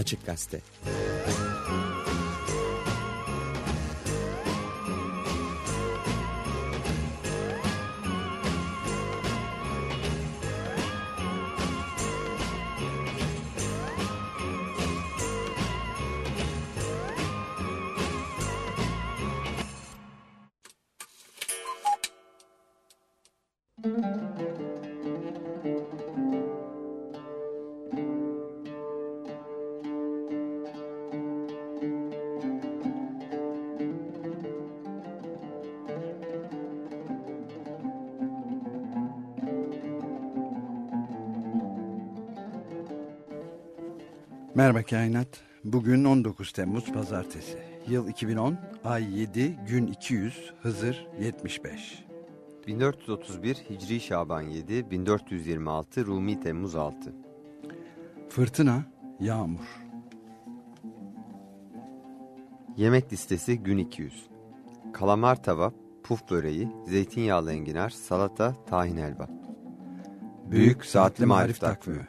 Açık Gazete. Merhaba Kainat. Bugün 19 Temmuz Pazartesi. Yıl 2010, ay 7, gün 200, Hızır 75. 1431 Hicri Şaban 7, 1426 Rumi Temmuz 6. Fırtına, yağmur. Yemek listesi gün 200. Kalamar tava, puf böreği, zeytinyağlı enginar, salata, tahin helva. Büyük Saatli Marif Takvimi.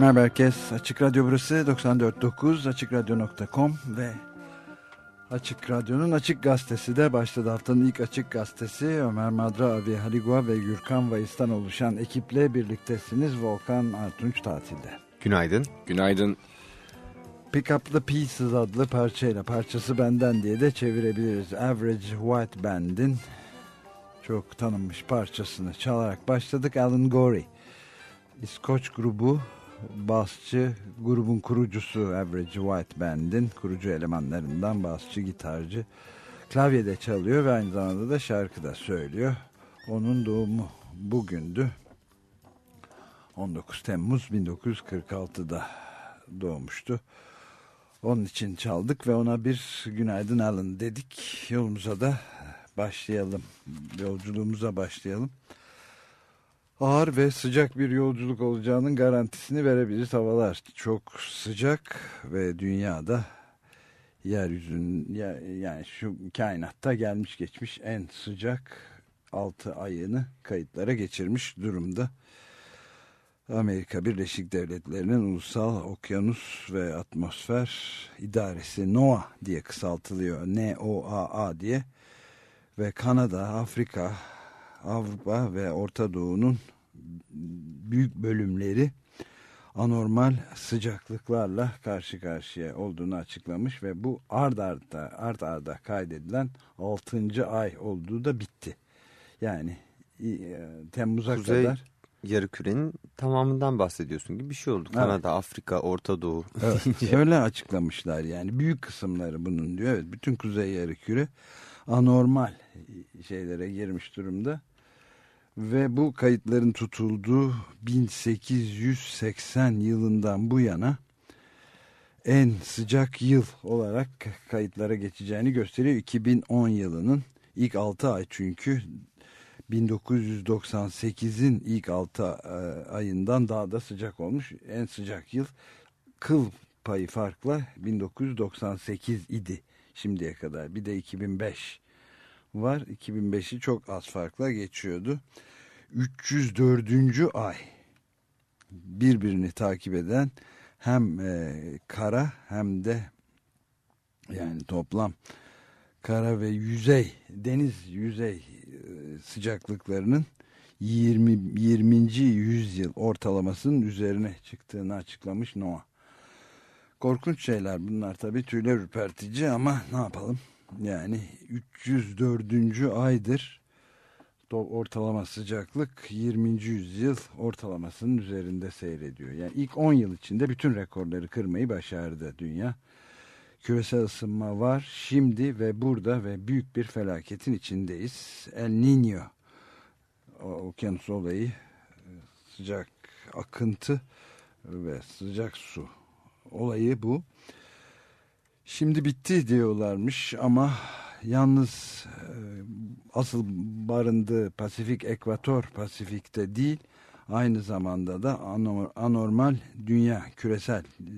Merhaba herkes. Açık Radyo burası 94.9 AçıkRadyo.com ve Açık Radyo'nun Açık Gazetesi de başladı. Haftanın ilk Açık Gazetesi Ömer Madra, Avi Haligua ve Gürkan Vayıs'tan oluşan ekiple birliktesiniz. Volkan Artunç tatilde. Günaydın. Günaydın. Pick Up The Pieces adlı parçayla parçası benden diye de çevirebiliriz. Average White Band'in çok tanınmış parçasını çalarak başladık. Alan Gorey. İskoç grubu basçı, grubun kurucusu Average White Band'in kurucu elemanlarından basçı, gitarcı. Klavyede çalıyor ve aynı zamanda da şarkı da söylüyor. Onun doğumu bugündü. 19 Temmuz 1946'da doğmuştu. Onun için çaldık ve ona bir günaydın alın dedik. Yolumuza da başlayalım. Yolculuğumuza başlayalım ağır ve sıcak bir yolculuk olacağının garantisini verebiliriz. Havalar çok sıcak ve dünyada yeryüzünün yani şu kainatta gelmiş geçmiş en sıcak 6 ayını kayıtlara geçirmiş durumda. Amerika Birleşik Devletleri'nin Ulusal Okyanus ve Atmosfer İdaresi NOAA diye kısaltılıyor. N-O-A-A diye ve Kanada, Afrika, Avrupa ve Orta Doğu'nun büyük bölümleri anormal sıcaklıklarla karşı karşıya olduğunu açıklamış ve bu ard arda, ard arda kaydedilen 6. ay olduğu da bitti. Yani e, Temmuz'a Kuzey, kadar yarı kürenin tamamından bahsediyorsun gibi bir şey oldu. Kanada, evet. Afrika, Orta Doğu. Evet, öyle açıklamışlar yani büyük kısımları bunun diyor. Evet, bütün kuzey yarı küre anormal şeylere girmiş durumda. Ve bu kayıtların tutulduğu 1880 yılından bu yana en sıcak yıl olarak kayıtlara geçeceğini gösteriyor. 2010 yılının ilk 6 ay çünkü 1998'in ilk 6 e, ayından daha da sıcak olmuş. En sıcak yıl kıl payı farkla 1998 idi şimdiye kadar. Bir de 2005 var. 2005'i çok az farkla geçiyordu. 304. ay birbirini takip eden hem e, kara hem de yani toplam kara ve yüzey deniz yüzey e, sıcaklıklarının 20 20. yüzyıl ortalamasının üzerine çıktığını açıklamış Noah. Korkunç şeyler bunlar tabii tüyler ürpertici ama ne yapalım? Yani 304. aydır ortalama sıcaklık 20. yüzyıl ortalamasının üzerinde seyrediyor. Yani ilk 10 yıl içinde bütün rekorları kırmayı başardı dünya. Küresel ısınma var şimdi ve burada ve büyük bir felaketin içindeyiz. El Niño okyanus olayı sıcak akıntı ve sıcak su olayı bu. Şimdi bitti diyorlarmış ama yalnız e, asıl barındığı Pasifik Ekvator Pasifik'te değil aynı zamanda da anormal dünya küresel e,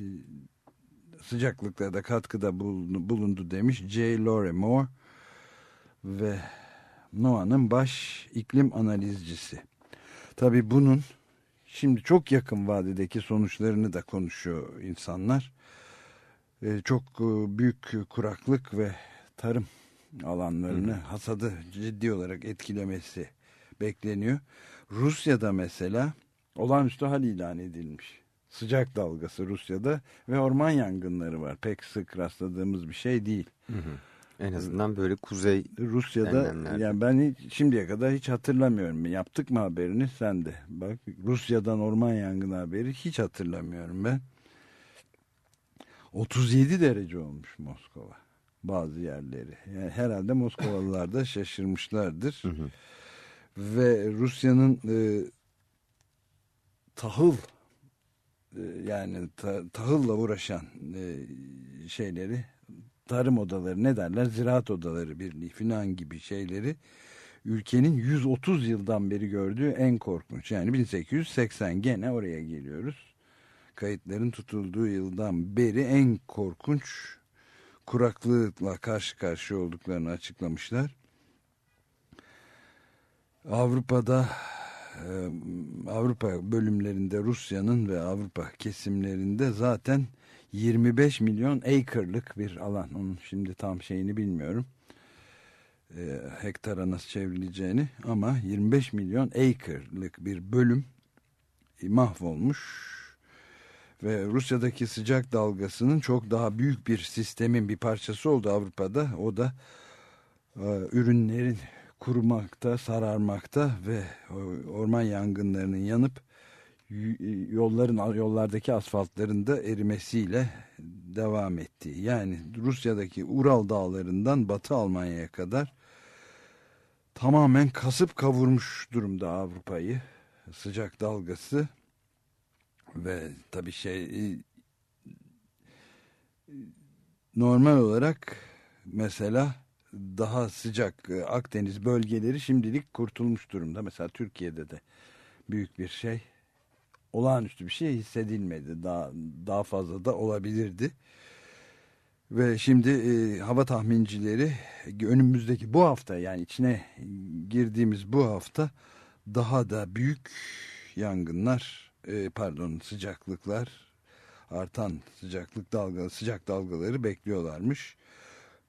sıcaklıklara da katkıda bulundu demiş J. Lore Moore ve NOAA'nın baş iklim analizcisi. Tabi bunun şimdi çok yakın vadedeki sonuçlarını da konuşuyor insanlar. Ee, çok e, büyük kuraklık ve tarım alanlarını, hasadı ciddi olarak etkilemesi bekleniyor. Rusya'da mesela olağanüstü hal ilan edilmiş. Sıcak dalgası Rusya'da ve orman yangınları var. Pek sık rastladığımız bir şey değil. Hı hı. En azından böyle kuzey Rusya'da enlemlerde. yani ben hiç, şimdiye kadar hiç hatırlamıyorum. Yaptık mı haberini sen de. Bak Rusya'dan orman yangını haberi hiç hatırlamıyorum ben. 37 derece olmuş Moskova bazı yerleri. Yani herhalde Moskovalılar da şaşırmışlardır. Hı hı. Ve Rusya'nın e, tahıl e, yani ta, tahılla uğraşan e, şeyleri tarım odaları ne derler ziraat odaları birliği filan gibi şeyleri ülkenin 130 yıldan beri gördüğü en korkunç yani 1880 gene oraya geliyoruz kayıtların tutulduğu yıldan beri en korkunç kuraklıkla karşı karşıya olduklarını açıklamışlar. Avrupa'da e, Avrupa bölümlerinde Rusya'nın ve Avrupa kesimlerinde zaten 25 milyon acre'lık bir alan. Onun şimdi tam şeyini bilmiyorum. E, hektara nasıl çevrileceğini ama 25 milyon acre'lık bir bölüm mahvolmuş ve Rusya'daki sıcak dalgasının çok daha büyük bir sistemin bir parçası oldu Avrupa'da. O da e, ürünlerin kurumakta, sararmakta ve orman yangınlarının yanıp yolların yollardaki asfaltların da erimesiyle devam etti. Yani Rusya'daki Ural dağlarından Batı Almanya'ya kadar tamamen kasıp kavurmuş durumda Avrupa'yı sıcak dalgası ve tabii şey e, normal olarak mesela daha sıcak e, Akdeniz bölgeleri şimdilik kurtulmuş durumda. Mesela Türkiye'de de büyük bir şey olağanüstü bir şey hissedilmedi. Daha, daha fazla da olabilirdi. Ve şimdi e, hava tahmincileri önümüzdeki bu hafta yani içine girdiğimiz bu hafta daha da büyük yangınlar e, pardon sıcaklıklar artan sıcaklık dalga sıcak dalgaları bekliyorlarmış.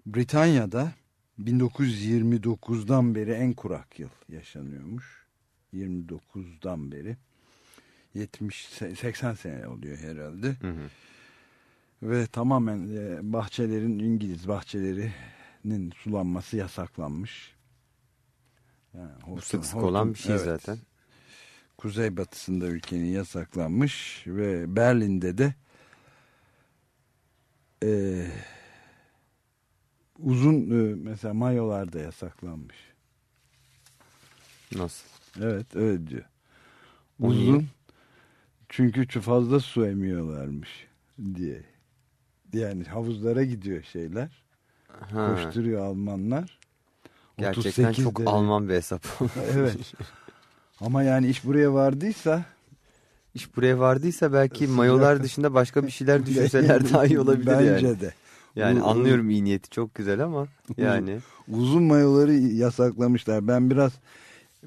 Britanya'da 1929'dan beri en kurak yıl yaşanıyormuş. 29'dan beri 70 80 sene oluyor herhalde. Hı hı. Ve tamamen e, bahçelerin İngiliz bahçelerinin sulanması yasaklanmış. Yani Bu sık sık olan bir şey evet. zaten kuzeybatısında ülkenin yasaklanmış ve Berlin'de de e, uzun e, mesela mayolar da yasaklanmış. Nasıl? Evet öyle diyor. Uzun çünkü fazla su emiyorlarmış diye. Yani havuzlara gidiyor şeyler. Ha. Koşturuyor Almanlar. Gerçekten çok derece. Alman bir hesap. evet. Ama yani iş buraya vardıysa iş buraya vardıysa belki mayolar dışında başka bir şeyler düşünseler daha iyi olabilir Bence yani. Bence de. Yani Bu, anlıyorum iyi niyeti çok güzel ama yani. Uzun mayoları yasaklamışlar. Ben biraz...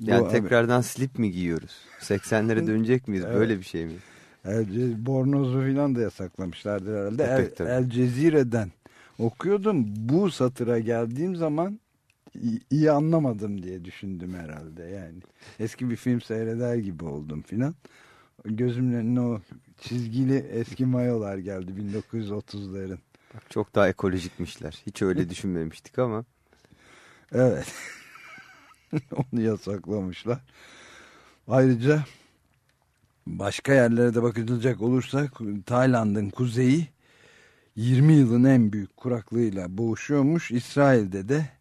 Yani bu, tekrardan abi... slip mi giyiyoruz? 80'lere dönecek miyiz? Evet. Böyle bir şey mi? El, Bornoz'u falan da yasaklamışlardır herhalde. El, El Cezire'den okuyordum. Bu satıra geldiğim zaman iyi anlamadım diye düşündüm herhalde yani. Eski bir film seyreder gibi oldum filan. Gözümün önüne o çizgili eski mayolar geldi 1930'ların. Bak çok daha ekolojikmişler. Hiç öyle düşünmemiştik ama. Evet. Onu yasaklamışlar. Ayrıca başka yerlere de bakılacak olursa Tayland'ın kuzeyi 20 yılın en büyük kuraklığıyla boğuşuyormuş. İsrail'de de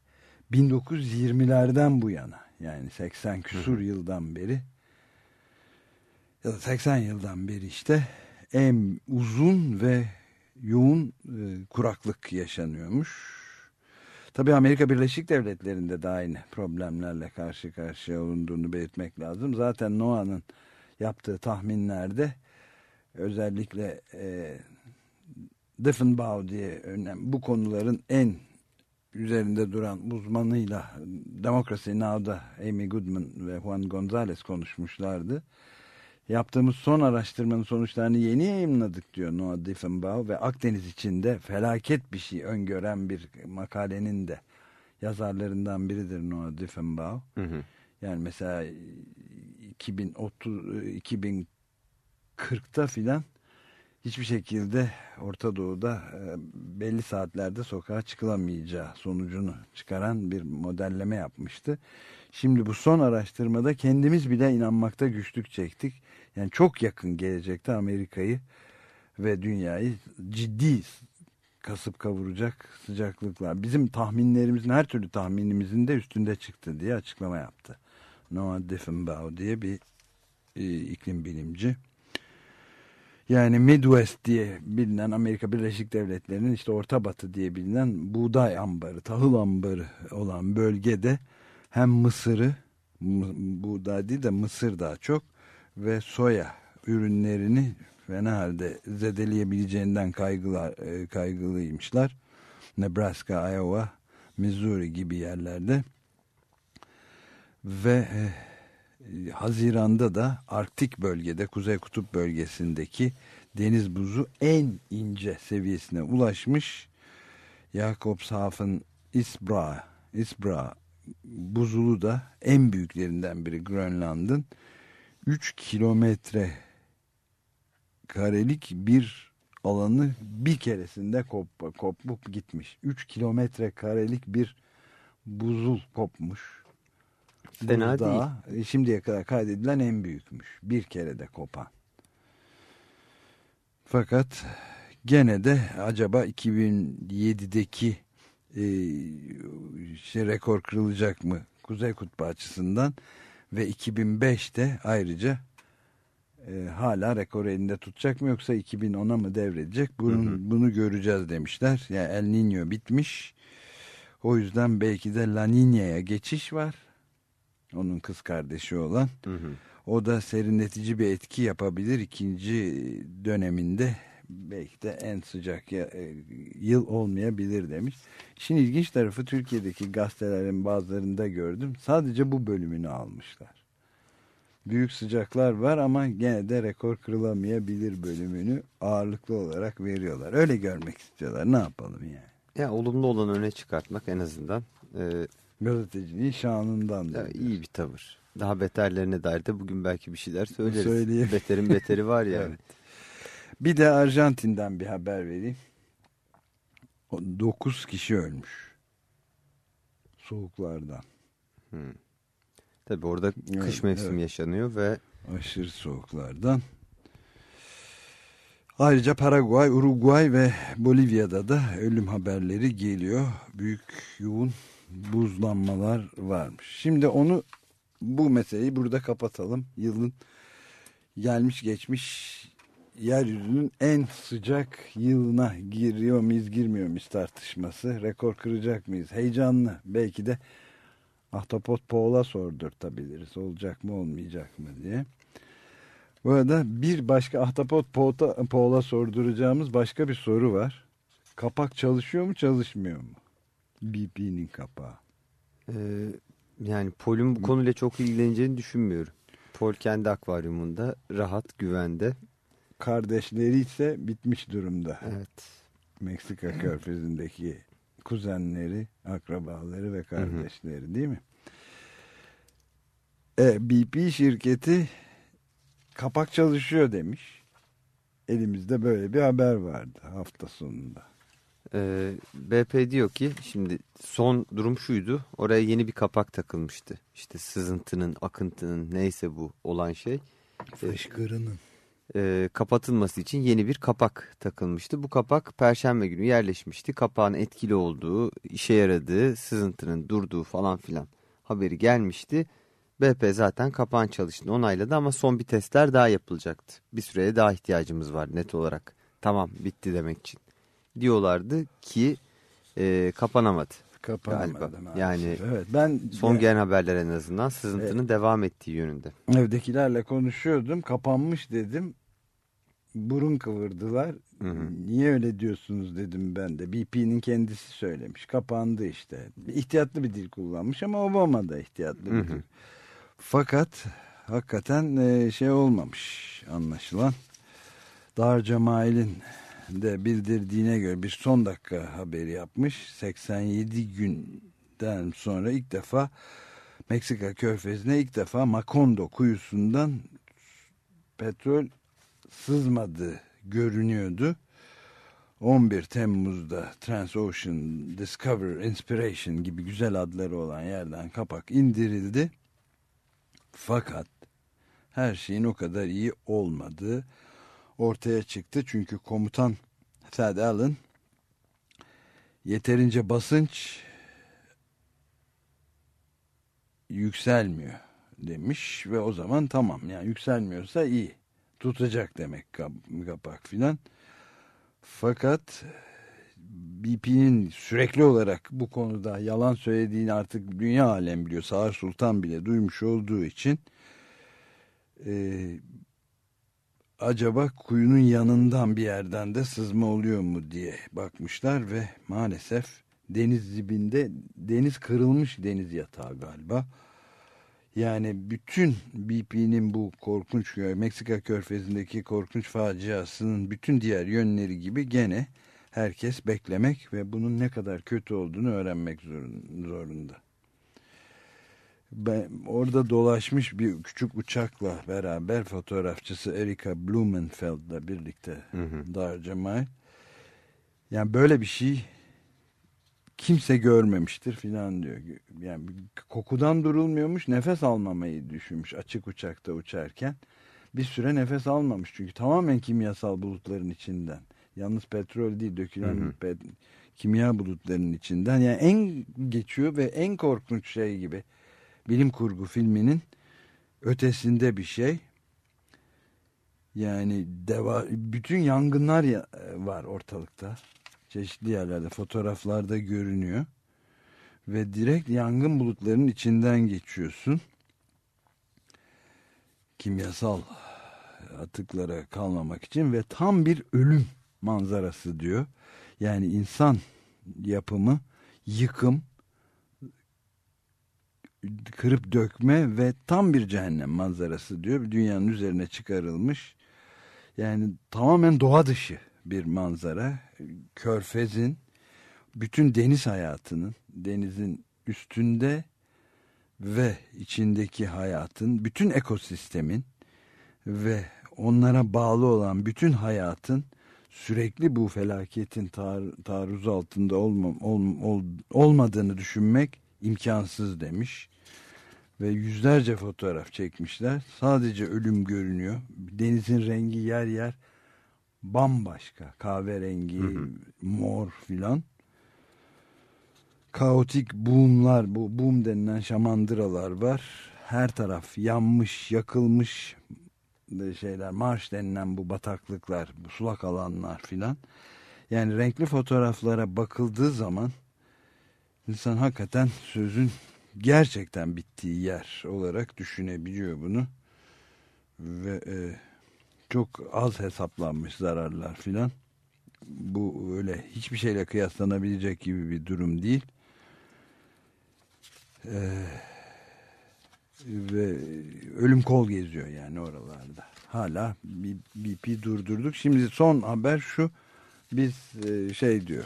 1920'lerden bu yana yani 80 küsur yıldan beri ya da 80 yıldan beri işte en uzun ve yoğun e, kuraklık yaşanıyormuş. Tabi Amerika Birleşik Devletleri'nde de aynı problemlerle karşı karşıya olunduğunu belirtmek lazım. Zaten NOAA'nın yaptığı tahminlerde özellikle e, Diffenbau diye önemli, bu konuların en üzerinde duran uzmanıyla Democracy Now'da Amy Goodman ve Juan Gonzalez konuşmuşlardı. Yaptığımız son araştırmanın sonuçlarını yeni yayınladık diyor Noah Diffenbaugh ve Akdeniz içinde felaket bir şey öngören bir makalenin de yazarlarından biridir Noah Diffenbaugh. Hı hı. Yani mesela 2030 2040'ta filan hiçbir şekilde Orta Doğu'da e, belli saatlerde sokağa çıkılamayacağı sonucunu çıkaran bir modelleme yapmıştı. Şimdi bu son araştırmada kendimiz bile inanmakta güçlük çektik. Yani çok yakın gelecekte Amerika'yı ve dünyayı ciddi kasıp kavuracak sıcaklıklar. Bizim tahminlerimizin her türlü tahminimizin de üstünde çıktı diye açıklama yaptı. Noah Diffenbaugh diye bir e, iklim bilimci. Yani Midwest diye bilinen Amerika Birleşik Devletleri'nin işte Orta Batı diye bilinen buğday ambarı, tahıl ambarı olan bölgede hem mısırı, buğday değil de mısır daha çok ve soya ürünlerini fena halde zedeleyebileceğinden kaygılar, e, kaygılıymışlar. Nebraska, Iowa, Missouri gibi yerlerde ve e, e, Haziran'da da Arktik bölgede Kuzey Kutup bölgesindeki deniz buzu en ince seviyesine ulaşmış. Jakobshafen Isbra, Isbra buzulu da en büyüklerinden biri Grönland'ın 3 kilometre karelik bir alanı bir keresinde kop, kopup gitmiş. 3 kilometre karelik bir buzul kopmuş. Fena Buzdağı, değil. Şimdiye kadar kaydedilen en büyükmüş. Bir kerede kopan. Fakat gene de acaba 2007'deki e, şey, rekor kırılacak mı Kuzey Kutbu açısından ve 2005'te ayrıca e, hala rekor elinde tutacak mı yoksa 2010'a mı devredecek bunu, Hı hı. bunu göreceğiz demişler. Yani El Niño bitmiş. O yüzden belki de La Niña'ya geçiş var. Onun kız kardeşi olan. Hı hı. O da serinletici bir etki yapabilir. İkinci döneminde belki de en sıcak e, yıl olmayabilir demiş. İşin ilginç tarafı Türkiye'deki gazetelerin bazılarında gördüm. Sadece bu bölümünü almışlar. Büyük sıcaklar var ama gene de rekor kırılamayabilir bölümünü ağırlıklı olarak veriyorlar. Öyle görmek istiyorlar. Ne yapalım yani? Ya olumlu olanı öne çıkartmak en azından e, Gazeteciliğin şanından. ya, iyi bir tavır. Daha beterlerine dair de bugün belki bir şeyler söyleriz. Söyleyeyim. Beterin beteri var ya. Evet. Bir de Arjantin'den bir haber vereyim. 9 kişi ölmüş. Soğuklardan. Tabii orada Evet, kış mevsimi evet. yaşanıyor ve Aşırı soğuklardan. Ayrıca Paraguay, Uruguay ve Bolivya'da da ölüm haberleri geliyor. Büyük yoğun buzlanmalar varmış. Şimdi onu bu meseleyi burada kapatalım. Yılın gelmiş geçmiş yeryüzünün en sıcak yılına giriyor muyuz girmiyor muyuz tartışması. Rekor kıracak mıyız? Heyecanlı. Belki de Ahtapot Paul'a sordurtabiliriz. Olacak mı olmayacak mı diye. Bu arada bir başka Ahtapot Paul'a sorduracağımız başka bir soru var. Kapak çalışıyor mu çalışmıyor mu? BP'nin kapağı. e, yani Pol'ün bu konuyla çok ilgileneceğini düşünmüyorum. Pol kendi akvaryumunda rahat, güvende. Kardeşleri ise bitmiş durumda. Evet. Meksika körfezindeki kuzenleri, akrabaları ve kardeşleri değil mi? E, BP şirketi kapak çalışıyor demiş. Elimizde böyle bir haber vardı hafta sonunda. Ee, BP diyor ki şimdi son durum şuydu. Oraya yeni bir kapak takılmıştı. İşte sızıntının, akıntının neyse bu olan şey. Fışkırının. e, kapatılması için yeni bir kapak takılmıştı. Bu kapak perşembe günü yerleşmişti. Kapağın etkili olduğu, işe yaradığı, sızıntının durduğu falan filan haberi gelmişti. BP zaten kapağın çalıştığını onayladı ama son bir testler daha yapılacaktı. Bir süreye daha ihtiyacımız var net olarak. Tamam bitti demek için. Diyorlardı ki e, kapanamadı. Kapanmadı Galiba. Yani evet, ben Son gelen haberler en azından sızıntının devam ettiği yönünde. evdekilerle konuşuyordum. Kapanmış dedim. Burun kıvırdılar. Hı hı. Niye öyle diyorsunuz dedim ben de. BP'nin kendisi söylemiş. Kapandı işte. İhtiyatlı bir dil kullanmış ama Obama da ihtiyatlı bir Hı hı. dil. Fakat hakikaten e, şey olmamış anlaşılan. Dar Cemal'in de bildirdiğine göre bir son dakika haberi yapmış. 87 günden sonra ilk defa Meksika körfezine ilk defa Macondo kuyusundan petrol sızmadı görünüyordu. 11 Temmuz'da Transocean, Discover, Inspiration gibi güzel adları olan yerden kapak indirildi. Fakat her şeyin o kadar iyi olmadığı ortaya çıktı. Çünkü komutan Thad Allen yeterince basınç yükselmiyor demiş ve o zaman tamam yani yükselmiyorsa iyi tutacak demek kap- kapak filan. Fakat BP'nin sürekli olarak bu konuda yalan söylediğini artık dünya alem biliyor. Sağır Sultan bile duymuş olduğu için e, acaba kuyunun yanından bir yerden de sızma oluyor mu diye bakmışlar ve maalesef deniz dibinde deniz kırılmış deniz yatağı galiba. Yani bütün BP'nin bu korkunç Meksika körfezindeki korkunç faciasının bütün diğer yönleri gibi gene herkes beklemek ve bunun ne kadar kötü olduğunu öğrenmek zorunda. Ben, orada dolaşmış bir küçük uçakla beraber fotoğrafçısı Erika Blumenfeld'la birlikte hı hı. Dar Yani böyle bir şey kimse görmemiştir filan diyor. Yani kokudan durulmuyormuş nefes almamayı düşünmüş açık uçakta uçarken. Bir süre nefes almamış çünkü tamamen kimyasal bulutların içinden. Yalnız petrol değil dökülen hı hı. Pet, kimya bulutlarının içinden. Yani en geçiyor ve en korkunç şey gibi bilim kurgu filminin ötesinde bir şey. Yani deva, bütün yangınlar var ortalıkta çeşitli yerlerde fotoğraflarda görünüyor. Ve direkt yangın bulutlarının içinden geçiyorsun. Kimyasal atıklara kalmamak için ve tam bir ölüm manzarası diyor. Yani insan yapımı, yıkım, kırıp dökme ve tam bir cehennem manzarası diyor. Dünyanın üzerine çıkarılmış. Yani tamamen doğa dışı bir manzara. Körfez'in bütün deniz hayatının denizin üstünde ve içindeki hayatın bütün ekosistemin ve onlara bağlı olan bütün hayatın sürekli bu felaketin tar taarruz altında olma, ol, ol, olmadığını düşünmek imkansız demiş ve yüzlerce fotoğraf çekmişler. Sadece ölüm görünüyor. Denizin rengi yer yer bambaşka kahverengi, hı hı. mor filan. Kaotik boomlar, bu boom denilen şamandıralar var. Her taraf yanmış, yakılmış şeyler, marş denilen bu bataklıklar, bu sulak alanlar filan. Yani renkli fotoğraflara bakıldığı zaman insan hakikaten sözün gerçekten bittiği yer olarak düşünebiliyor bunu. Ve e, çok az hesaplanmış zararlar filan. Bu öyle hiçbir şeyle kıyaslanabilecek gibi bir durum değil. Ee, ve ölüm kol geziyor yani oralarda. Hala BP durdurduk. Şimdi son haber şu. Biz e, şey diyor.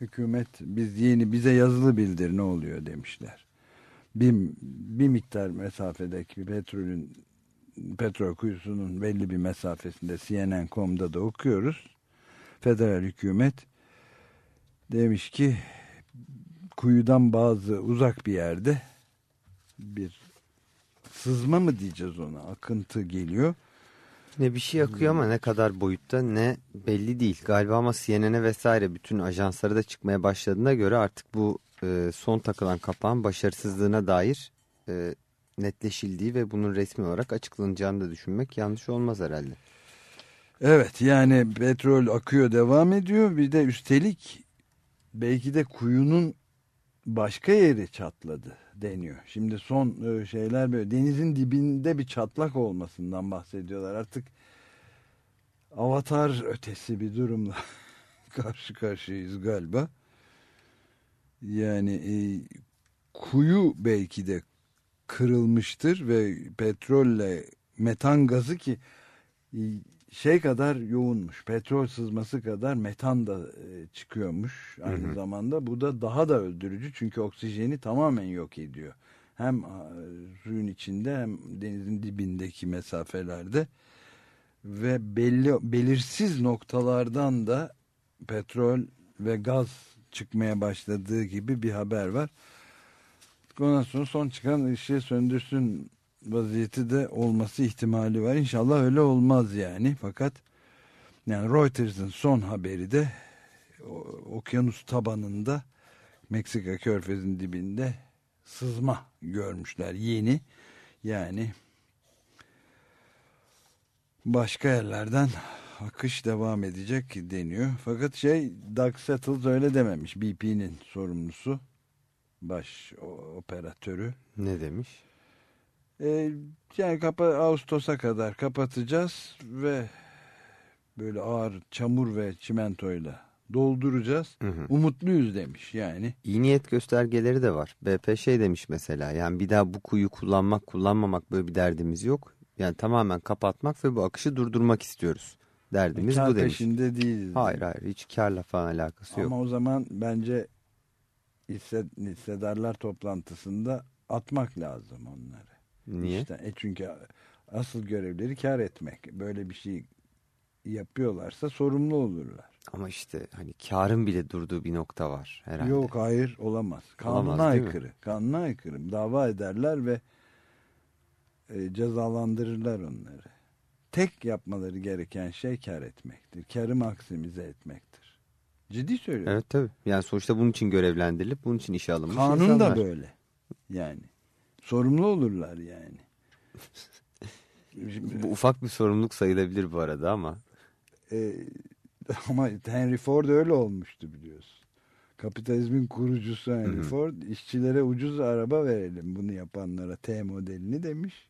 Hükümet biz yeni bize yazılı bildir ne oluyor demişler. Bir, bir miktar mesafedeki petrolün petrol kuyusunun belli bir mesafesinde CNN.com'da da okuyoruz. Federal hükümet demiş ki kuyudan bazı uzak bir yerde bir sızma mı diyeceğiz ona akıntı geliyor. Ne bir şey akıyor ama ne kadar boyutta ne belli değil. Galiba ama CNN'e vesaire bütün ajanslara da çıkmaya başladığına göre artık bu e, son takılan kapağın başarısızlığına dair e, netleşildiği ve bunun resmi olarak açıklanacağını da düşünmek yanlış olmaz herhalde. Evet yani petrol akıyor devam ediyor bir de üstelik belki de kuyunun başka yeri çatladı deniyor. Şimdi son e, şeyler böyle denizin dibinde bir çatlak olmasından bahsediyorlar. Artık avatar ötesi bir durumla karşı karşıyayız galiba. Yani e, kuyu belki de kırılmıştır ve petrolle metan gazı ki e, şey kadar yoğunmuş. Petrol sızması kadar metan da e, çıkıyormuş aynı hı hı. zamanda. Bu da daha da öldürücü çünkü oksijeni tamamen yok ediyor. Hem suyun içinde hem denizin dibindeki mesafelerde ve belli belirsiz noktalardan da petrol ve gaz çıkmaya başladığı gibi bir haber var. Ondan sonra son çıkan ışığı söndürsün vaziyeti de olması ihtimali var. İnşallah öyle olmaz yani. Fakat yani Reuters'ın son haberi de okyanus tabanında Meksika körfezin dibinde sızma görmüşler yeni. Yani başka yerlerden akış devam edecek deniyor. Fakat şey Doug Settles öyle dememiş. BP'nin sorumlusu baş operatörü. Ne demiş? Ee, yani kapa Ağustos'a kadar kapatacağız ve böyle ağır çamur ve çimentoyla dolduracağız. Hı hı. Umutluyuz demiş yani. İyi niyet göstergeleri de var. BP şey demiş mesela yani bir daha bu kuyu kullanmak kullanmamak böyle bir derdimiz yok. Yani tamamen kapatmak ve bu akışı durdurmak istiyoruz. Derdimiz Kar bu demiş. peşinde değiliz. Hayır hayır hiç karla falan alakası yok. Ama o zaman bence hisse, hissedarlar toplantısında atmak lazım onları. Niye? İşte, e çünkü asıl görevleri kar etmek. Böyle bir şey yapıyorlarsa sorumlu olurlar. Ama işte hani karın bile durduğu bir nokta var herhalde. Yok hayır olamaz. Kanuna Olamaz, aykırı. Kanuna aykırı. Dava ederler ve e, cezalandırırlar onları. Tek yapmaları gereken şey kar etmektir. Karı maksimize etmektir. Ciddi söylüyorum. Evet tabii. Yani sonuçta bunun için görevlendirilip bunun için işe alınmış Kanun insanlar. da böyle. Yani. Sorumlu olurlar yani. Şimdi, Bu ufak bir sorumluluk sayılabilir bu arada ama. e, ama Henry Ford öyle olmuştu biliyorsun. Kapitalizmin kurucusu Henry Hı hı. Ford işçilere ucuz araba verelim bunu yapanlara T modelini demiş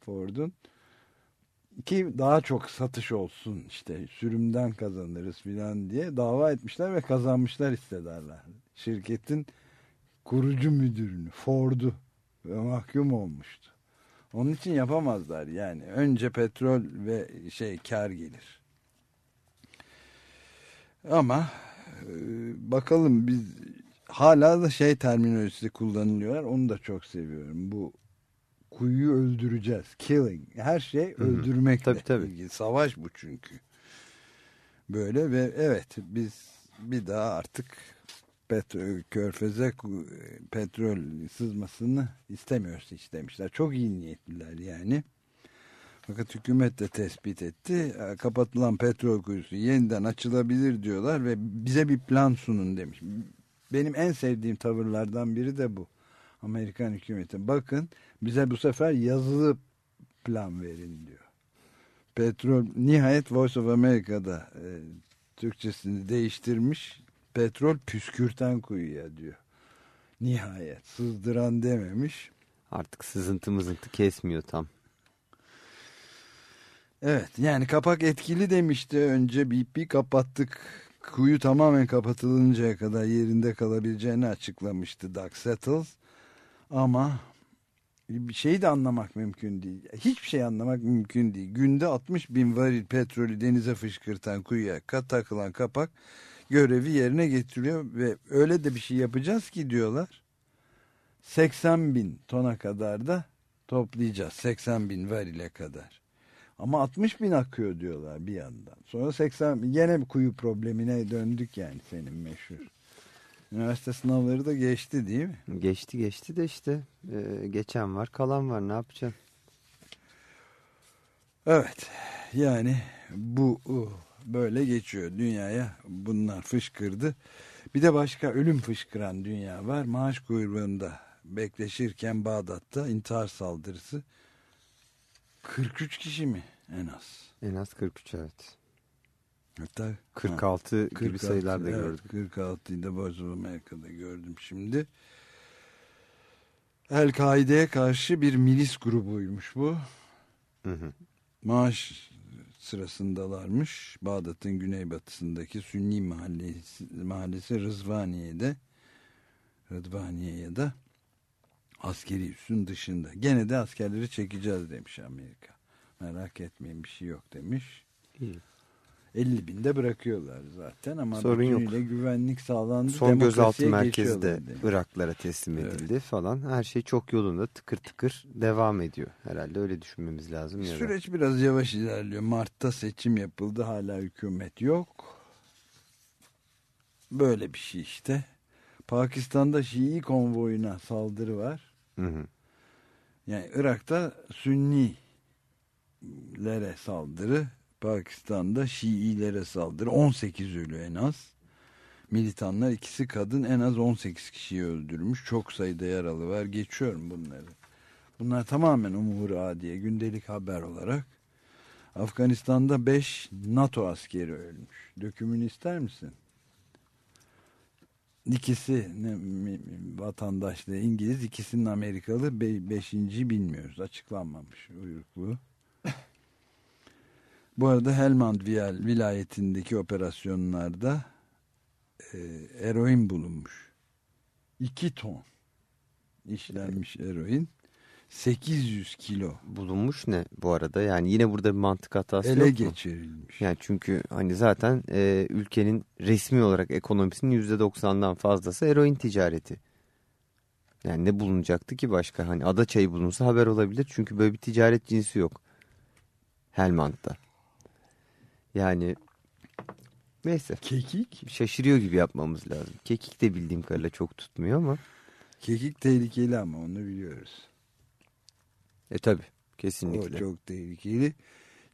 Ford'un ki daha çok satış olsun işte sürümden kazanırız filan diye dava etmişler ve kazanmışlar hissedarlar. Şirketin kurucu müdürünü Ford'u mahkum olmuştu. Onun için yapamazlar yani. Önce petrol ve şey kar gelir. Ama e, bakalım biz hala da şey terminolojisi kullanılıyorlar. Onu da çok seviyorum. Bu kuyuyu öldüreceğiz. Killing. Her şey öldürmekle Tabii, tabii. ilgili. Savaş bu çünkü. Böyle ve evet biz bir daha artık petrol, körfeze petrol sızmasını istemiyoruz hiç demişler. Çok iyi niyetliler yani. Fakat hükümet de tespit etti. Kapatılan petrol kuyusu yeniden açılabilir diyorlar ve bize bir plan sunun demiş. Benim en sevdiğim tavırlardan biri de bu. Amerikan hükümeti bakın bize bu sefer yazılı plan verin diyor. Petrol nihayet Voice of America'da e, Türkçesini değiştirmiş. Petrol püskürten kuyuya diyor. Nihayet sızdıran dememiş. Artık sızıntı mızıntı kesmiyor tam. Evet yani kapak etkili demişti önce BP kapattık. Kuyu tamamen kapatılıncaya kadar yerinde kalabileceğini açıklamıştı Doug Settles. Ama bir şeyi de anlamak mümkün değil. Hiçbir şey anlamak mümkün değil. Günde 60 bin varil petrolü denize fışkırtan kuyuya takılan kapak görevi yerine getiriyor ve öyle de bir şey yapacağız ki diyorlar. 80 bin tona kadar da toplayacağız. 80 bin varile kadar. Ama 60 bin akıyor diyorlar bir yandan. Sonra 80 bin. Gene bir kuyu problemine döndük yani senin meşhur. Üniversite sınavları da geçti değil mi? Geçti geçti de işte e, geçen var kalan var ne yapacaksın? Evet. Yani bu uh, böyle geçiyor dünyaya. Bunlar fışkırdı. Bir de başka ölüm fışkıran dünya var. Maaş kuyruğunda bekleşirken Bağdat'ta intihar saldırısı. 43 kişi mi en az? En az 43 evet. Hatta 46 gibi 46, sayılar da evet, gördük. 46'yı da Voice of America'da gördüm şimdi. El-Kaide'ye karşı bir milis grubuymuş bu. Hı hı. Maaş sırasındalarmış. Bağdat'ın güneybatısındaki Sünni mahallesi, mahallesi Rızvaniye'de Rıdvaniye'ye de askeri üssün dışında. Gene de askerleri çekeceğiz demiş Amerika. Merak etmeyin bir şey yok demiş. İyi. 50 binde bırakıyorlar zaten ama Sorun yok. güvenlik sağlandı. Son gözaltı merkezi de. Iraklara teslim edildi falan. Her şey çok yolunda tıkır tıkır devam ediyor. Herhalde öyle düşünmemiz lazım. Ya. Süreç biraz yavaş ilerliyor. Mart'ta seçim yapıldı. Hala hükümet yok. Böyle bir şey işte. Pakistan'da Şii konvoyuna saldırı var. Hı hı. Yani Irak'ta Sünnilere saldırı. Pakistan'da Şiilere saldırı. 18 ölü en az. Militanlar ikisi kadın en az 18 kişiyi öldürmüş. Çok sayıda yaralı var. Geçiyorum bunları. Bunlar tamamen umur diye gündelik haber olarak. Afganistan'da 5 NATO askeri ölmüş. Dökümünü ister misin? İkisi vatandaşlığı İngiliz, ikisinin Amerikalı, be, beşinci bilmiyoruz. Açıklanmamış uyrukluğu. Bu arada Helmand Vil- vilayetindeki operasyonlarda e, eroin bulunmuş. 2 ton işlenmiş eroin. 800 kilo. Bulunmuş ne bu arada? Yani yine burada bir mantık hatası Ele yok mu? geçirilmiş. Yani çünkü hani zaten e, ülkenin resmi olarak ekonomisinin %90'dan fazlası eroin ticareti. Yani ne bulunacaktı ki başka? Hani ada çayı bulunsa haber olabilir. Çünkü böyle bir ticaret cinsi yok. Helmand'da. Yani neyse Kekik? şaşırıyor gibi yapmamız lazım. Kekik de bildiğim kadarıyla çok tutmuyor ama. Kekik tehlikeli ama onu biliyoruz. E tabi O kesinlikle. çok tehlikeli.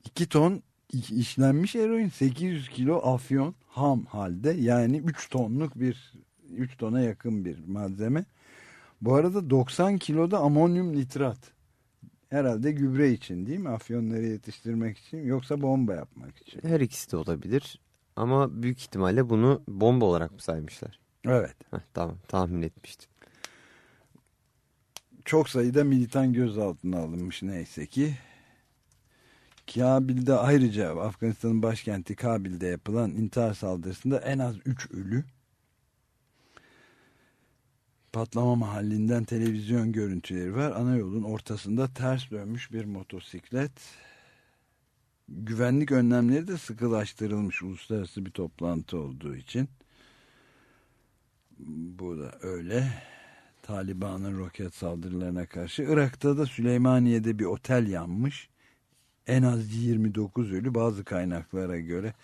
2 ton işlenmiş eroin 800 kilo afyon ham halde yani 3 tonluk bir 3 tona yakın bir malzeme. Bu arada 90 kiloda amonyum nitrat. Herhalde gübre için değil mi? Afyonları yetiştirmek için yoksa bomba yapmak için. Her ikisi de olabilir. Ama büyük ihtimalle bunu bomba olarak mı saymışlar? Evet. Heh, tamam tahmin etmiştim. Çok sayıda militan gözaltına alınmış neyse ki. Kabil'de ayrıca Afganistan'ın başkenti Kabil'de yapılan intihar saldırısında en az 3 ölü. Patlama mahallinden televizyon görüntüleri var. Ana yolun ortasında ters dönmüş bir motosiklet. Güvenlik önlemleri de sıkılaştırılmış uluslararası bir toplantı olduğu için. Bu da öyle. Taliban'ın roket saldırılarına karşı. Irak'ta da Süleymaniye'de bir otel yanmış. En az 29 ölü bazı kaynaklara göre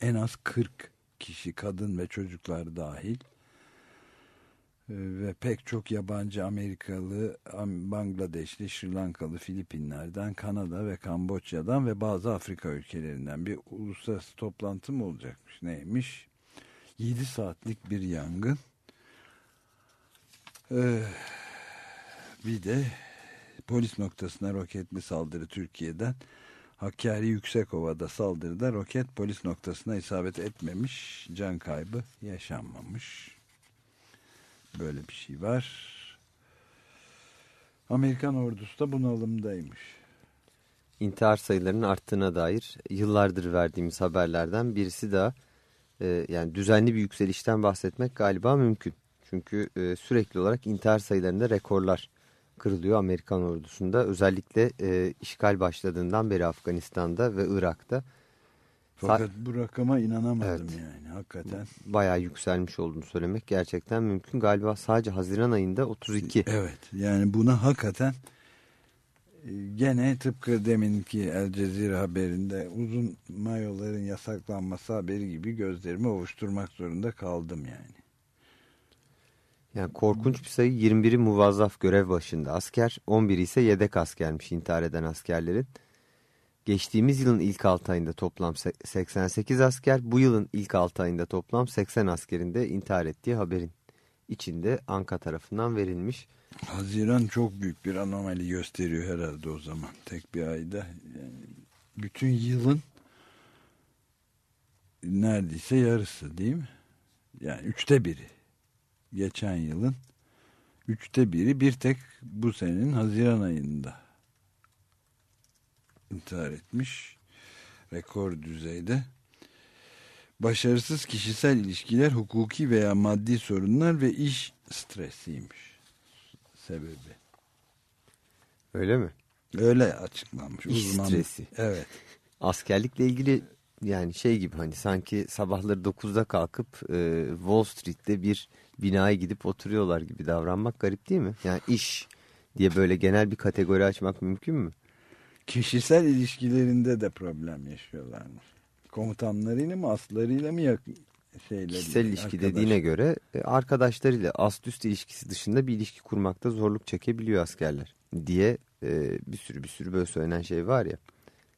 en az 40 kişi kadın ve çocuklar dahil. Ee, Ve pek çok yabancı Amerikalı, Am- Bangladeşli, Sri Lankalı, Filipinler'den, Kanada ve Kamboçya'dan ve bazı Afrika ülkelerinden bir uluslararası toplantı mı olacakmış? Neymiş? 7 saatlik bir yangın. Ee, bir de polis noktasına roketli saldırı Türkiye'den. Hakkari Yüksekova'da saldırıda roket polis noktasına isabet etmemiş. Can kaybı yaşanmamış. Böyle bir şey var. Amerikan ordusu da bunalımdaymış. İntihar sayılarının arttığına dair yıllardır verdiğimiz haberlerden birisi daha. e, yani düzenli bir yükselişten bahsetmek galiba mümkün. Çünkü e, sürekli olarak intihar sayılarında rekorlar kırılıyor Amerikan ordusunda. Özellikle e, işgal başladığından beri Afganistan'da ve Irak'ta Fakat bu rakama inanamadım Evet. yani hakikaten. bayağı yükselmiş olduğunu söylemek gerçekten mümkün. Galiba sadece Haziran ayında 32. Evet yani buna hakikaten e, gene tıpkı deminki El Cezire haberinde uzun mayoların yasaklanması haberi gibi gözlerimi ovuşturmak zorunda kaldım yani. Yani korkunç bir sayı 21'i muvazzaf görev başında asker, 11'i ise yedek askermiş intihar eden askerlerin. Geçtiğimiz yılın ilk 6 ayında toplam se- 88 asker, bu yılın ilk 6 ayında toplam 80 askerin de intihar ettiği haberin içinde Anka tarafından verilmiş. Haziran çok büyük bir anomali gösteriyor herhalde o zaman. Tek bir ayda. Yani bütün yılın neredeyse yarısı değil mi? Yani üçte biri. Geçen yılın üçte biri bir tek bu senenin Haziran ayında intihar etmiş. Rekor düzeyde. Başarısız kişisel ilişkiler, hukuki veya maddi sorunlar ve iş stresiymiş sebebi. Öyle mi? Öyle açıklanmış. İş Uzman- stresi. Evet. Askerlikle ilgili yani şey gibi hani sanki sabahları 9'da kalkıp e, Wall Street'te bir binaya gidip oturuyorlar gibi davranmak garip değil mi? Yani iş diye böyle genel bir kategori açmak mümkün mü? Kişisel ilişkilerinde de problem yaşıyorlarmış. Komutanlarıyla mı, aslarıyla mı yakın şeyler? Kişisel ilişki dediğine göre e, arkadaşlarıyla ast üst ilişkisi dışında bir ilişki kurmakta zorluk çekebiliyor askerler diye e, bir sürü bir sürü böyle söylenen şey var ya.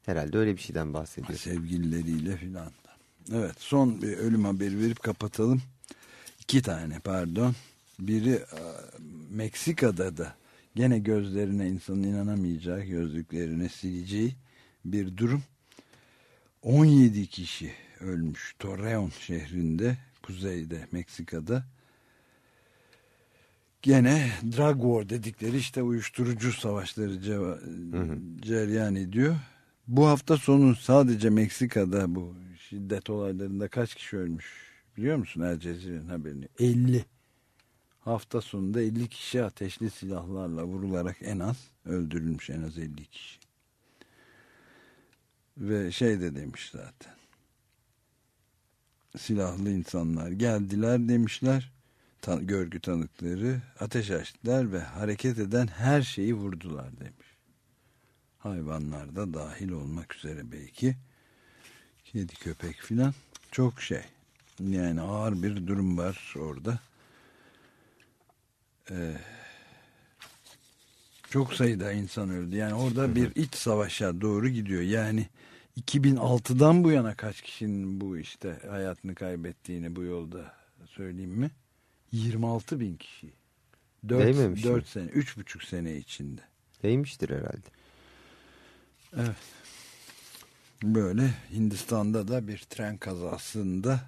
Herhalde öyle bir şeyden bahsediyor. Sevgilileriyle filan. Evet son bir ölüm haberi verip kapatalım. İki tane pardon. Biri e, Meksika'da da gene gözlerine insanın inanamayacağı gözlüklerine sileceği bir durum. 17 kişi ölmüş Torreon şehrinde kuzeyde Meksika'da. Gene drug war dedikleri işte uyuşturucu savaşları ceva- cereyan ediyor. Bu hafta sonu sadece Meksika'da bu şiddet olaylarında kaç kişi ölmüş biliyor musun El Cezire'nin haberini? 50. Hafta sonunda 50 kişi ateşli silahlarla vurularak en az öldürülmüş en az 50 kişi. Ve şey de demiş zaten. Silahlı insanlar geldiler demişler. Tan görgü tanıkları ateş açtılar ve hareket eden her şeyi vurdular demiş. Hayvanlar da dahil olmak üzere belki. Kedi köpek filan çok şey. Yani ağır bir durum var orada. Ee, çok sayıda insan öldü. Yani orada bir iç savaşa doğru gidiyor. Yani 2006'dan bu yana kaç kişinin bu işte hayatını kaybettiğini bu yolda söyleyeyim mi? 26 bin kişi. 4, Değmemiş 4 mi? sene, 3,5 sene içinde. Değmiştir herhalde. Evet. Böyle Hindistan'da da bir tren kazasında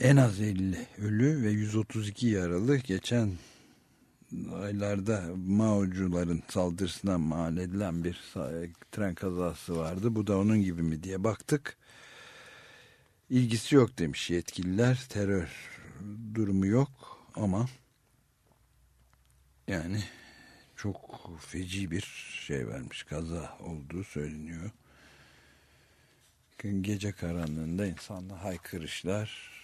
en az 50 ölü ve 132 yaralı geçen aylarda Maocuların saldırısından mal edilen bir tren kazası vardı. Bu da onun gibi mi diye baktık. İlgisi yok demiş yetkililer. Terör durumu yok ama yani çok feci bir şey vermiş. Kaza olduğu söyleniyor. Gece karanlığında insanla haykırışlar,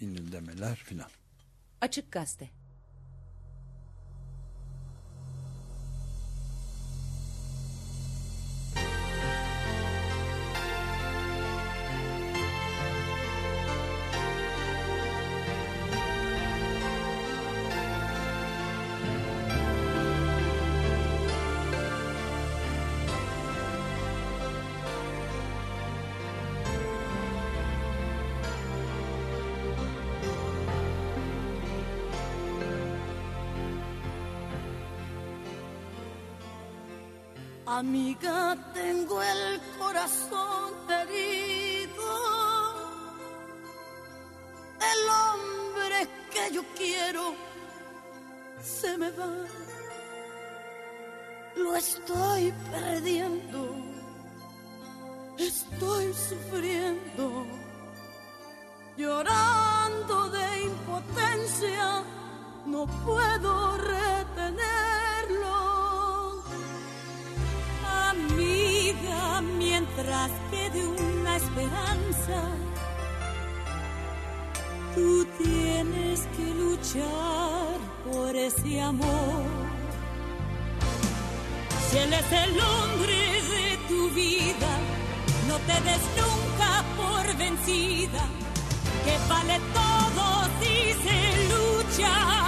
inildemeler filan. Açık Gazete. Corazón herido. El hombre que yo quiero se me va. Lo estoy perdiendo. Estoy sufriendo. Llorando de impotencia. No puedo retenerlo. Mientras quede una esperanza, tú tienes que luchar por ese amor. Si él es el hombre de tu vida, no te des nunca por vencida, que vale todo si se lucha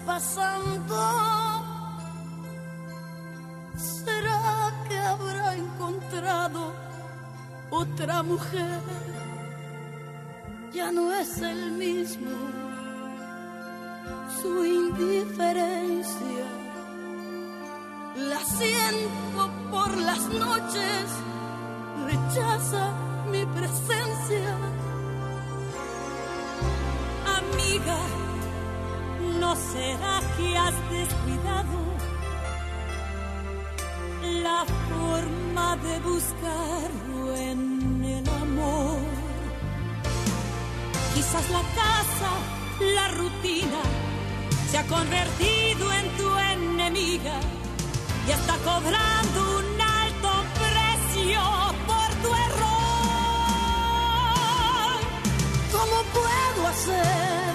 pasando. ¿Será que habrá encontrado otra mujer? Ya no es el mismo. Su indiferencia la siento por las noches. Rechaza mi presencia. Amiga, ¿no será que has descuidado la forma de buscarlo en el amor? Quizás la casa, la rutina, se ha convertido en tu enemiga y está cobrando un alto precio por tu error. ¿Cómo puedo hacer?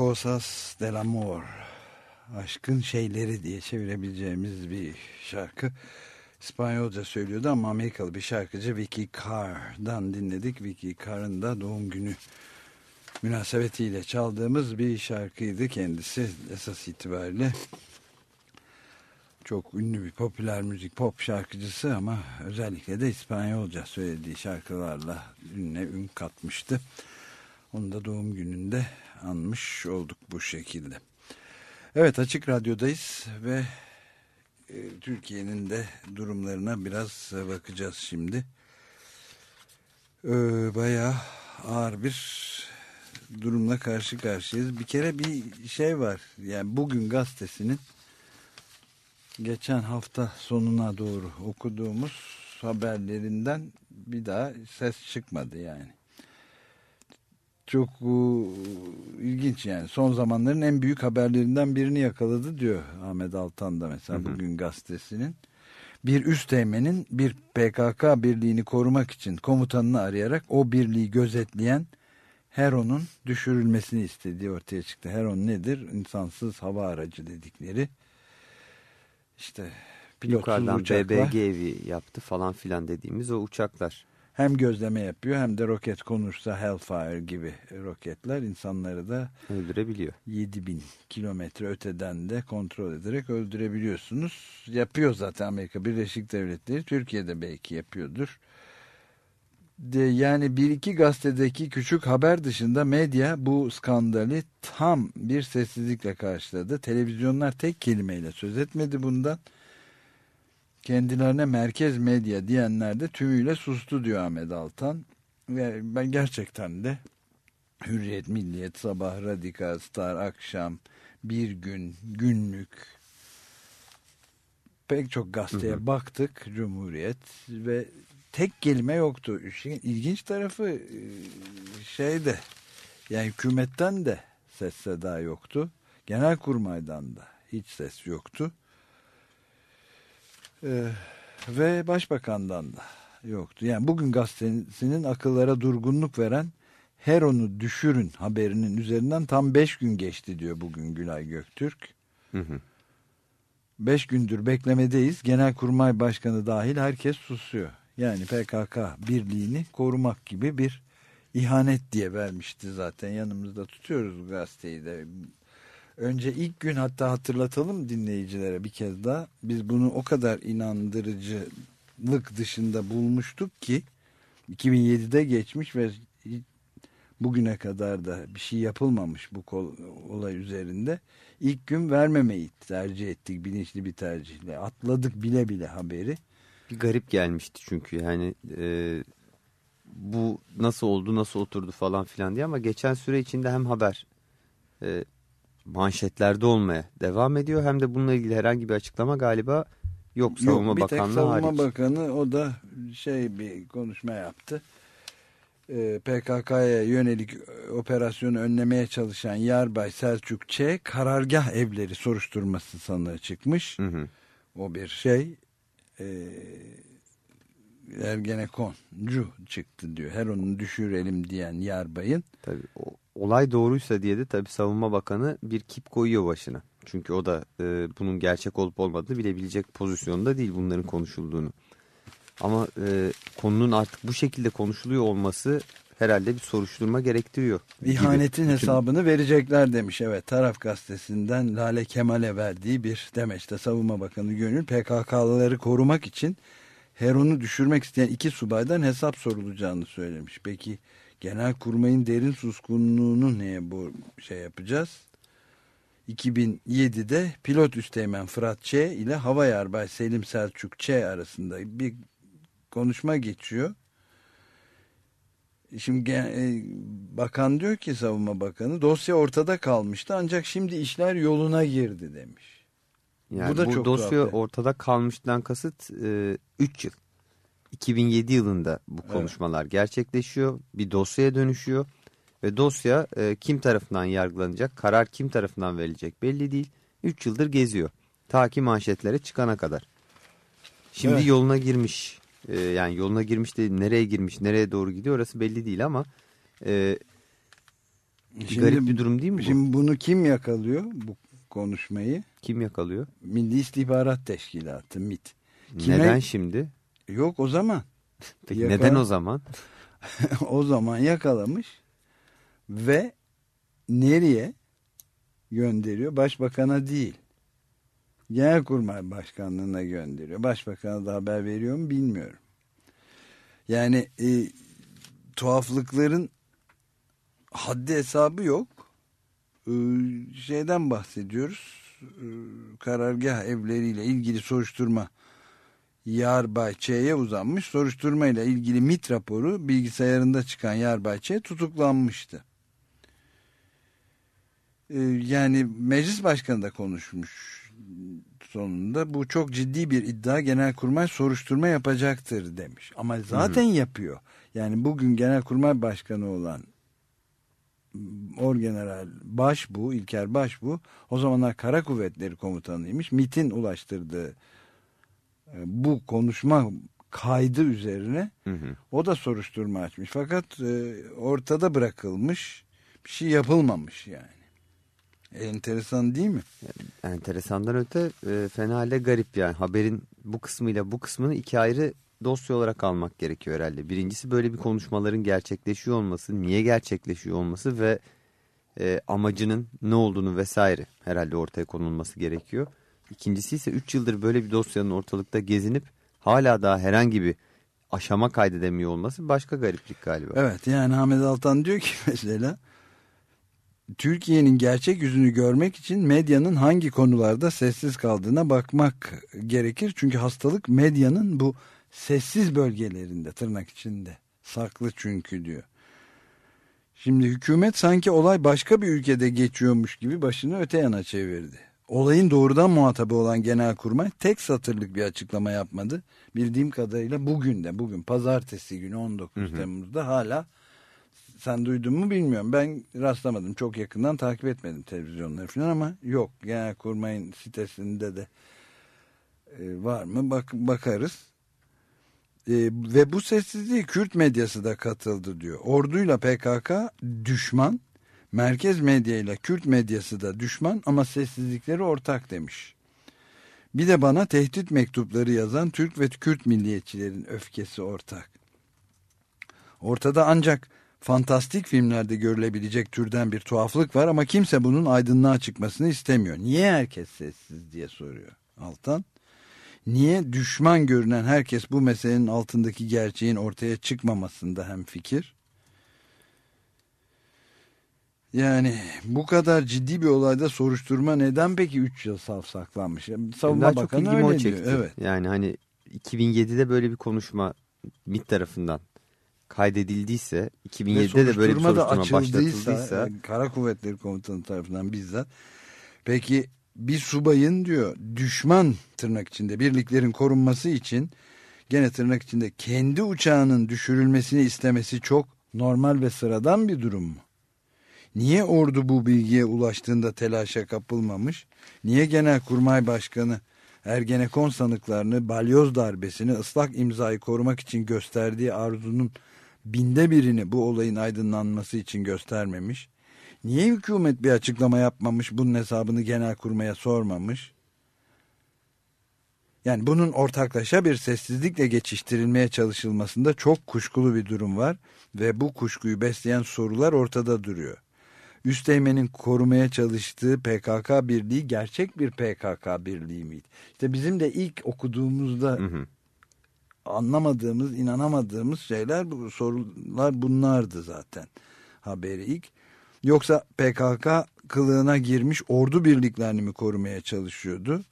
Cosas del Amor. Aşkın şeyleri diye çevirebileceğimiz bir şarkı. İspanyolca söylüyordu ama Amerikalı bir şarkıcı Vicky Carr'dan dinledik. Vicky Carr'ın da doğum günü münasebetiyle çaldığımız bir şarkıydı kendisi esas itibariyle. Çok ünlü bir popüler müzik pop şarkıcısı ama özellikle de İspanyolca söylediği şarkılarla ününe ün katmıştı. Onu da doğum gününde anmış olduk bu şekilde. Evet Açık Radyo'dayız ve e, Türkiye'nin de durumlarına biraz bakacağız şimdi. E, bayağı ağır bir durumla karşı karşıyayız. Bir kere bir şey var. Yani bugün gazetesinin geçen hafta sonuna doğru okuduğumuz haberlerinden bir daha ses çıkmadı yani. Çok uh, ilginç yani. Son zamanların en büyük haberlerinden birini yakaladı diyor Ahmet Altan da mesela hı hı. bugün gazetesinin. Bir üst teğmenin bir PKK birliğini korumak için komutanını arayarak o birliği gözetleyen Heron'un düşürülmesini istediği ortaya çıktı. Heron nedir? İnsansız hava aracı dedikleri. İşte pilotsuz Yukarıdan uçaklar. BBG evi yaptı falan filan dediğimiz o uçaklar. Hem gözleme yapıyor hem de roket konursa Hellfire gibi roketler insanları da öldürebiliyor. 7000 kilometre öteden de kontrol ederek öldürebiliyorsunuz. Yapıyor zaten Amerika Birleşik Devletleri. Türkiye'de belki yapıyordur. De yani bir iki gazetedeki küçük haber dışında medya bu skandalı tam bir sessizlikle karşıladı. Televizyonlar tek kelimeyle söz etmedi bundan. Kendilerine merkez medya diyenler de tümüyle sustu diyor Ahmet Altan. Ve ben gerçekten de Hürriyet, Milliyet, Sabah, Radikal, Star, Akşam, Bir Gün, Günlük pek çok gazeteye hı hı. baktık Cumhuriyet ve tek kelime yoktu. İlginç tarafı şeyde yani hükümetten de ses seda yoktu. Genelkurmay'dan da hiç ses yoktu. Ee, ve başbakandan da yoktu. Yani bugün gazetesinin akıllara durgunluk veren Heron'u düşürün haberinin üzerinden tam beş gün geçti diyor bugün Gülay Göktürk. Hı hı. Beş gündür beklemedeyiz. Genelkurmay Başkanı dahil herkes susuyor. Yani PKK birliğini korumak gibi bir ihanet diye vermişti zaten. Yanımızda tutuyoruz gazeteyi de. Önce ilk gün hatta hatırlatalım dinleyicilere bir kez daha. Biz bunu o kadar inandırıcılık dışında bulmuştuk ki 2007'de geçmiş ve bugüne kadar da bir şey yapılmamış bu olay üzerinde. İlk gün vermemeyi tercih ettik bilinçli bir tercihle. Atladık bile bile haberi. Bir garip gelmişti çünkü yani e, bu nasıl oldu nasıl oturdu falan filan diye ama geçen süre içinde hem haber e, manşetlerde olmaya devam ediyor hem de bununla ilgili herhangi bir açıklama galiba yok Savunma yok, bir Bakanlığı tek Savunma hariç. Bakanı o da şey bir konuşma yaptı. Ee, PKK'ya yönelik operasyonu önlemeye çalışan Yarbay Selçuk Ç. karargah evleri soruşturması sanığı çıkmış. Hı hı. O bir şey e, Ergenekoncu çıktı diyor. Her onu düşürelim diyen Yarbay'ın. Tabii o, olay doğruysa diye de tabii Savunma Bakanı bir kip koyuyor başına. Çünkü o da e, bunun gerçek olup olmadığını bilebilecek pozisyonda değil bunların konuşulduğunu. Ama e, konunun artık bu şekilde konuşuluyor olması herhalde bir soruşturma gerektiriyor. İhanetin gibi. hesabını verecekler demiş. Evet taraf gazetesinden Lale Kemal'e verdiği bir demeçte Savunma Bakanı Gönül PKK'lıları korumak için Heron'u düşürmek isteyen iki subaydan hesap sorulacağını söylemiş. Peki genel kurmayın derin suskunluğunu neye bu şey yapacağız? 2007'de pilot üsteğmen Fırat Ç ile hava yarbay Selim Selçuk Ç arasında bir konuşma geçiyor. Şimdi e, bakan diyor ki savunma bakanı dosya ortada kalmıştı ancak şimdi işler yoluna girdi demiş. Yani bu, da bu çok dosya tuhaf. ortada kalmıştan kasıt 3 e, yıl. 2007 yılında bu konuşmalar evet. gerçekleşiyor. Bir dosyaya dönüşüyor. Ve dosya e, kim tarafından yargılanacak, karar kim tarafından verilecek belli değil. 3 yıldır geziyor. Ta ki manşetlere çıkana kadar. Şimdi evet. yoluna girmiş. E, yani yoluna girmiş de nereye girmiş, nereye doğru gidiyor orası belli değil ama e, Şimdi- Garip bir durum değil mi bu? Şimdi bunu kim yakalıyor bu konuşmayı? Kim yakalıyor? Milli İstihbarat Teşkilatı MIT. Kime- Neden şimdi? Yok o zaman. Peki Yakala- neden o zaman? o zaman yakalamış ve nereye gönderiyor? Başbakan'a değil. Genelkurmay Başkanlığı'na gönderiyor. Başbakan'a da haber veriyor mu bilmiyorum. Yani e, tuhaflıkların haddi hesabı yok. E, şeyden bahsediyoruz. E, karargah evleriyle ilgili soruşturma Yarbay Ç'ye uzanmış. Soruşturmayla ilgili MIT raporu bilgisayarında çıkan Yarbay Ç tutuklanmıştı. Ee, yani meclis başkanı da konuşmuş sonunda. Bu çok ciddi bir iddia genelkurmay soruşturma yapacaktır demiş. Ama zaten yapıyor. Yani bugün genelkurmay başkanı olan Orgeneral Başbu, İlker Başbu o zamanlar Kara Kuvvetleri Komutanıymış. MIT'in ulaştırdığı bu konuşma kaydı üzerine Hı hı. o da soruşturma açmış. Fakat e, ortada bırakılmış bir şey yapılmamış yani. Enteresan değil mi? Enteresandan öte e, fena halde garip yani. Haberin bu kısmıyla bu kısmını iki ayrı dosya olarak almak gerekiyor herhalde. Birincisi böyle bir konuşmaların gerçekleşiyor olması, niye gerçekleşiyor olması ve e, amacının ne olduğunu vesaire herhalde ortaya konulması gerekiyor. İkincisi ise 3 yıldır böyle bir dosyanın ortalıkta gezinip hala daha herhangi bir aşama kaydedemiyor olması başka gariplik galiba. Evet yani Ahmet Altan diyor ki mesela Türkiye'nin gerçek yüzünü görmek için medyanın hangi konularda sessiz kaldığına bakmak gerekir. Çünkü hastalık medyanın bu sessiz bölgelerinde tırnak içinde saklı çünkü diyor. Şimdi hükümet sanki olay başka bir ülkede geçiyormuş gibi başını öte yana çevirdi. Olayın doğrudan muhatabı olan Genelkurmay tek satırlık bir açıklama yapmadı. Bildiğim kadarıyla bugün de bugün pazartesi günü 19 Temmuz'da hala sen duydun mu bilmiyorum. Ben rastlamadım. Çok yakından takip etmedim televizyonları falan ama yok. Genelkurmay'ın sitesinde de e, var mı bak bakarız. E, ve bu sessizliği Kürt medyası da katıldı diyor. Orduyla PKK düşman, merkez medyayla Kürt medyası da düşman ama sessizlikleri ortak demiş. Bir de bana tehdit mektupları yazan Türk ve Kürt milliyetçilerin öfkesi ortak. Ortada ancak fantastik filmlerde görülebilecek türden bir tuhaflık var ama kimse bunun aydınlığa çıkmasını istemiyor. Niye herkes sessiz diye soruyor Altan. Niye düşman görünen herkes bu meselenin altındaki gerçeğin ortaya çıkmamasında hem fikir? Yani bu kadar ciddi bir olayda soruşturma neden peki 3 yıl savsaklanmış? Savunma Daha çok Bakanı ilgimi öyle o diyor. çekti. Evet. Yani hani 2007'de böyle bir konuşma MİT tarafından kaydedildiyse Ve 2007'de de böyle bir soruşturma başlatıldıysa Kara Kuvvetleri Komutanı tarafından bizzat. Peki bir subayın diyor düşman tırnak içinde birliklerin korunması için gene tırnak içinde kendi uçağının düşürülmesini istemesi çok normal ve sıradan bir durum mu? Niye ordu bu bilgiye ulaştığında telaşa kapılmamış? Niye Genelkurmay Başkanı Ergenekon sanıklarını balyoz darbesini ıslak imzayı korumak için gösterdiği arzunun binde birini bu olayın aydınlanması için göstermemiş? Niye hükümet bir açıklama yapmamış bunun hesabını Genelkurmay'a sormamış? Yani bunun ortaklaşa bir sessizlikle geçiştirilmeye çalışılmasında çok kuşkulu bir durum var ve bu kuşkuyu besleyen sorular ortada duruyor. Üsteğmen'in korumaya çalıştığı PKK birliği gerçek bir PKK birliği miydi? İşte bizim de ilk okuduğumuzda Hı hı. anlamadığımız, inanamadığımız şeyler, bu sorular bunlardı zaten haberi ilk. Yoksa PKK kılığına girmiş ordu birliklerini mi korumaya çalışıyordu?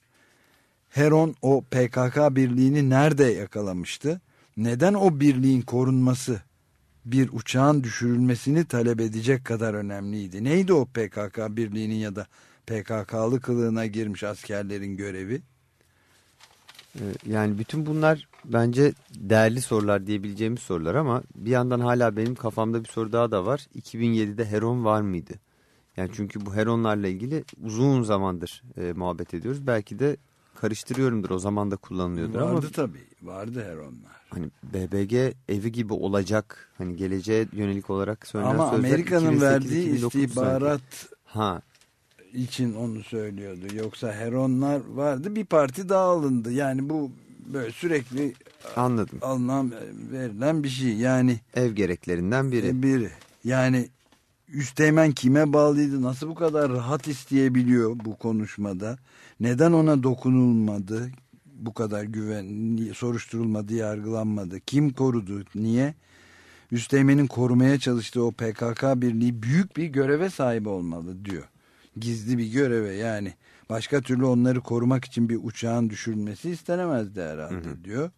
Heron o PKK birliğini nerede yakalamıştı? Neden o birliğin korunması bir uçağın düşürülmesini talep edecek kadar önemliydi? Neydi o PKK birliğinin ya da PKK'lı kılığına girmiş askerlerin görevi? Ee, Yani bütün bunlar bence değerli sorular diyebileceğimiz sorular ama bir yandan hala benim kafamda bir soru daha da var. 2007'de Heron var mıydı? Yani çünkü bu Heronlarla ilgili uzun zamandır e, muhabbet ediyoruz. Belki de karıştırıyorumdur o zaman da kullanılıyordur Vardı ama tabii. Vardı Heronlar. hani BBG evi gibi olacak hani geleceğe yönelik olarak söylenen Ama sözler Amerika'nın 2008-2009 verdiği sanki. istihbarat Ha için onu söylüyordu. Yoksa Heronlar vardı. Bir parti daha alındı. Yani bu böyle sürekli anladım. alınan verilen bir şey. Yani Ev gereklerinden biri. biri. Yani Üsteğmen kime bağlıydı? Nasıl bu kadar rahat isteyebiliyor bu konuşmada? Neden ona dokunulmadı? Bu kadar güven soruşturulmadı, yargılanmadı. Kim korudu? Niye? Üsteğmen'in korumaya çalıştığı o PKK birliği büyük bir göreve sahip olmalı diyor. Gizli bir göreve yani. Başka türlü onları korumak için bir uçağın düşürülmesi istenemezdi herhalde diyor.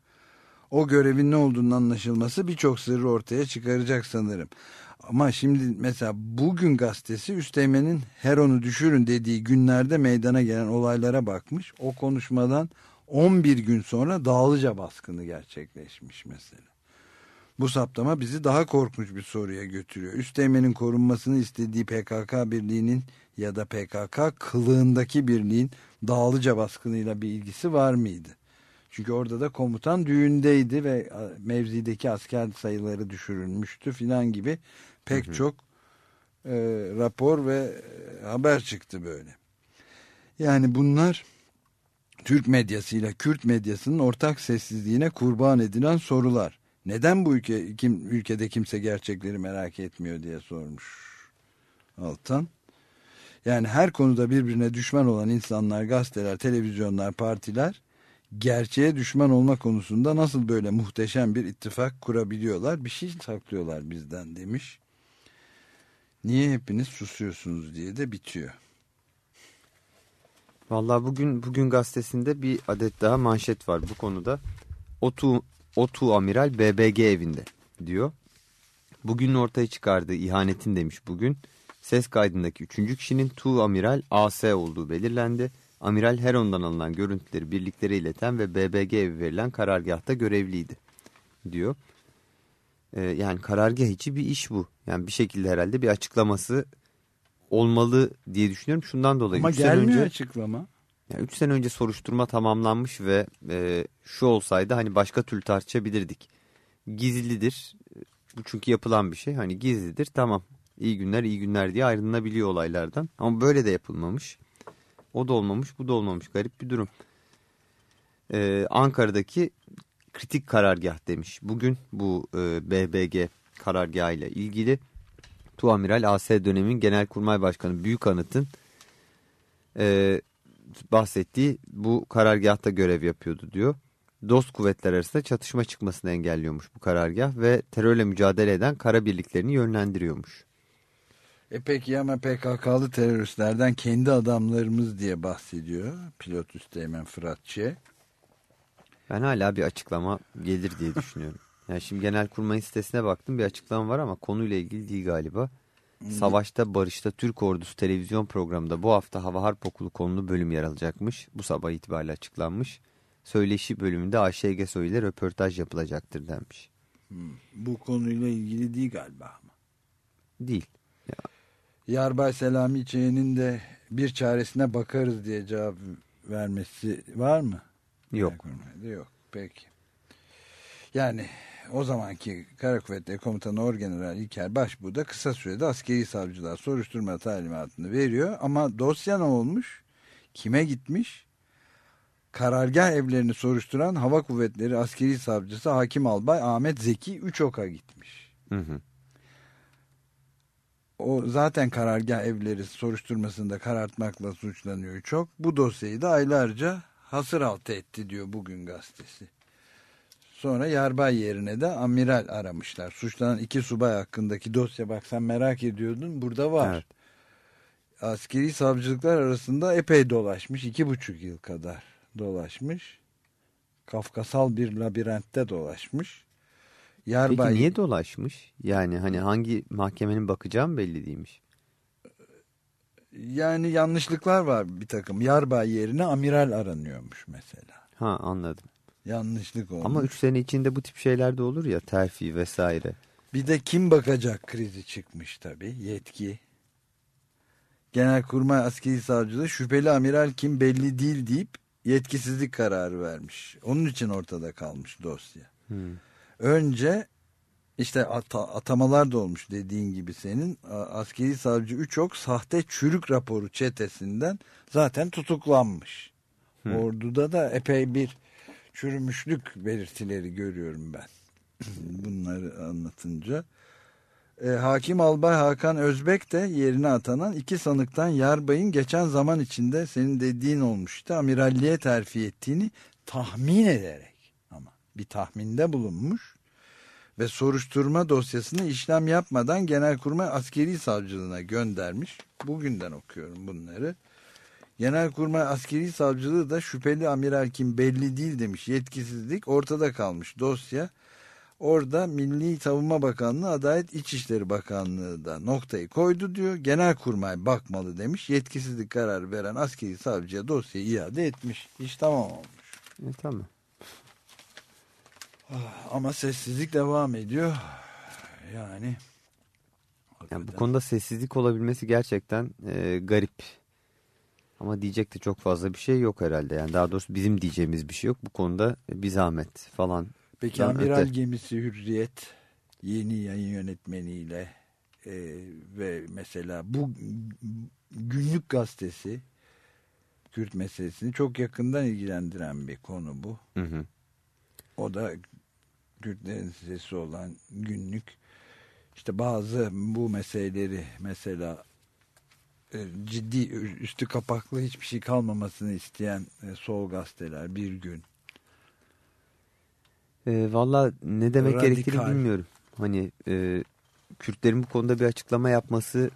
O görevin ne olduğunu anlaşılması birçok sırrı ortaya çıkaracak sanırım. Ama şimdi mesela bugün gazetesi Üsteğmen'in Heron'u düşürün dediği günlerde meydana gelen olaylara bakmış. O konuşmadan 11 gün sonra Dağlıca baskını gerçekleşmiş mesela. Bu saptama bizi daha korkunç bir soruya götürüyor. Üsteğmen'in korunmasını istediği PKK birliğinin ya da PKK kılığındaki birliğin Dağlıca baskınıyla bir ilgisi var mıydı? Çünkü orada da komutan düğündeydi ve mevzideki asker sayıları düşürülmüştü filan gibi pek çok e, rapor ve e, haber çıktı böyle. Yani bunlar Türk medyasıyla Kürt medyasının ortak sessizliğine kurban edilen sorular. Neden bu ülke kim, ülkede kimse gerçekleri merak etmiyor diye sormuş Altan. Yani her konuda birbirine düşman olan insanlar, gazeteler, televizyonlar, partiler gerçeğe düşman olma konusunda nasıl böyle muhteşem bir ittifak kurabiliyorlar? Bir şey saklıyorlar bizden demiş. Niye hepiniz susuyorsunuz diye de bitiyor. Vallahi bugün bugün gazetesinde bir adet daha manşet var bu konuda. Otu Otu Amiral BBG evinde diyor. Bugün ortaya çıkardığı ihanetin demiş bugün. Ses kaydındaki üçüncü kişinin Tu Amiral AS olduğu belirlendi. Amiral Heron'dan alınan görüntüleri birliklere ileten ve BBG evi verilen karargahta görevliydi diyor. Ee, yani karargah içi bir iş bu. Yani bir şekilde herhalde bir açıklaması olmalı diye düşünüyorum. Şundan dolayı. Ama gelmiyor önce, açıklama. yani 3 sene önce soruşturma tamamlanmış ve e, şu olsaydı hani başka türlü tartışabilirdik. Gizlidir. Bu çünkü yapılan bir şey. Hani gizlidir tamam. İyi günler iyi günler diye ayrılınabiliyor olaylardan. Ama böyle de yapılmamış. O da olmamış bu da olmamış. Garip bir durum. Ee, Ankara'daki kritik karargah demiş. Bugün bu e, BBG karargahı ile ilgili Tuamiral AS dönemin Genelkurmay Başkanı Büyük Anıt'ın e, bahsettiği bu karargahta görev yapıyordu diyor. Dost kuvvetler arasında çatışma çıkmasını engelliyormuş bu karargah ve terörle mücadele eden kara birliklerini yönlendiriyormuş. E peki ama PKK'lı teröristlerden kendi adamlarımız diye bahsediyor. Pilot Üsteğmen Fıratçı. Ben hala bir açıklama gelir diye düşünüyorum. Yani şimdi Genelkurmay'ın sitesine baktım bir açıklama var ama konuyla ilgili değil galiba. Savaşta Barış'ta Türk Ordusu televizyon programında bu hafta Hava Harp Okulu konulu bölüm yer alacakmış. Bu sabah itibariyle açıklanmış. Söyleşi bölümünde Ayşe Ege Soy ile röportaj yapılacaktır denmiş. Bu konuyla ilgili değil galiba ama. Değil. Yarbay Selami Çeyen'in de bir çaresine bakarız diye cevap vermesi var mı? Yok. Genelkurmay'da Yok. Peki. Yani o zamanki Kara Kuvvetleri Komutanı Orgeneral İlker Başbuğ da kısa sürede askeri savcılar soruşturma talimatını veriyor. Ama dosya ne olmuş? Kime gitmiş? Karargah evlerini soruşturan Hava Kuvvetleri Askeri Savcısı Hakim Albay Ahmet Zeki Üçok'a gitmiş. Hı hı. O zaten karargah evleri soruşturmasında karartmakla suçlanıyor çok. Bu dosyayı da aylarca hasır altı etti diyor bugün gazetesi. Sonra yarbay yerine de amiral aramışlar. Suçlanan iki subay hakkındaki dosya bak sen merak ediyordun burada var. Evet. Askeri savcılıklar arasında epey dolaşmış. iki buçuk yıl kadar dolaşmış. Kafkasal bir labirentte dolaşmış. Yarbay... Peki niye dolaşmış? Yani hani hangi mahkemenin bakacağı belli değilmiş. Yani yanlışlıklar var bir takım. Yarbay yerine amiral aranıyormuş mesela. Ha anladım. Yanlışlık olmuş. Ama 3 sene içinde bu tip şeyler de olur ya terfi vesaire. Bir de kim bakacak krizi çıkmış tabii yetki. Genelkurmay Askeri Savcılığı şüpheli amiral kim belli değil deyip yetkisizlik kararı vermiş. Onun için ortada kalmış dosya. Önce işte ata- atamalar da olmuş dediğin gibi senin. Askeri savcı Üçok sahte çürük raporu çetesinden zaten tutuklanmış. Orduda da epey bir çürümüşlük belirtileri görüyorum ben. Bunları anlatınca. E, Hakim Albay Hakan Özbek de yerine atanan iki sanıktan Yarbay'ın geçen zaman içinde senin dediğin olmuştu. Amiralliğe terfi ettiğini tahmin ederek ama bir tahminde bulunmuş ve soruşturma dosyasını işlem yapmadan Genelkurmay Askeri Savcılığına göndermiş. Bugünden okuyorum bunları. Genelkurmay Askeri Savcılığı da şüpheli amiral kim belli değil demiş. Yetkisizlik ortada kalmış dosya. Orada Milli Savunma Bakanlığı, Adalet İçişleri Bakanlığı da noktayı koydu diyor. Genelkurmay bakmalı demiş. Yetkisizlik kararı veren askeri savcıya dosyayı iade etmiş. İş tamam olmuş. E, tamam. Ama sessizlik devam ediyor. Yani Yani bu konuda sessizlik olabilmesi gerçekten e, garip. Ama diyecek de çok fazla bir şey yok herhalde. Yani daha doğrusu bizim diyeceğimiz bir şey yok. Bu konuda bir zahmet falan. Peki Amiral öte. Gemisi Hürriyet yeni yayın yönetmeniyle e, ve mesela bu günlük gazetesi Kürt meselesini çok yakından ilgilendiren bir konu bu. Hı hı. O da Kürtlerin sesi olan günlük işte bazı bu meseleleri mesela e, ciddi üstü kapaklı hiçbir şey kalmamasını isteyen e, sol gazeteler bir gün E, Valla ne demek Radikal. gerektiğini bilmiyorum. Hani e, Kürtlerin bu konuda bir açıklama yapması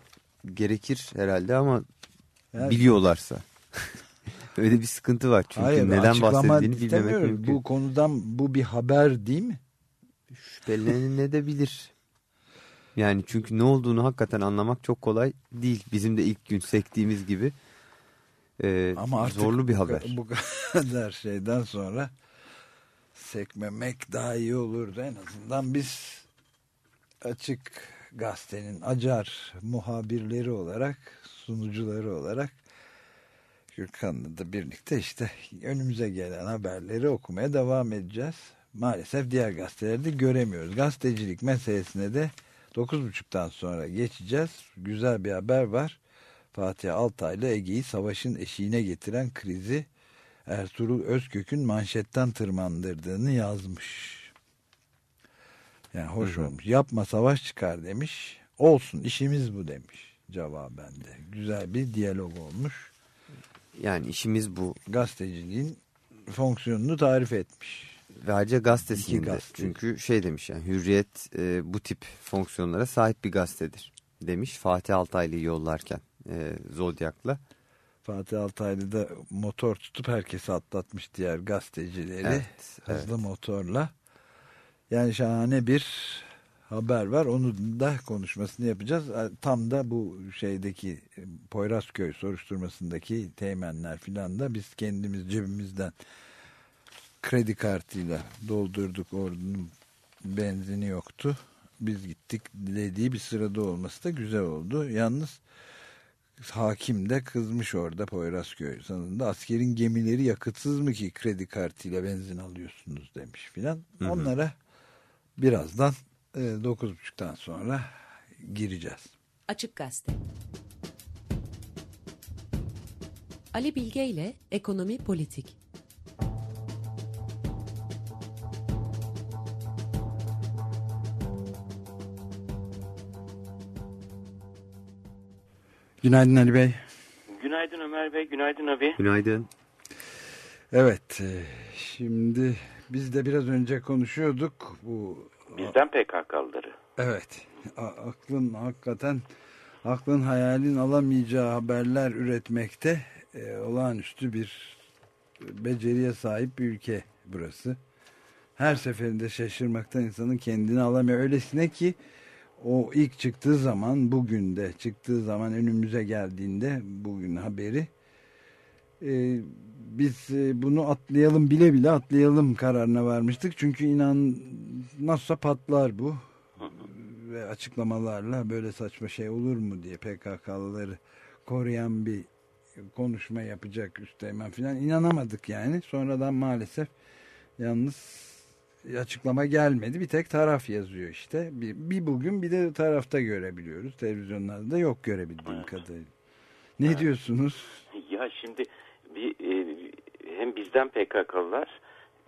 gerekir herhalde ama Yani- biliyorlarsa. Öyle bir sıkıntı var. Çünkü Hayır, neden bahsedildiğini bilmemek mümkün. Bu konudan bu bir haber değil mi? Şüphelenilebilir. Yani çünkü ne olduğunu hakikaten anlamak çok kolay değil. Bizim de ilk gün sektiğimiz gibi e, Ama artık zorlu bir haber. Bu kadar şeyden sonra sekmemek daha iyi olurdu. En azından biz açık gazetenin acar muhabirleri olarak, sunucuları olarak Gürkan'la da birlikte işte önümüze gelen haberleri okumaya devam edeceğiz. Maalesef diğer gazetelerde göremiyoruz. Gazetecilik meselesine de 9.30'dan sonra geçeceğiz. Güzel bir haber var. Fatih Altaylı Ege'yi savaşın eşiğine getiren krizi Ertuğrul Özkök'ün manşetten tırmandırdığını yazmış. Yani hoş olmuş. Yapma savaş çıkar demiş. Olsun işimiz bu demiş cevaben de. Güzel bir diyalog olmuş. Yani işimiz bu. Gazeteciliğin fonksiyonunu tarif etmiş. Ayrıca gazetesinde. Gazete. Çünkü şey demiş yani Hürriyet e, bu tip fonksiyonlara sahip bir gazetedir demiş. Fatih Altaylı'yı yollarken e, Zodyak'la. Fatih Altaylı da motor tutup herkesi atlatmış diğer gazetecileri Evet, hızlı motorla. Yani şahane bir haber var. Onu da konuşmasını yapacağız. Tam da bu şeydeki e, Poyrazköy soruşturmasındaki teğmenler filan da biz kendimiz cebimizden kredi kartıyla doldurduk. Ordunun benzini yoktu. Biz gittik dediği bir sırada olması da güzel oldu. Yalnız hakim de kızmış orada Poyrazköy sanında askerin gemileri yakıtsız mı ki kredi kartıyla benzin alıyorsunuz demiş filan. Onlara birazdan e, 9.30'dan sonra gireceğiz. Açık Gazete. Ali Bilge ile Ekonomi Politik. Günaydın Ali Bey. Günaydın Ömer Bey, günaydın abi. Günaydın. Evet e, şimdi biz de biraz önce konuşuyorduk bu Bizden PKK'lıları. Evet. Aklın hakikaten aklın hayalin alamayacağı haberler üretmekte e, olağanüstü bir beceriye sahip bir ülke burası. Her seferinde şaşırmaktan insanın kendini alamıyor. Öylesine ki o ilk çıktığı zaman bugün de çıktığı zaman önümüze geldiğinde bugün haberi e, biz e, bunu atlayalım bile bile atlayalım kararına varmıştık. Çünkü inan nasılsa patlar bu ve açıklamalarla böyle saçma şey olur mu diye PKK'lıları koruyan bir konuşma yapacak Üsteğmen falan inanamadık yani. Sonradan maalesef yalnız açıklama gelmedi. Bir tek taraf yazıyor işte. Bir, bir bugün bir de tarafta görebiliyoruz. Televizyonlarda da yok görebildiğim Evet. kadarıyla. Ne diyorsunuz? Ya şimdi bir e, hem bizden PKK'lılar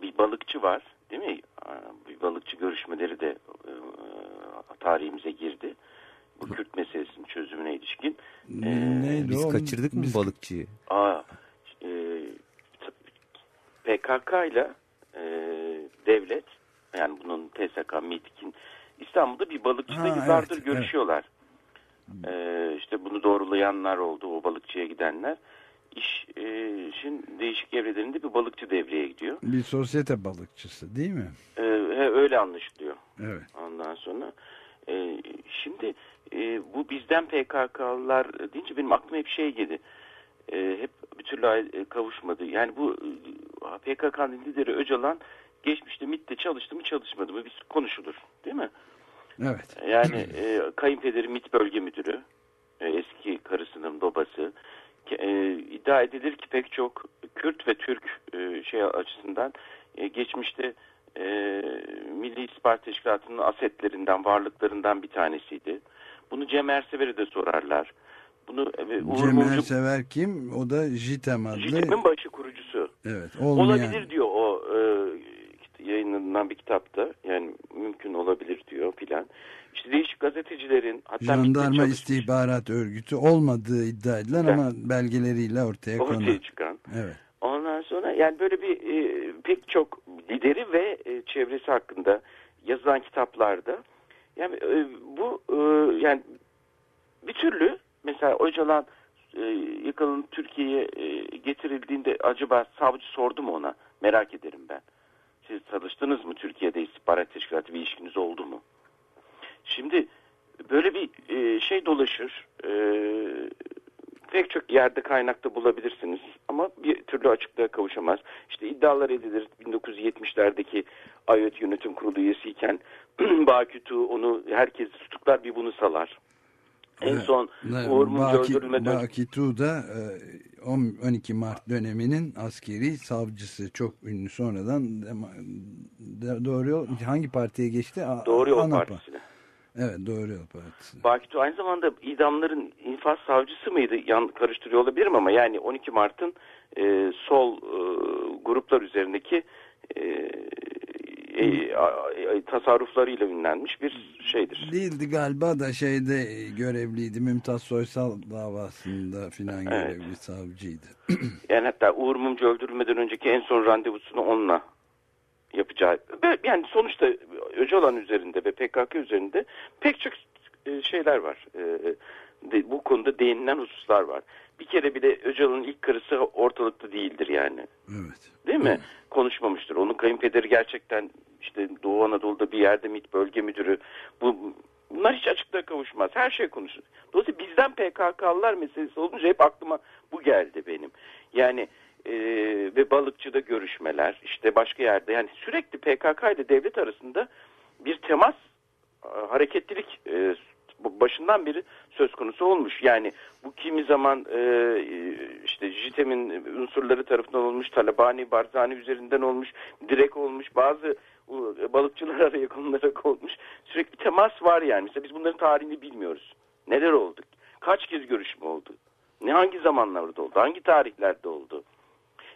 bir balıkçı var değil mi? Bir balıkçı görüşmeleri de e, tarihimize girdi. Bu Kürt meselesinin çözümüne ilişkin. Ee, Neydi Biz o? kaçırdık mı Biz- balıkçıyı? Aa, e, PKK ile e, devlet yani bunun TSK, MİT'in İstanbul'da bir balıkçıda Ha, yıllardır evet, görüşüyorlar. E, işte bunu doğrulayanlar oldu, o balıkçıya gidenler. İş, e, işin değişik evrelerinde bir balıkçı devreye gidiyor. Bir sosyete balıkçısı değil mi? E, he, öyle anlaşılıyor. Evet. Ondan sonra e, şimdi e, bu bizden PKK'lılar deyince benim aklıma hep şey geldi. E, hep bir türlü ay- kavuşmadı. Yani bu e, PKK'nın lideri Öcalan geçmişte MİT'te çalıştı mı çalışmadı mı biz konuşulur değil mi? Evet. Yani e, kayınpederi MİT bölge müdürü e, eski karısının babası e, iddia edilir ki pek çok Kürt ve Türk e, şey açısından e, geçmişte e, Milli İstihbarat Teşkilatı'nın asetlerinden, varlıklarından bir tanesiydi. Bunu Cem Ersever'e de sorarlar. Bunu e, Uğur Cem Mumcu Ersever kim? O da JITEM adlı. JITİM'in başı kurucusu. Evet. Olmayan. Olabilir diyor o e, yayınlanan bir kitapta. Yani mümkün olabilir diyor filan. İşte değişik gazetecilerin hatta Jandarma istihbarat örgütü olmadığı iddia edilen Evet. ama belgeleriyle ortaya ortaya konan. çıkan. Evet. Ondan sonra yani böyle bir e, pek çok lideri ve e, çevresi hakkında yazılan kitaplarda yani e, bu e, yani bir türlü mesela Öcalan e, yakalanıp Türkiye'ye e, getirildiğinde acaba savcı sordu mu ona? Merak ederim ben. Siz çalıştınız mı Türkiye'de istihbarat teşkilatı bir ilişkiniz oldu mu? Şimdi böyle bir e, şey dolaşır. E, pek çok yerde kaynakta bulabilirsiniz ama bir türlü açıklığa kavuşamaz. İşte iddialar edilir 1970'lerdeki AYÖT Yönetim Kurulu üyesiyken Bakütü onu herkes tutuklar bir bunu salar. En son Ne- Uğur Mumcu öldürülmeden Baki Tuğ'da e, on- 12 Mart döneminin askeri savcısı çok ünlü sonradan Doğru Yol hangi partiye geçti? Doğru Yol ANAP'a. Partisi'ne. Evet Doğru Yol Partisi. Bakütü aynı zamanda idamların infaz savcısı mıydı? Yan karıştırıyor olabilirim ama yani 12 Mart'ın e, sol e, gruplar üzerindeki e, e, e, tasarruflarıyla ünlenmiş bir şeydir. Değildi galiba da şeyde e, görevliydi. Mümtaz Soysal davasında filan Evet. görevli savcıydı. Yani hatta Uğur Mumcu öldürülmeden önceki en son randevusunu onunla yapacağı. Yani sonuçta Öcalan üzerinde ve PKK üzerinde pek çok e, şeyler var. E, de- bu konuda değinilen hususlar var. Bir kere bile Öcalan'ın ilk karısı ortalıkta değildir yani. Evet. Değil mi? Konuşmamıştır. Onun kayınpederi gerçekten işte Doğu Anadolu'da bir yerde MİT bölge müdürü. Bu bunlar hiç açıklığa kavuşmaz. Her şey konuşulur. Dolayısıyla bizden PKK'lılar meselesi olunca hep aklıma bu geldi benim. Yani e, ve balıkçıda görüşmeler işte başka yerde yani sürekli PKK ile devlet arasında bir temas e, hareketlilik e, başından beri söz konusu olmuş. Yani bu kimi zaman e, işte JITEM'in unsurları tarafından olmuş, Talabani, Barzani üzerinden olmuş, direkt olmuş, bazı balıkçılar araya konularak olmuş. Sürekli temas var yani. Mesela biz bunların tarihini bilmiyoruz. Neler oldu? Kaç kez görüşme oldu? Ne hangi zamanlarda oldu? Hangi tarihlerde oldu?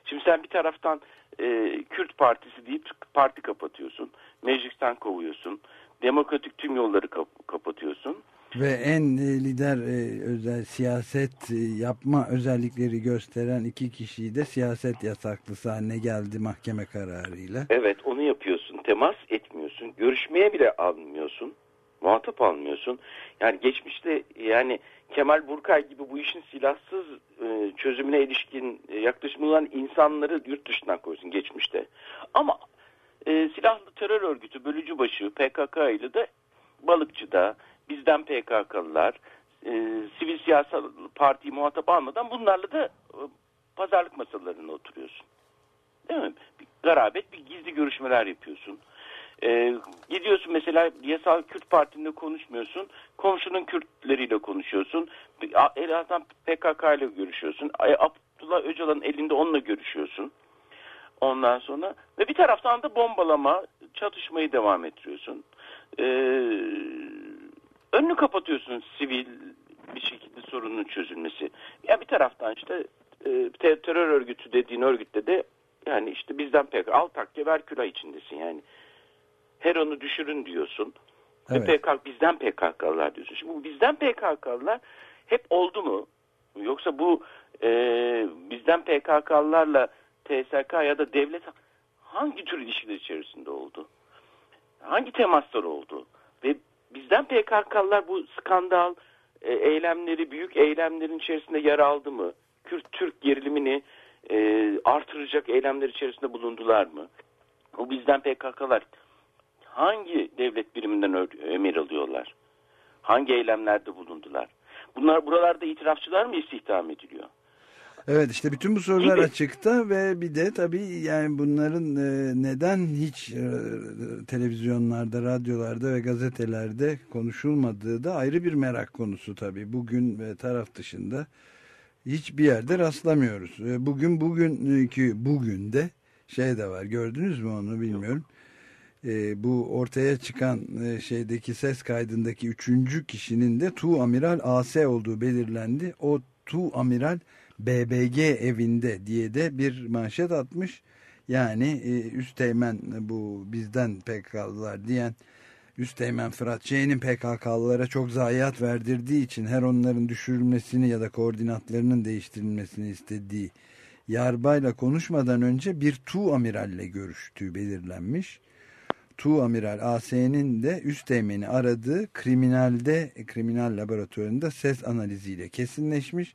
Şimdi sen bir taraftan e, Kürt Partisi deyip parti kapatıyorsun. Meclisten kovuyorsun. Demokratik tüm yolları kap- kapatıyorsun. Ve en e, lider e, özel siyaset e, yapma özellikleri gösteren iki kişiyi de siyaset yasaklısı haline geldi mahkeme kararıyla. Evet onu yapıyorsun. Temas etmiyorsun. Görüşmeye bile almıyorsun. Muhatap almıyorsun. Yani geçmişte yani Kemal Burkay gibi bu işin silahsız e, çözümüne ilişkin e, yaklaşımı olan insanları yurt dışından koyuyorsun geçmişte. Ama e, silahlı terör örgütü bölücü başı PKK ile de balıkçıda bizden PKK'lılar e, sivil siyasal partiyi muhatap almadan bunlarla da e, pazarlık masalarına oturuyorsun. Değil mi? Bir garabet, bir gizli görüşmeler yapıyorsun. E, gidiyorsun mesela yasal Kürt Parti'nde konuşmuyorsun. Komşunun Kürtleriyle konuşuyorsun. Elazığ'dan PKK ile görüşüyorsun. Abdullah Öcalan'ın elinde onunla görüşüyorsun. Ondan sonra ve bir taraftan da bombalama, çatışmayı devam ettiriyorsun. Ee, önünü kapatıyorsun sivil bir şekilde sorunun çözülmesi. Ya bir taraftan işte e, terör örgütü dediğin örgütte de yani işte bizden pek al takke ver külah içindesin yani. Her onu düşürün diyorsun. Evet. Ve PKK, bizden PKK'lılar diyorsun. Şimdi bu bizden PKK'lılar hep oldu mu? Yoksa bu e, bizden PKK'lılarla TSK ya da devlet hangi tür ilişkiler içerisinde oldu? Hangi temaslar oldu? Ve bizden PKK'lılar bu skandal e, eylemleri, büyük eylemlerin içerisinde yer aldı mı? Kürt-Türk gerilimini e, artıracak eylemler içerisinde bulundular mı? O bizden PKK'lar hangi devlet biriminden emir alıyorlar? Hangi eylemlerde bulundular? Bunlar buralarda itirafçılar mı istihdam ediliyor? Evet işte bütün bu sorular açıkta ve bir de tabii yani bunların e, neden hiç e, televizyonlarda, radyolarda ve gazetelerde konuşulmadığı da ayrı bir merak konusu tabii. Bugün ve taraf dışında hiçbir yerde rastlamıyoruz. Ve bugün bugünkü bugün de şey de var gördünüz mü onu bilmiyorum. E, bu ortaya çıkan e, şeydeki ses kaydındaki üçüncü kişinin de Tu Amiral AS olduğu belirlendi. O Tu Amiral BBG evinde diye de bir manşet atmış. Yani e, Üsteğmen bu bizden PKK'lılar diyen Üsteğmen Fırat Ç'nin PKK'lılara çok zayiat verdirdiği için her onların düşürülmesini ya da koordinatlarının değiştirilmesini istediği Yarbay'la konuşmadan önce bir Tu amiralle görüştüğü belirlenmiş. Tu amiral AS'nin de Üsteğmen'i aradığı kriminalde kriminal laboratuvarında ses analiziyle kesinleşmiş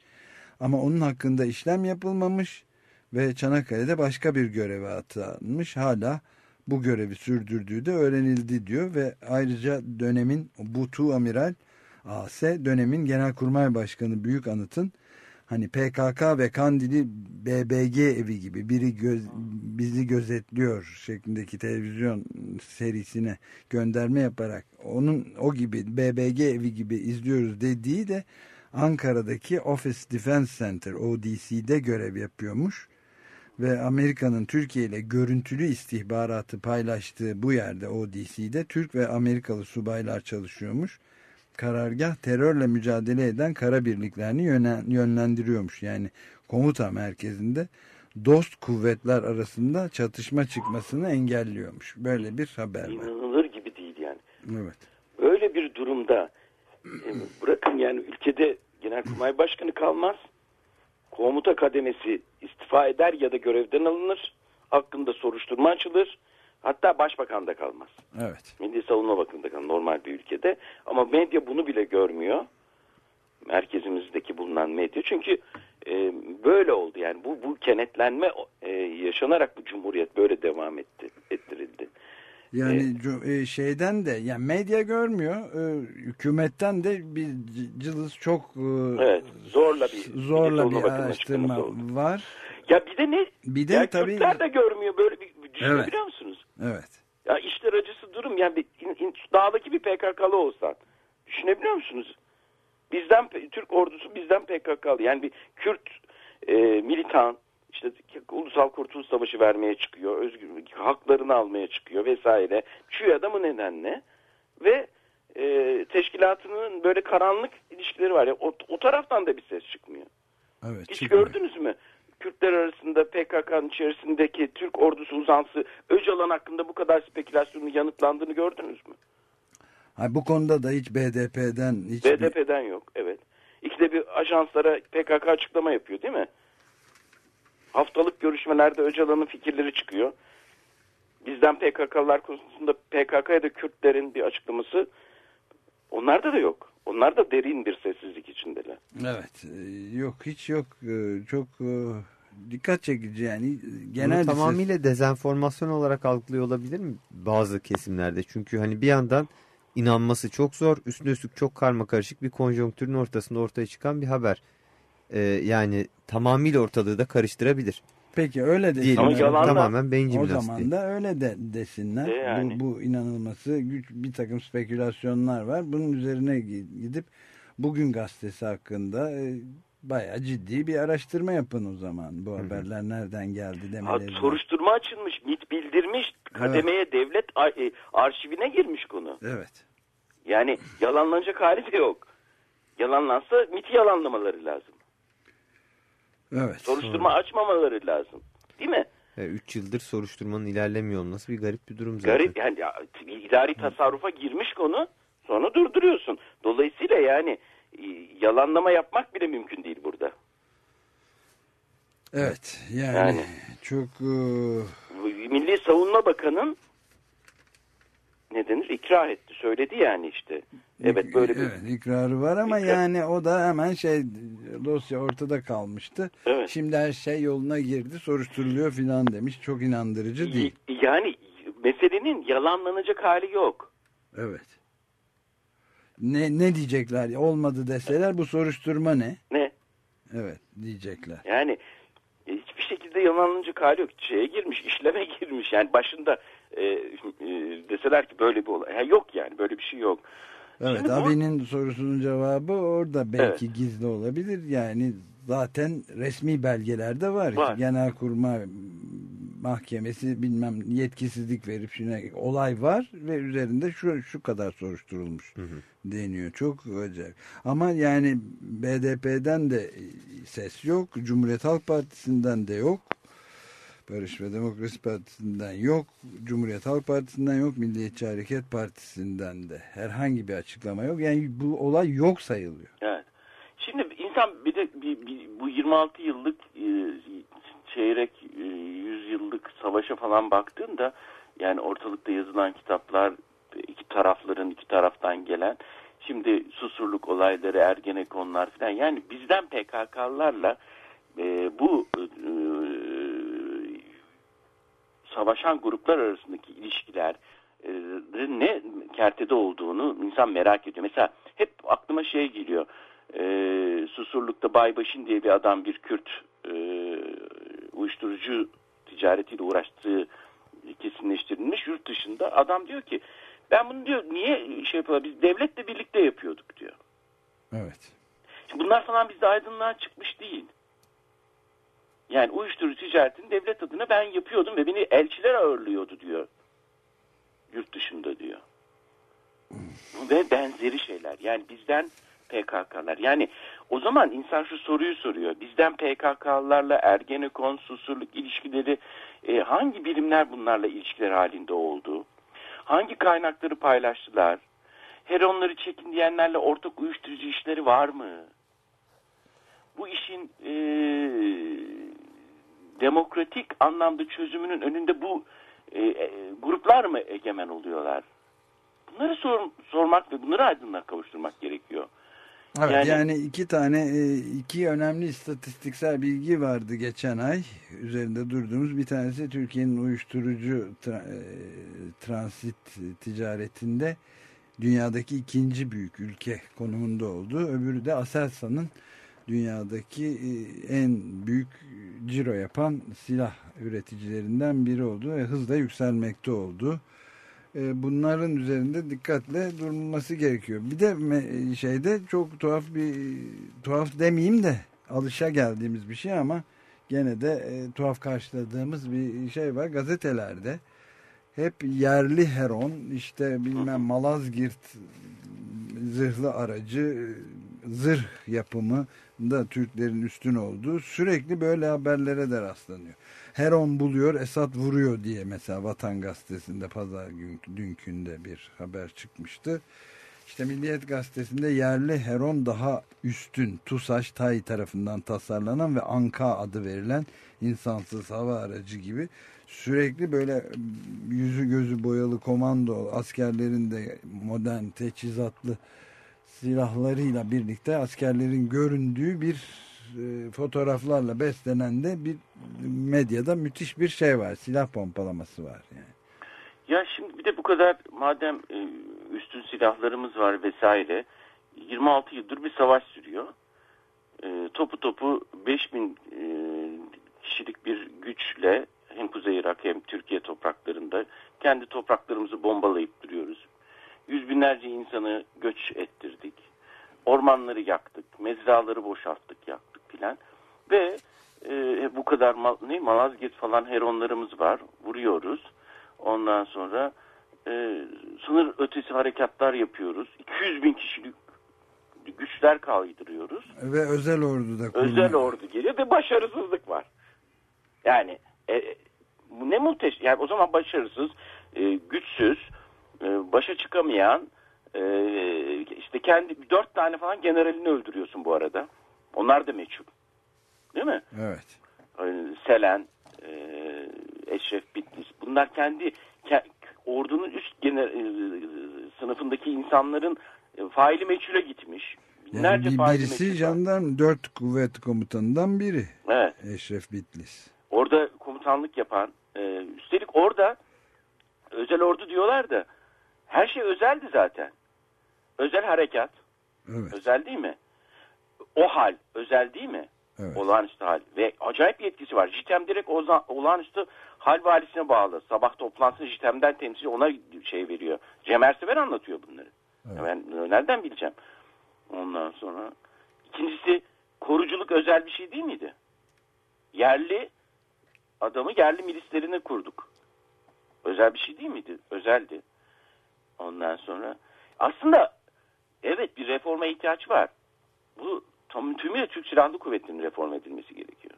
ama onun hakkında işlem yapılmamış ve Çanakkale'de başka bir göreve atanmış. Hala bu görevi sürdürdüğü de öğrenildi diyor ve ayrıca dönemin Butu Amiral AS dönemin Genelkurmay Başkanı Büyük Anıt'ın hani PKK ve Kandili BBG evi gibi biri göz, bizi gözetliyor şeklindeki televizyon serisine gönderme yaparak onun o gibi BBG evi gibi izliyoruz dediği de Ankara'daki Office Defense Center ODC'de görev yapıyormuş ve Amerika'nın Türkiye ile görüntülü istihbaratı paylaştığı bu yerde ODC'de Türk ve Amerikalı subaylar çalışıyormuş. Karargah terörle mücadele eden kara birliklerini yönlendiriyormuş. Yani komuta merkezinde dost kuvvetler arasında çatışma çıkmasını engelliyormuş. Böyle bir haber var. İnanılır gibi değil yani. Evet. Öyle bir durumda e, bırakın yani ülkede Genelkurmay Başkanı kalmaz. Komuta kademesi istifa eder ya da görevden alınır. Hakkında soruşturma açılır. Hatta başbakan da kalmaz. Evet. Milli Savunma Bakanı'nda kalır normal bir ülkede. Ama medya bunu bile görmüyor. Merkezimizdeki bulunan medya. Çünkü e, böyle oldu yani bu bu kenetlenme e, yaşanarak bu cumhuriyet böyle devam etti ettirildi. Yani e, şeyden de yani medya görmüyor. E, hükümetten de bir cılız çok e, evet, zorla bir zorla bir araştırma var. Ya bir de ne? Bir de ya tabii Kürtler de görmüyor böyle bir düşünebiliyor evet. musunuz? Evet. Ya işler acısı durum yani bir, in, in, dağdaki bir PKK'lı olsan düşünebiliyor musunuz? Bizden Türk ordusu bizden PKK'lı yani bir Kürt e, militan işte ulusal kurtuluş savaşı vermeye çıkıyor, özgür haklarını almaya çıkıyor vesaire. Şu ya da mı nedenle ve e, teşkilatının böyle karanlık ilişkileri var. ya o, o taraftan da bir ses çıkmıyor. Evet, Hiç çıkmıyor. gördünüz mü? Kürtler arasında PKK'nın içerisindeki Türk ordusu uzantısı Öcalan hakkında bu kadar spekülasyonun yanıtlandığını gördünüz mü? Ha, bu konuda da hiç BDP'den hiç BDP'den yok evet. İkide bir ajanslara PKK açıklama yapıyor değil mi? Haftalık görüşmelerde Öcalan'ın fikirleri çıkıyor. Bizden PKK'lar konusunda PKK ya da Kürtlerin bir açıklaması onlarda da yok. Onlar da derin bir sessizlik içindeler. Evet. E, yok hiç yok. E, çok e, dikkat çekici yani. Genel Bunu tamamıyla ses... dezenformasyon olarak algılıyor olabilir mi bazı kesimlerde? Çünkü hani bir yandan inanması çok zor. Üstüne üstlük çok karma karışık bir konjonktürün ortasında ortaya çıkan bir haber. Ee, yani tamamıyla ortalığı da karıştırabilir. Peki öyle. Ama desinler. yalanla- Tamamen beyin O zaman da öyle de desinler. E yani. Bu, bu inanılması güç bir takım spekülasyonlar var. Bunun üzerine gidip bugün gazetesi hakkında e, bayağı ciddi bir araştırma yapın o zaman. Bu haberler nereden geldi Ha, demeleri. soruşturma açılmış, MIT bildirmiş, kademeye devlet ar- e, arşivine girmiş konu. Evet. Yani yalanlanacak hali de yok. Yalanlansa MIT'i yalanlamaları lazım. Evet. Soruşturma açmamaları lazım. Değil mi? 3 yıldır soruşturmanın ilerlemiyor olması bir garip bir durum zaten. Garip yani ya, idari tasarrufa girmiş konu sonra durduruyorsun. Dolayısıyla yani e, yalanlama yapmak bile mümkün değil burada. Evet. Yani, Yani. çok e, Milli Savunma Bakanı'nın ne denir ikrah etti söyledi yani işte. Evet böyle bir evet, ikrarı var ama İkrar- yani o da hemen şey dosya ortada kalmıştı. Evet. Şimdi her şey yoluna girdi soruşturuluyor filan demiş. Çok inandırıcı değil. yani meselenin yalanlanacak hali yok. Evet. Ne ne diyecekler? Olmadı deseler bu soruşturma ne? Ne? Evet diyecekler. Yani hiçbir şekilde yalanlanacak hali yok. Şeye girmiş, işleme girmiş. Yani başında e, e, deseler ki böyle bir olay. Ha, yok yani böyle bir şey yok. Evet Şimdi bu- abinin sorusunun cevabı orada belki gizli olabilir. Yani zaten resmi belgelerde var. Var. Genelkurmay mahkemesi bilmem yetkisizlik verip şimdi olay var ve üzerinde şu şu kadar soruşturulmuş deniyor. Çok acayip. Ama yani BDP'den de ses yok. Cumhuriyet Halk Partisi'nden de yok. Barış ve Demokrasi Partisi'nden yok. Cumhuriyet Halk Partisi'nden yok. Milliyetçi Hareket Partisi'nden de herhangi bir açıklama yok. Yani bu olay yok sayılıyor. Evet. Şimdi insan bir de bir, bir- bu 26 yıllık e, çeyrek e, 100 yıllık savaşa falan baktığında yani ortalıkta yazılan kitaplar iki tarafların iki taraftan gelen şimdi susurluk olayları Ergenekonlar falan yani bizden PKK'larla e, bu e, savaşan gruplar arasındaki ilişkiler e, ne kertede olduğunu insan merak ediyor. Mesela hep aklıma şey geliyor. E, Susurluk'ta Baybaşin diye bir adam bir Kürt e, uyuşturucu ticaretiyle uğraştığı kesinleştirilmiş yurt dışında adam diyor ki ben bunu diyor niye şey yapıyorlar biz devletle birlikte yapıyorduk diyor. Evet. Şimdi bunlar falan bizde aydınlığa çıkmış değil. Yani uyuşturucu ticaretini devlet adına ben yapıyordum ve beni elçiler ağırlıyordu diyor. Yurt dışında diyor. Ve benzeri şeyler. Yani bizden PKK'lar. Yani o zaman insan şu soruyu soruyor. Bizden PKK'larla Ergenekon, Susurluk ilişkileri e, hangi birimler bunlarla ilişkiler halinde oldu? Hangi kaynakları paylaştılar? Her onları çekin diyenlerle ortak uyuşturucu işleri var mı? Bu işin e, demokratik anlamda çözümünün önünde bu e, e, gruplar mı egemen oluyorlar? Bunları sor, sormak ve bunları aydınlığa kavuşturmak gerekiyor. Evet, yani, Yani- iki tane e, iki önemli istatistiksel bilgi vardı geçen ay üzerinde durduğumuz bir tanesi Türkiye'nin uyuşturucu tra- e, transit ticaretinde dünyadaki ikinci büyük ülke konumunda olduğu öbürü de Aselsan'ın dünyadaki e, en büyük ciro yapan silah üreticilerinden biri olduğu ve hızla yükselmekte olduğu e, bunların üzerinde dikkatle durulması gerekiyor. Bir de şeyde çok tuhaf bir tuhaf demeyeyim de alışa geldiğimiz bir şey ama gene de e, tuhaf karşıladığımız bir şey var gazetelerde. Hep yerli heron işte bilmem Malazgirt zırhlı aracı zırh yapımı da Türklerin üstün olduğu sürekli böyle haberlere de rastlanıyor. Heron buluyor Esat vuruyor diye mesela Vatan Gazetesi'nde pazar gün, dünkünde bir haber çıkmıştı. İşte Milliyet Gazetesi'nde yerli Heron daha üstün TUSAŞ TAI tarafından tasarlanan ve Anka adı verilen insansız hava aracı gibi sürekli böyle yüzü gözü boyalı komando askerlerin de modern teçhizatlı silahlarıyla birlikte askerlerin göründüğü bir e, fotoğraflarla beslenen de bir medyada müthiş bir şey var. Silah pompalaması var yani. Ya şimdi bir de bu kadar madem e, üstün silahlarımız var vesaire 26 yıldır bir savaş sürüyor. E, topu topu 5000 e, kişilik bir güçle hem Kuzey Irak hem Türkiye topraklarında kendi topraklarımızı bombalayıp duruyoruz. Yüz binlerce insanı göç ettirdik. Ormanları yaktık, mezraları boşalttık, yaktık filan. Ve e, bu kadar mal, ne Malazgirt falan heronlarımız var. Vuruyoruz. Ondan sonra e, sınır ötesi harekatlar yapıyoruz. 200 bin kişilik güçler kaydırıyoruz. Ve özel ordu da Özel ordu geliyor ve başarısızlık var. Yani e, bu ne muhteşem. Yani o zaman başarısız, e, güçsüz, e, başa çıkamayan e, işte kendi dört tane falan generalini öldürüyorsun bu arada. Onlar da meçhul. Değil mi? Evet. E, Selen, e, Eşref Bitlis. Bunlar kendi ke, ordunun üst gener, e, sınıfındaki insanların e, faili meçhule gitmiş. Yani bir, faili birisi jandarm dört kuvvet komutanından biri. Evet. Eşref Bitlis. Orada komutanlık yapan, e, üstelik orada özel ordu diyorlar da her şey özeldi zaten. Özel harekat, Evet. özel değil mi? O hal, özel değil mi? Evet. Olağanüstü hal. Ve acayip yetkisi var. JITEM direkt olağanüstü hal valisine bağlı. Sabah toplantısında JITEM'den temsil ona şey veriyor. Cem Ersever anlatıyor bunları. Evet. Ben nereden bileceğim? Ondan sonra ikincisi koruculuk özel bir şey değil miydi? Yerli adamı yerli milislerini kurduk. Özel bir şey değil miydi? Özeldi. Ondan sonra aslında evet bir reforma ihtiyaç var. Bu tam tümüyle Türk Silahlı Kuvvetleri'nin reform edilmesi gerekiyor.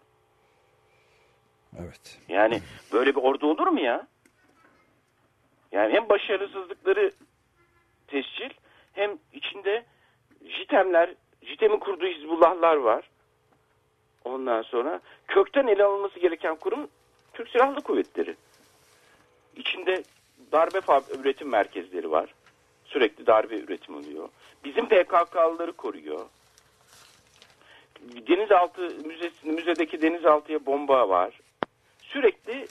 Evet. Yani böyle bir ordu olur mu ya? Yani hem başarısızlıkları tescil hem içinde JITEM'ler, JITEM'in kurduğu Hizbullahlar var. Ondan sonra kökten ele alınması gereken kurum Türk Silahlı Kuvvetleri. İçinde darbe üretim merkezleri var. Sürekli darbe üretim oluyor. Bizim PKK'lıları koruyor. Denizaltı müzesi, müzedeki denizaltıya bomba var. Sürekli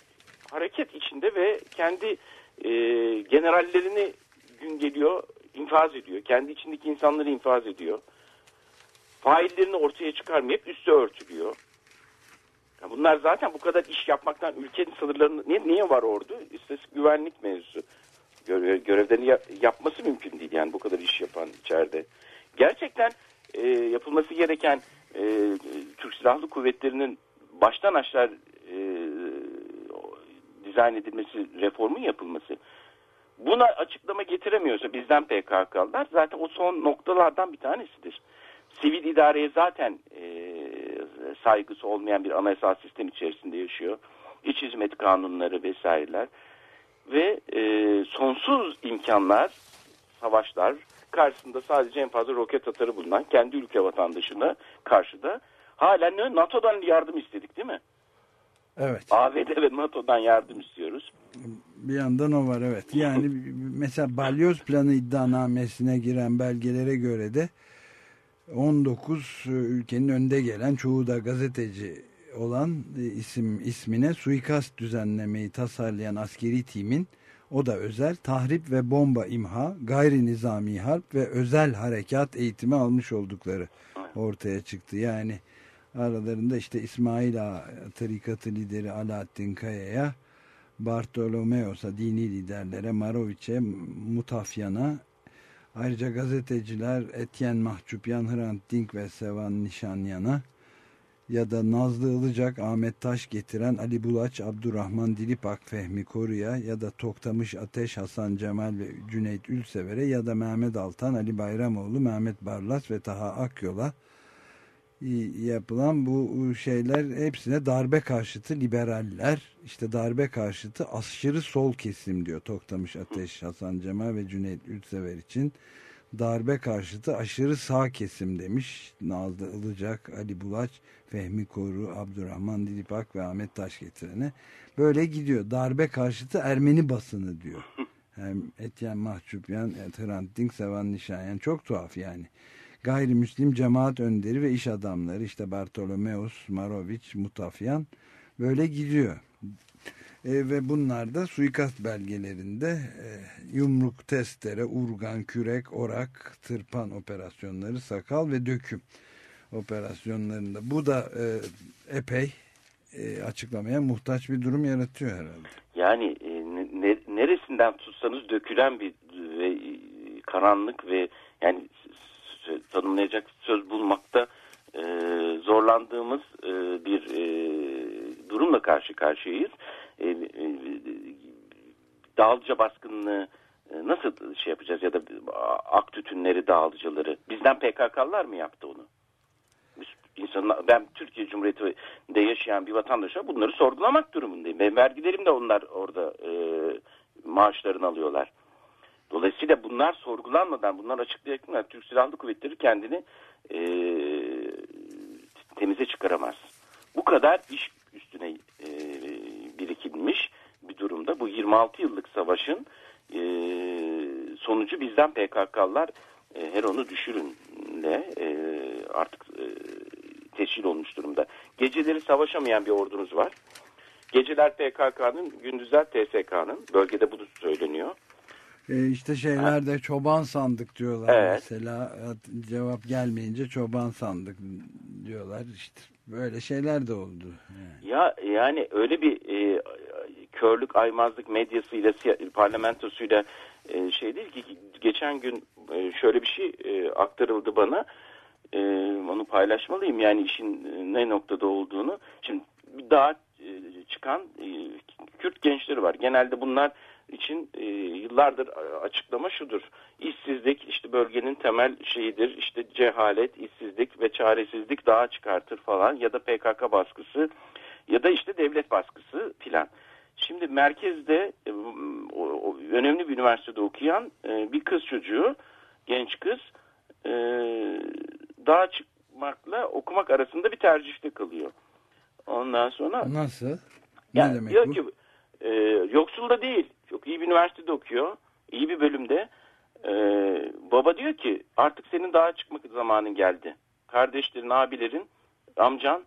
hareket içinde ve kendi e, generallerini gün geliyor infaz ediyor. Kendi içindeki insanları infaz ediyor. Faillerini ortaya çıkarmıyor. Hep üstü örtülüyor. Bunlar zaten bu kadar iş yapmaktan ülkenin sınırlarını niye, niye var ordu? İstatistik güvenlik mevzusu. Görev, görevlerini ya- yapması mümkün değil yani bu kadar iş yapan içeride. Gerçekten e, yapılması gereken e, Türk Silahlı Kuvvetleri'nin baştan aşağı e, dizayn edilmesi, reformun yapılması. Buna açıklama getiremiyorsa bizden PKK'lılar zaten o son noktalardan bir tanesidir. Sivil idareye zaten e, saygısı olmayan bir anayasal sistem içerisinde yaşıyor. İç hizmet kanunları vesaireler ve e, sonsuz imkanlar, savaşlar karşısında sadece en fazla roket atarı bulunan kendi ülke vatandaşına karşıda halen? NATO'dan yardım istedik değil mi? Evet. ABD ve NATO'dan yardım istiyoruz. Bir yandan o var evet. Yani mesela balyoz planı iddianamesine giren belgelere göre de 19 ülkenin önde gelen çoğu da gazeteci olan e, isim ismine suikast düzenlemeyi tasarlayan askeri timin o da özel tahrip ve bomba imha, gayri nizami harp ve özel harekat eğitimi almış oldukları ortaya çıktı. Yani aralarında işte İsmail Ağa tarikatı lideri Alaaddin Kaya'ya Bartolomeos'a dini liderlere Maroviç'e Mutafyan'a ayrıca gazeteciler Etyen Mahçupyan, Hrant Dink ve Sevan Nişanyan'a ya da Nazlı Ilıcak, Ahmet Taş getiren Ali Bulaç, Abdurrahman Dilipak, Fehmi Koru'ya ya da Toktamış Ateş, Hasan Cemal ve Cüneyt Ülsever'e ya da Mehmet Altan, Ali Bayramoğlu, Mehmet Barlas ve Taha Akyol'a yapılan bu şeyler hepsine darbe karşıtı liberaller işte darbe karşıtı aşırı sol kesim diyor Toktamış Ateş, Hasan Cemal ve Cüneyt Ülsever için. Darbe karşıtı aşırı sağ kesim demiş Nazlı Ilıcak, Ali Bulaç, Fehmi Koru, Abdurrahman Dilipak ve Ahmet Taş getirene böyle gidiyor. Darbe karşıtı Ermeni basını diyor. Hem Etyen Mahçupyan, Hrant Dink, Sevan Nişanyan çok tuhaf yani gayrimüslim cemaat önderi ve iş adamları işte Bartolomeos, Maroviç, Mutafyan böyle gidiyor. E, ve bunlar da suikast belgelerinde e, yumruk, testere, urgan, kürek, orak, tırpan operasyonları, sakal ve döküm operasyonlarında. Bu da e, epey e, açıklamaya muhtaç bir durum yaratıyor herhalde. Yani e, ne, neresinden tutsanız dökülen bir ve karanlık ve yani tanımlayacak söz bulmakta e, zorlandığımız e, bir e, durumla karşı karşıyayız. E, e, dağlıca baskınlığı e, nasıl şey yapacağız ya da ak tütünleri dağlıcıları bizden PKK'lılar mı yaptı onu? insanlar, ben Türkiye Cumhuriyeti'nde yaşayan bir vatandaşa bunları sorgulamak durumundayım. Benim vergilerim de onlar orada e, maaşlarını alıyorlar. Dolayısıyla bunlar sorgulanmadan, bunlar açıklayacaklar. Türk Silahlı Kuvvetleri kendini e, temize çıkaramaz. Bu kadar iş üstüne e, birikilmiş bir durumda. Bu 26 yıllık savaşın e, sonucu bizden PKK'lar e, her onu düşürünle e, artık e, teşkil olmuş durumda. Geceleri savaşamayan bir ordunuz var. Geceler PKK'nın, gündüzler TSK'nın. Bölgede bu söyleniyor. E işte şeylerde çoban sandık diyorlar evet. mesela cevap gelmeyince çoban sandık diyorlar işte böyle şeyler de oldu. Yani. Ya yani öyle bir e, körlük aymazlık medyasıyla parlamentosuyla e, şey değil ki geçen gün e, şöyle bir şey e, aktarıldı bana e, onu paylaşmalıyım yani işin e, ne noktada olduğunu. Şimdi daha e, çıkan e, Kürt gençleri var. Genelde bunlar için e, yıllardır açıklama şudur. İşsizlik işte bölgenin temel şeyidir. İşte cehalet, işsizlik ve çaresizlik daha çıkartır falan ya da PKK baskısı ya da işte devlet baskısı filan. Şimdi merkezde e, önemli bir üniversitede okuyan e, bir kız çocuğu, genç kız e, dağa çıkmakla okumak arasında bir tercihte kalıyor. Ondan sonra... Nasıl? Ne yani demek diyor bu? ki e, yoksul da değil. Çok iyi bir üniversitede okuyor. iyi bir bölümde. E, baba diyor ki artık senin dağa çıkmak zamanın geldi. Kardeşlerin, abilerin, amcan,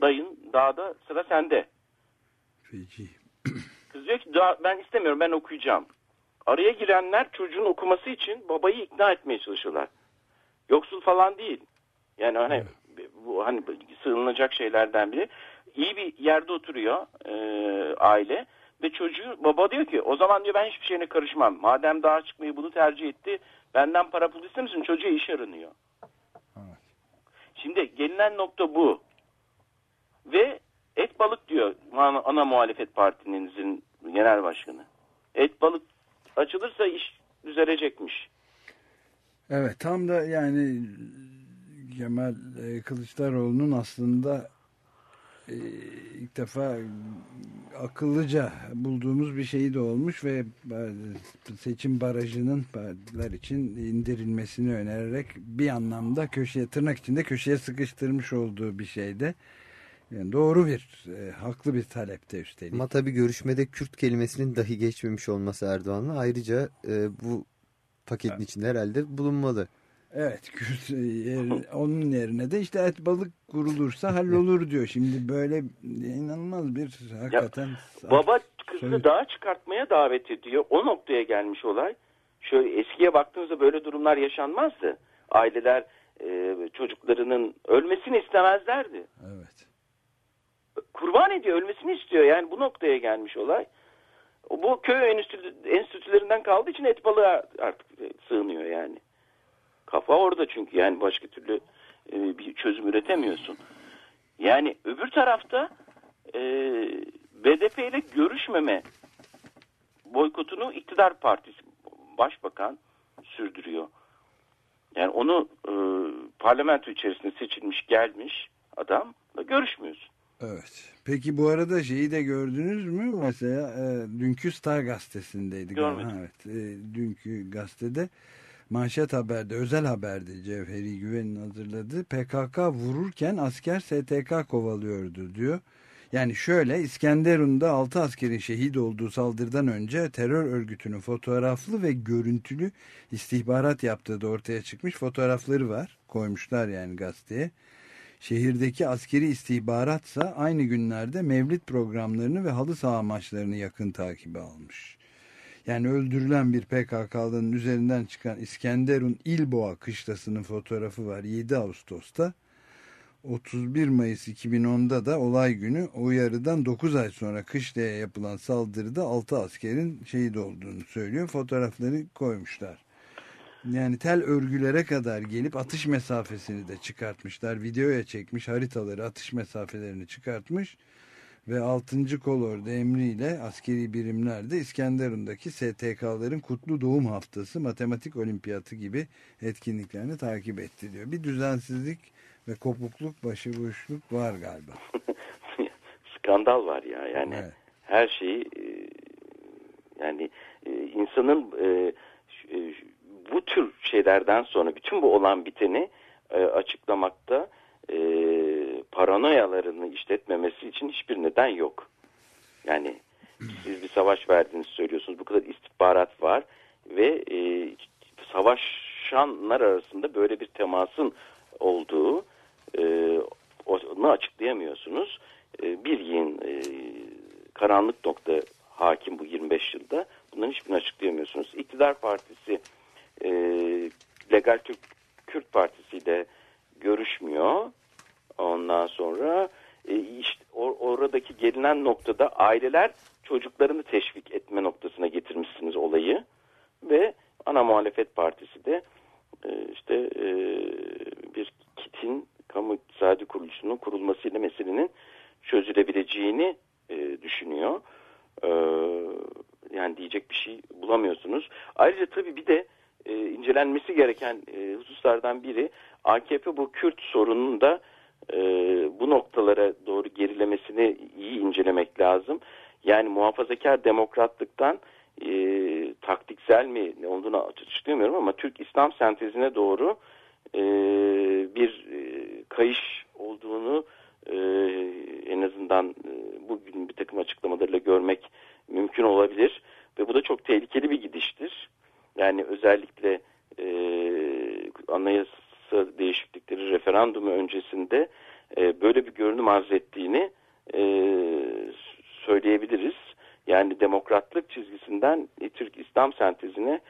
dayın dağda sıra sende. Peki. Kız diyor ki ben istemiyorum ben okuyacağım. Araya girenler çocuğun okuması için babayı ikna etmeye çalışıyorlar. Yoksul falan değil. Yani hani evet. bu hani sığınılacak şeylerden biri. İyi bir yerde oturuyor e, aile ve çocuğu baba diyor ki o zaman diyor ben hiçbir şeyine karışmam. Madem daha çıkmayı bunu tercih etti benden para pul ister misin? Çocuğa iş aranıyor. Evet. Şimdi gelinen nokta bu. Ve et balık diyor ana, ana muhalefet partinizin genel başkanı. Et balık açılırsa iş düzelecekmiş. Evet tam da yani Kemal e, Kılıçdaroğlu'nun aslında ilk defa akıllıca bulduğumuz bir şey de olmuş ve seçim barajının partiler için indirilmesini önererek bir anlamda köşeye tırnak içinde köşeye sıkıştırmış olduğu bir şeyde. Yani doğru bir, e, haklı bir talepte üstelik. Ama tabii görüşmede Kürt kelimesinin dahi geçmemiş olması Erdoğan'la ayrıca e, bu paketin evet. içinde herhalde bulunmalı. Evet Kürt yer, onun yerine de işte et balık kurulursa hallolur diyor. Şimdi böyle inanılmaz bir hakikaten. Ya, baba kızı söyle... dağa çıkartmaya davet ediyor. O noktaya gelmiş olay. Şöyle eskiye baktığınızda böyle durumlar yaşanmazdı. Aileler e, çocuklarının ölmesini istemezlerdi. Evet. Kurban ediyor, ölmesini istiyor. Yani bu noktaya gelmiş olay. Bu köy enstitülerinden kaldığı için et balığa artık sığınıyor yani. Kafa orada çünkü yani başka türlü e, bir çözüm üretemiyorsun. Yani öbür tarafta e, BDP ile görüşmeme boykotunu iktidar partisi başbakan sürdürüyor. Yani onu e, parlamento içerisinde seçilmiş gelmiş adam görüşmüyorsun. Evet. Peki bu arada şeyi de gördünüz mü? Mesela e, dünkü Star gazetesindeydi. Görmedim. Evet. E, dünkü gazetede manşet haberde, özel haberde Cevheri Güven'in hazırladığı PKK vururken asker STK kovalıyordu diyor. Yani şöyle İskenderun'da 6 askerin şehit olduğu saldırıdan önce terör örgütünün fotoğraflı ve görüntülü istihbarat yaptığı da ortaya çıkmış fotoğrafları var. Koymuşlar yani gazeteye. Şehirdeki askeri istihbaratsa aynı günlerde mevlit programlarını ve halı saha maçlarını yakın takibi almış. Yani öldürülen bir PKK'lının üzerinden çıkan İskenderun İlboğa kışlasının fotoğrafı var 7 Ağustos'ta. 31 Mayıs 2010'da da olay günü uyarıdan 9 ay sonra Kışla'ya yapılan saldırıda 6 askerin şehit olduğunu söylüyor. Fotoğrafları koymuşlar. Yani tel örgülere kadar gelip atış mesafesini de çıkartmışlar. Videoya çekmiş haritaları atış mesafelerini çıkartmış. Ve 6. kolordu emriyle askeri birimler de İskenderun'daki STK'ların Kutlu Doğum Haftası Matematik Olimpiyatı gibi etkinliklerini takip etti diyor. Bir düzensizlik ve kopukluk, başıboşluk var galiba. Skandal var ya yani Evet. her şeyi e, yani e, insanın e, bu tür şeylerden sonra bütün bu olan biteni açıklamakta paranoyalarını işletmemesi için hiçbir neden yok. Yani siz bir savaş verdiğinizi söylüyorsunuz. Bu kadar istihbarat var ve e, savaşanlar arasında böyle bir temasın olduğu e, onu açıklayamıyorsunuz. E, bir yığın e, karanlık nokta hakim bu 25 yılda. Bunların hiçbirini açıklayamıyorsunuz. İktidar Partisi e, Legal Türk Kürt Partisi ile görüşmüyor. Ondan sonra e, işte or- oradaki gelinen noktada aileler çocuklarını teşvik etme noktasına getirmişsiniz olayı ve ana muhalefet partisi de e, işte e, bir kitin kamu iktisadi kuruluşunun kurulmasıyla meselenin çözülebileceğini e, düşünüyor. Yani diyecek bir şey bulamıyorsunuz. Ayrıca tabii bir de incelenmesi gereken hususlardan biri AKP bu Kürt sorununu da e, bu noktalara doğru gerilemesini iyi incelemek lazım. Yani muhafazakar demokratlıktan e, taktiksel mi ne olduğunu açıklayamıyorum ama Türk İslam sentezine doğru e, bir e, kayış olduğunu e, en azından e, bugün bir takım açıklamalarıyla görmek mümkün olabilir ve bu da çok tehlikeli bir gidiştir. Yani özellikle e, anayasa değişiklikleri referandumu öncesinde e, böyle bir görünüm arz ettiğini e, söyleyebiliriz. Yani demokratlık çizgisinden e, Türk İslam sentezine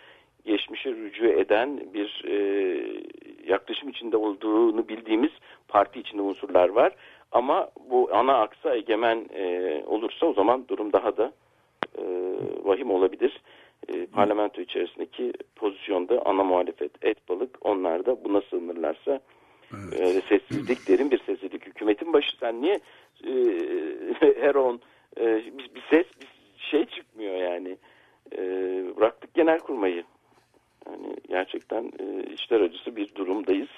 geçmişe rücu eden bir e, yaklaşım içinde olduğunu bildiğimiz parti içinde unsurlar var. Ama bu ana aksa egemen e, olursa o zaman durum daha da e, vahim olabilir. E, parlamento içerisindeki pozisyonda ana muhalefet et balık onlar da buna sığınırlarsa e, sessizlik derin bir sessizlik. Hükümetin başı sen niye e, her on e, bir, bir ses bir şey çıkmıyor yani. E, bıraktık genel kurmayı. Yani gerçekten e, içler acısı bir durumdayız.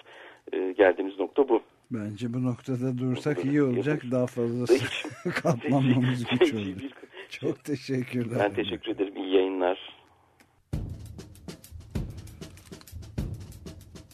E, geldiğimiz nokta bu. Bence bu noktada dursak iyi olacak. Daha fazla katlanmamız güç olur. Çok teşekkürler. Ben teşekkür ederim.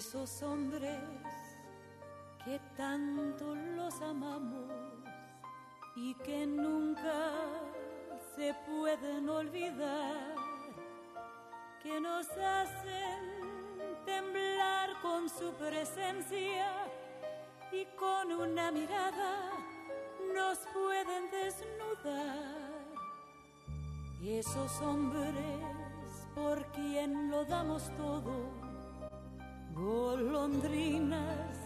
Esos hombres que tanto los amamos y que nunca se pueden olvidar, que nos hacen temblar con su presencia y con una mirada nos pueden desnudar. Esos hombres por quien lo damos todo golondrinas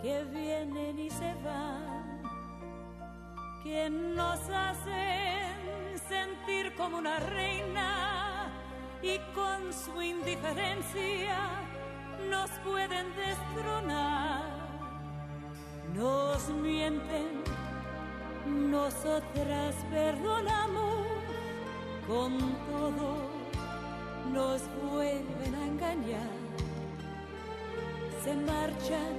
que vienen y se van, que nos hacen sentir como una reina y con su indiferencia nos pueden destronar. Nos mienten, nosotras perdonamos, con todo nos vuelven a engañar se marchan,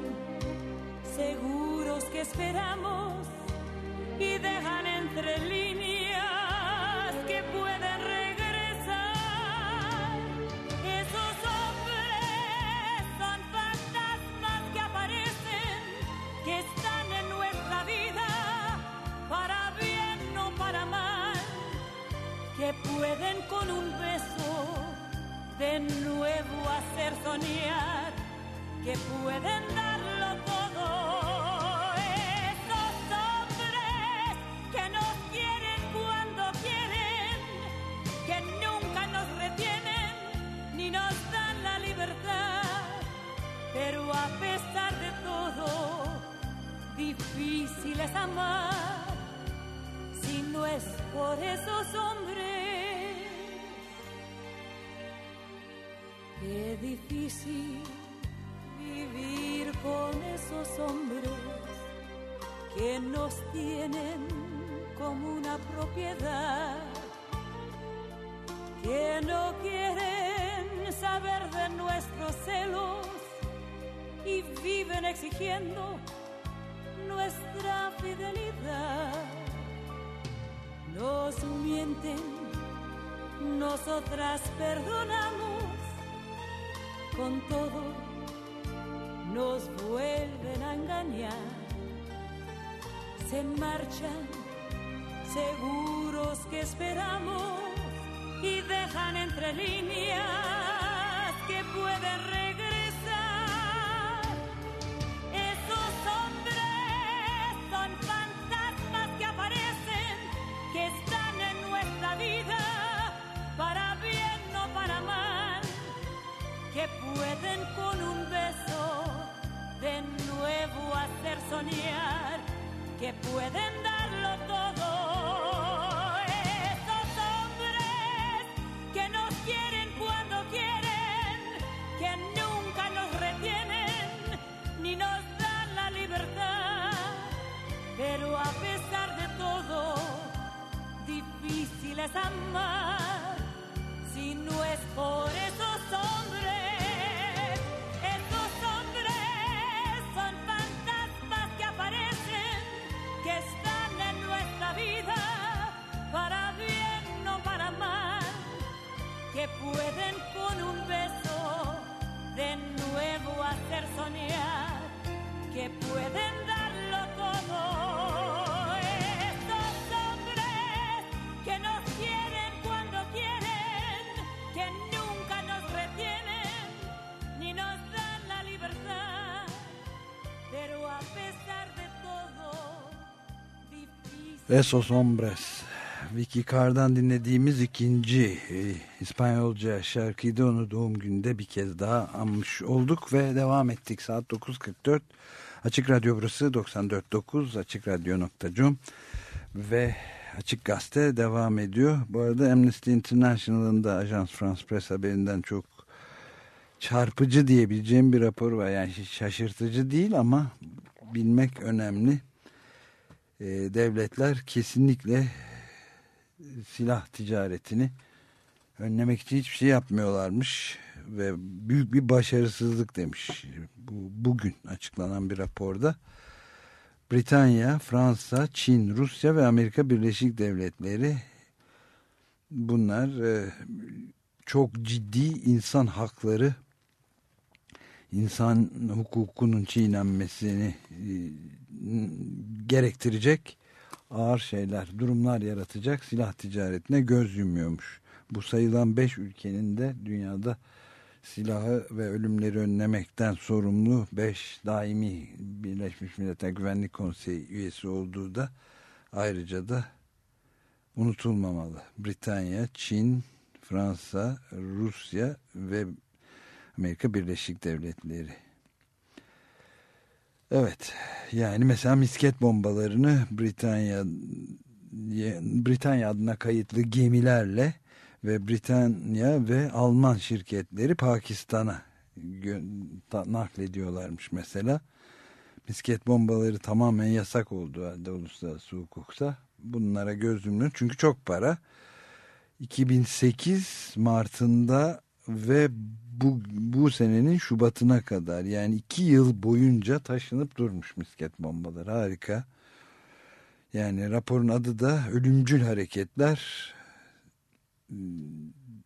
seguros que esperamos y dejan entre líneas esos hombres que nos tienen como una propiedad, que no quieren saber de nuestros celos y viven exigiendo nuestra fidelidad. Nos mienten, nosotras perdonamos, con todo nos vuelven a engañar. Se marchan, seguros que esperamos y dejan entre líneas que pueden Esos Hombres. Vicky Carr'dan dinlediğimiz ikinci e, İspanyolca şarkıydı. Onu doğum gününde bir kez daha anmış olduk ve devam ettik. Saat 9.44 Açık Radyo burası 94.9 AçıkRadyo.com ve Açık Gazete devam ediyor. Bu arada Amnesty International'ın da Ajans France Press haberinden çok çarpıcı diyebileceğim bir rapor var. Yani şaşırtıcı değil ama bilmek önemli. Ee, devletler kesinlikle silah ticaretini önlemek için hiçbir şey yapmıyorlarmış ve büyük bir başarısızlık demiş. Bu bugün açıklanan bir raporda. Britanya, Fransa, Çin, Rusya ve Amerika Birleşik Devletleri bunlar e, çok ciddi insan hakları insan hukukunun çiğnenmesini e, gerektirecek ağır şeyler, durumlar yaratacak silah ticaretine göz yumuyormuş. Bu sayılan 5 ülkenin de dünyada silahı ve ölümleri önlemekten sorumlu 5 daimi Birleşmiş Milletler Güvenlik Konseyi üyesi olduğu da ayrıca da unutulmamalı. Britanya, Çin, Fransa, Rusya ve Amerika Birleşik Devletleri. Evet yani mesela misket bombalarını Britanya Britanya adına kayıtlı gemilerle ve Britanya ve Alman şirketleri Pakistan'a naklediyorlarmış mesela. Misket bombaları tamamen yasak olduğu halde uluslararası hukuksa bunlara göz yumulur. Çünkü çok para. 2008 Mart'ında ve bu, bu senenin Şubat'ına kadar yani iki yıl boyunca taşınıp durmuş misket bombaları. Harika. Yani raporun adı da Ölümcül Hareketler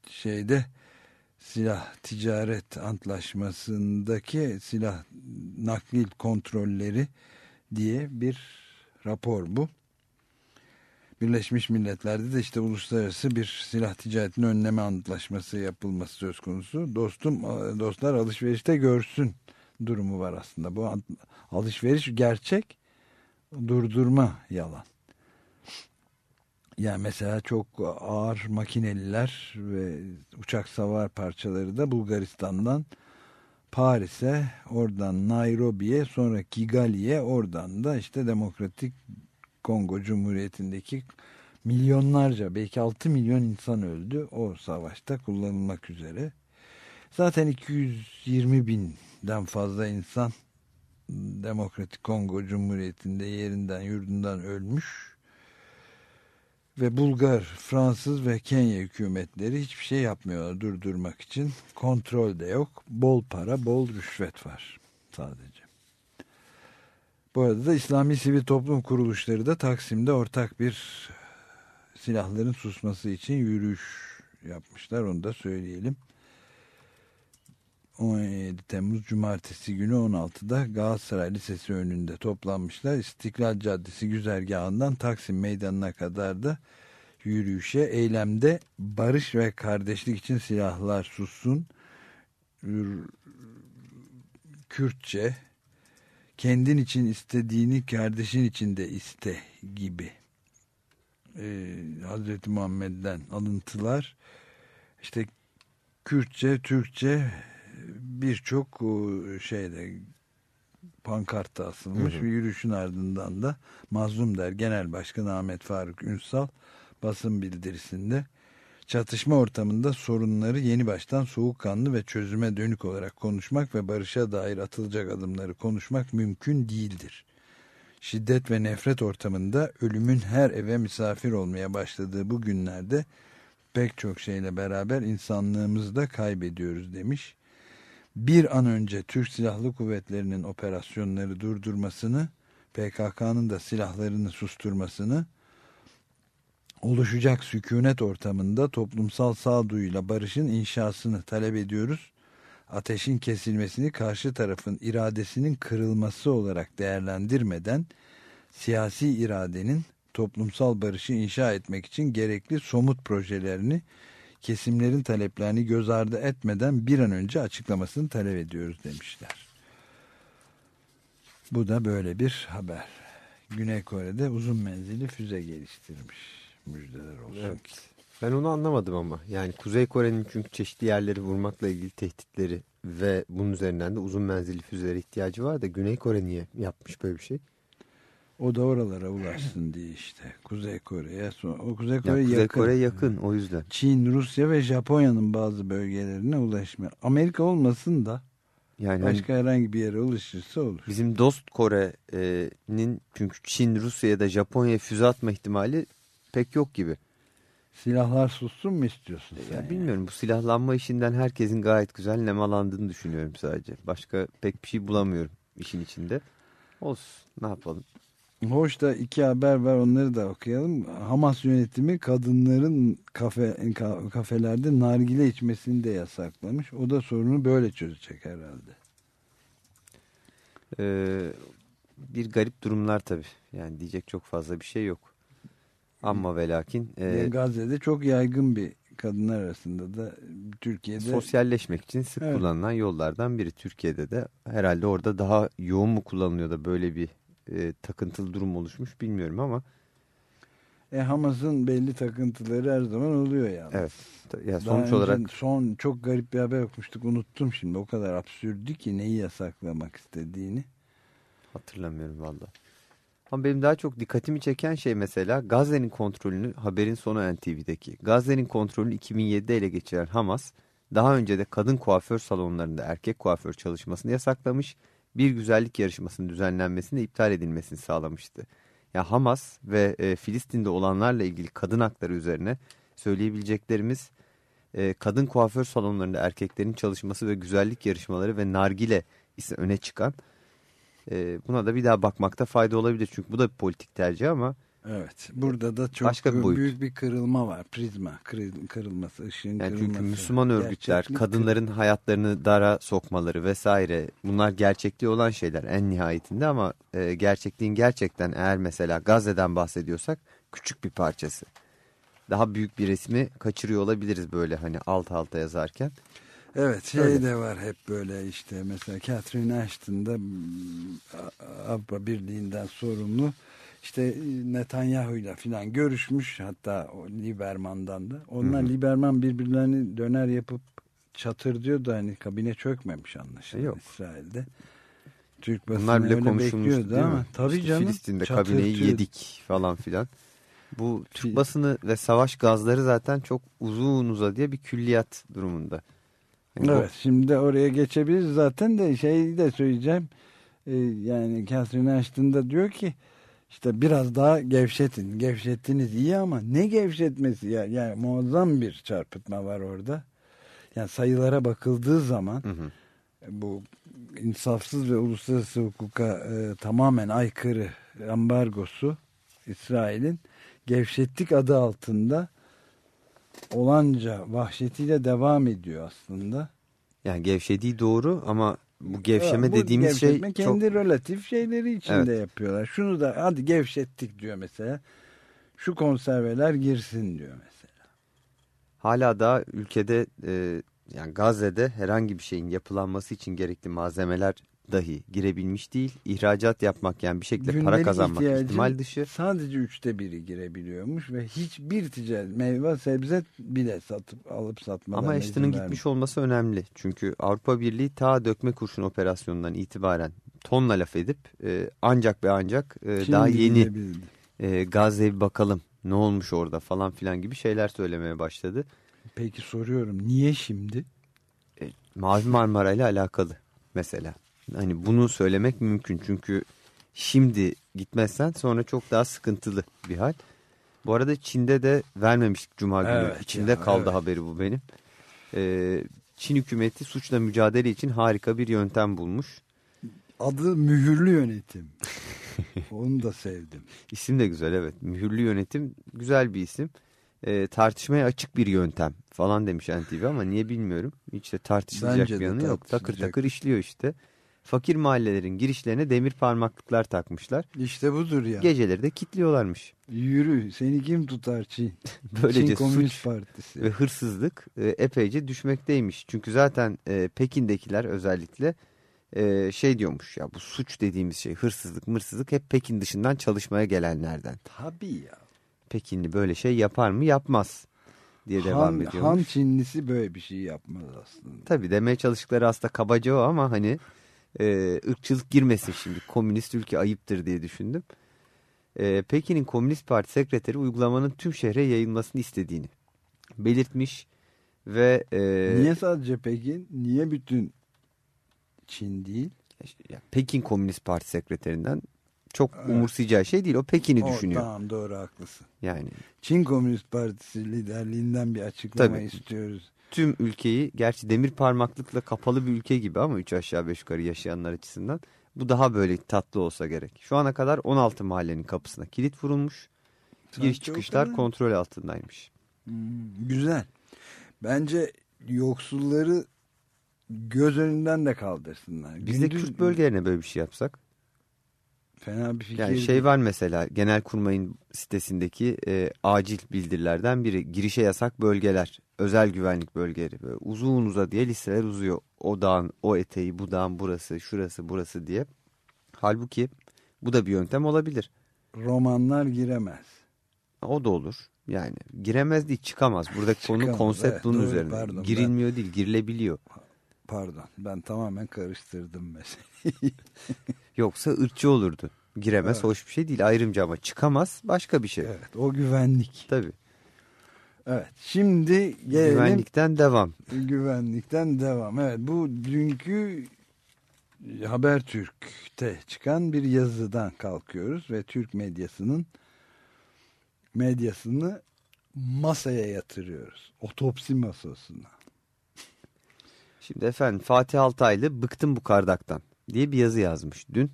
şeyde silah ticaret antlaşmasındaki silah naklil kontrolleri diye bir rapor bu. Birleşmiş Milletler'de de işte uluslararası bir silah ticaretini önleme antlaşması yapılması söz konusu. Dostum dostlar alışverişte görsün durumu var aslında. Bu alışveriş gerçek, durdurma yalan. Yani mesela çok ağır makineliler ve uçak savar parçaları da Bulgaristan'dan Paris'e, oradan Nairobi'ye, sonra Kigali'ye, oradan da işte Demokratik Kongo Cumhuriyeti'ndeki milyonlarca, belki 6 milyon insan öldü o savaşta kullanılmak üzere. Zaten 220 binden fazla insan Demokratik Kongo Cumhuriyeti'nde yerinden yurdundan ölmüş. Ve Bulgar, Fransız ve Kenya hükümetleri hiçbir şey yapmıyorlar durdurmak için. Kontrol de yok. Bol para, bol rüşvet var sadece. Bu arada da İslami Sivil Toplum Kuruluşları da Taksim'de ortak bir silahların susması için yürüyüş yapmışlar. Onu da söyleyelim. 17 Temmuz Cumartesi günü 16'da Galatasaray Lisesi önünde toplanmışlar. İstiklal Caddesi güzergahından Taksim Meydanı'na kadar da yürüyüşe, eylemde barış ve kardeşlik için silahlar sussun. Kürtçe, kendin için istediğini kardeşin için de iste gibi ee, Hazreti Muhammed'den alıntılar. İşte Kürtçe, Türkçe birçok şeyde pankartta asılmış hı hı. bir yürüyüşün ardından da Mazlum Der Genel Başkanı Ahmet Faruk Ünsal basın bildirisinde çatışma ortamında sorunları yeni baştan soğukkanlı ve çözüme dönük olarak konuşmak ve barışa dair atılacak adımları konuşmak mümkün değildir. Şiddet ve nefret ortamında ölümün her eve misafir olmaya başladığı bu günlerde pek çok şeyle beraber insanlığımızı da kaybediyoruz demiş bir an önce Türk Silahlı Kuvvetleri'nin operasyonları durdurmasını, PKK'nın da silahlarını susturmasını, oluşacak sükunet ortamında toplumsal sağduyuyla barışın inşasını talep ediyoruz. Ateşin kesilmesini karşı tarafın iradesinin kırılması olarak değerlendirmeden siyasi iradenin toplumsal barışı inşa etmek için gerekli somut projelerini kesimlerin taleplerini göz ardı etmeden bir an önce açıklamasını talep ediyoruz demişler. Bu da böyle bir haber. Güney Kore'de uzun menzilli füze geliştirmiş. Müjdeler olsun. Evet. Ben onu anlamadım ama. Yani Kuzey Kore'nin çünkü çeşitli yerleri vurmakla ilgili tehditleri ve bunun üzerinden de uzun menzilli füzelere ihtiyacı var da Güney Kore niye yapmış böyle bir şey? O da oralara ulaşsın diye işte. Kuzey Kore'ye. O Kuzey Kore ya, Kuzey Kore yakın o yüzden. Çin, Rusya ve Japonya'nın bazı bölgelerine ulaşmıyor. Amerika olmasın da yani başka hani, herhangi bir yere ulaşırsa olur. Bizim dost Kore'nin çünkü Çin, Rusya ya da Japonya'ya füze atma ihtimali pek yok gibi. Silahlar sussun mu istiyorsun sen? Ya bilmiyorum bu silahlanma işinden herkesin gayet güzel nemalandığını düşünüyorum sadece. Başka pek bir şey bulamıyorum işin içinde. Olsun ne yapalım. Hoş da iki haber var onları da okuyalım. Hamas yönetimi kadınların kafe, kafelerde nargile içmesini de yasaklamış. O da sorunu böyle çözecek herhalde. Ee, bir garip durumlar tabii. Yani diyecek çok fazla bir şey yok. Ama ve lakin. E, Gazze'de çok yaygın bir kadınlar arasında da Türkiye'de. Sosyalleşmek için sık evet. kullanılan yollardan biri. Türkiye'de de herhalde orada daha yoğun mu kullanılıyor da böyle bir e, takıntılı durum oluşmuş bilmiyorum ama. E, Hamas'ın belli takıntıları her zaman oluyor yani. Evet. Ya sonuç olarak son çok garip bir haber okumuştuk. Unuttum şimdi. O kadar absürdü ki neyi yasaklamak istediğini. Hatırlamıyorum valla. Ama benim daha çok dikkatimi çeken şey mesela Gazze'nin kontrolünü haberin sonu NTV'deki. Gazze'nin kontrolünü 2007'de ele geçiren Hamas daha önce de kadın kuaför salonlarında erkek kuaför çalışmasını yasaklamış bir güzellik yarışmasının düzenlenmesini iptal edilmesini sağlamıştı. Ya Hamas ve e, Filistin'de olanlarla ilgili kadın hakları üzerine söyleyebileceklerimiz e, kadın kuaför salonlarında erkeklerin çalışması ve güzellik yarışmaları ve nargile ise öne çıkan. E, buna da bir daha bakmakta fayda olabilir çünkü bu da bir politik tercih ama Evet. Burada da çok Başka bir büyük bir kırılma var. Prizma kırılması, ışığın yani kırılması. Çünkü Müslüman örgütler, Gerçeklik kadınların hayatlarını dara sokmaları vesaire bunlar gerçekliği olan şeyler en nihayetinde ama e, gerçekliğin gerçekten eğer mesela Gazze'den bahsediyorsak küçük bir parçası. Daha büyük bir resmi kaçırıyor olabiliriz böyle hani alt alta yazarken. Evet şey Öyle. de var hep böyle işte mesela Catherine Ashton'da Avrupa Birliği'nden sorumlu işte Netanyahu'yla filan görüşmüş hatta o Liberman'dan da. Onlar Hı -hı. Liberman birbirlerini döner yapıp çatır diyor da hani kabine çökmemiş anlaşılan Yok. İsrail'de. Türk basını Bunlar bile konuşulmuştu değil ama mi? tabii İşte canım. Filistin'de çatır kabineyi yedik falan filan. Bu Türk basını ve savaş gazları zaten çok uzun uzadıya bir külliyat durumunda. Evet şimdi oraya geçebiliriz zaten de şeyi de söyleyeceğim. Ee, yani Catherine Ashton da diyor ki işte biraz daha gevşetin. Gevşettiniz iyi ama ne gevşetmesi ya? Yani muazzam bir çarpıtma var orada. Yani sayılara bakıldığı zaman Hı hı. bu insafsız ve uluslararası hukuka e, tamamen aykırı ambargosu İsrail'in gevşettik adı altında olanca vahşetiyle devam ediyor aslında. Yani gevşediği doğru ama bu gevşeme Bu dediğimiz şey çok kendi relatif şeyleri içinde Evet. yapıyorlar. Şunu da hadi gevşettik diyor mesela. Şu konserveler girsin diyor mesela. hala da ülkede e, yani Gazze'de herhangi bir şeyin yapılanması için gerekli malzemeler dahi girebilmiş değil. İhracat yapmak yani bir şekilde para Gündelik kazanmak ihtiyacın ihtimal dışı. Sadece üçte biri girebiliyormuş ve hiçbir ticaret meyve sebze bile satıp alıp satmadan Ama Ashton'ın gitmiş olması önemli. Çünkü Avrupa Birliği ta dökme kurşun operasyonundan itibaren tonla laf edip e, ancak ve ancak e, Şimdi daha yeni e, Gazze'ye bir bakalım ne olmuş orada falan filan gibi şeyler söylemeye başladı. Peki soruyorum niye şimdi? E, Mavi Marmara ile alakalı mesela. Hani bunu söylemek mümkün çünkü şimdi gitmezsen sonra çok daha sıkıntılı bir hal. Bu arada Çin'de de vermemiştik Cuma günü. Evet İçinde ya, kaldı evet. haberi bu benim. E, Çin hükümeti suçla mücadele için harika bir yöntem bulmuş. Adı mühürlü yönetim. Onu da sevdim. İsim de güzel evet. Mühürlü yönetim güzel bir isim. E, tartışmaya açık bir yöntem falan demiş NTV ama niye bilmiyorum. Hiç de tartışılacak Bence bir yanı yok. Takır takır işliyor işte. Fakir mahallelerin girişlerine demir parmaklıklar takmışlar. İşte budur ya. Geceleri de kilitliyorlarmış. Yürü seni kim tutar Çin? Böylece Çin Komünist suç Partisi. ve hırsızlık e, epeyce düşmekteymiş. Çünkü zaten e, Pekin'dekiler özellikle e, şey diyormuş ya bu suç dediğimiz şey hırsızlık mırsızlık hep Pekin dışından çalışmaya gelenlerden. Tabii ya. Pekinli böyle şey yapar mı yapmaz diye devam ediyormuş. Han Çinlisi böyle bir şey yapmaz aslında. Tabii demeye çalıştıkları aslında kabaca o ama hani e, ırkçılık girmesin şimdi. Komünist ülke ayıptır diye düşündüm. E, Pekin'in Komünist Parti sekreteri uygulamanın tüm şehre yayılmasını istediğini belirtmiş ve e, Niye sadece Pekin? Niye bütün Çin değil? Pekin Komünist Parti sekreterinden çok Evet. umursayacağı şey değil. O Pekin'i O, düşünüyor. Tamam doğru haklısın. Yani Çin Komünist Partisi liderliğinden bir açıklama Tabii. istiyoruz. Tüm ülkeyi gerçi demir parmaklıkla kapalı bir ülke gibi ama 3 aşağı 5 yukarı yaşayanlar açısından bu daha böyle tatlı olsa gerek. Şu ana kadar 16 mahallenin kapısına kilit vurulmuş. Giriş Sanki o çıkışlar kontrol altındaymış. Hmm, güzel. Bence yoksulları göz önünden de kaldırsınlar. Biz de Gündüz- Kürt bölgelerine böyle bir şey yapsak. Fena bir fikir. Yani şey var mesela Genelkurmay'ın sitesindeki e, acil bildirilerden biri girişe yasak bölgeler, özel güvenlik bölgeleri. Böyle uzun uza diye listeler uzuyor. O dağın, o eteği, bu dağın burası, şurası, burası diye. Halbuki bu da bir yöntem olabilir. Romanlar giremez. O da olur. Yani giremez değil çıkamaz. Buradaki konu konsept evet, bunun doğru, üzerine. pardon, Girilmiyor değil girilebiliyor. Pardon ben tamamen karıştırdım meseleyi. Yoksa ırkçı olurdu. Giremez Evet. hoş bir şey değil ayrımcı ama çıkamaz başka bir şey. evet o güvenlik. Tabii. Evet şimdi gelelim Güvenlikten devam. güvenlikten devam. Evet bu dünkü Habertürk'te çıkan bir yazıdan kalkıyoruz ve Türk medyasının medyasını masaya yatırıyoruz. Otopsi masasına. Şimdi efendim Fatih Altaylı bıktım bu kardaktan diye bir yazı yazmış dün.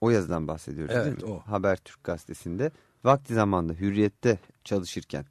O yazıdan bahsediyoruz Evet, değil mi? o. Habertürk gazetesinde vakti zamanında Hürriyet'te çalışırken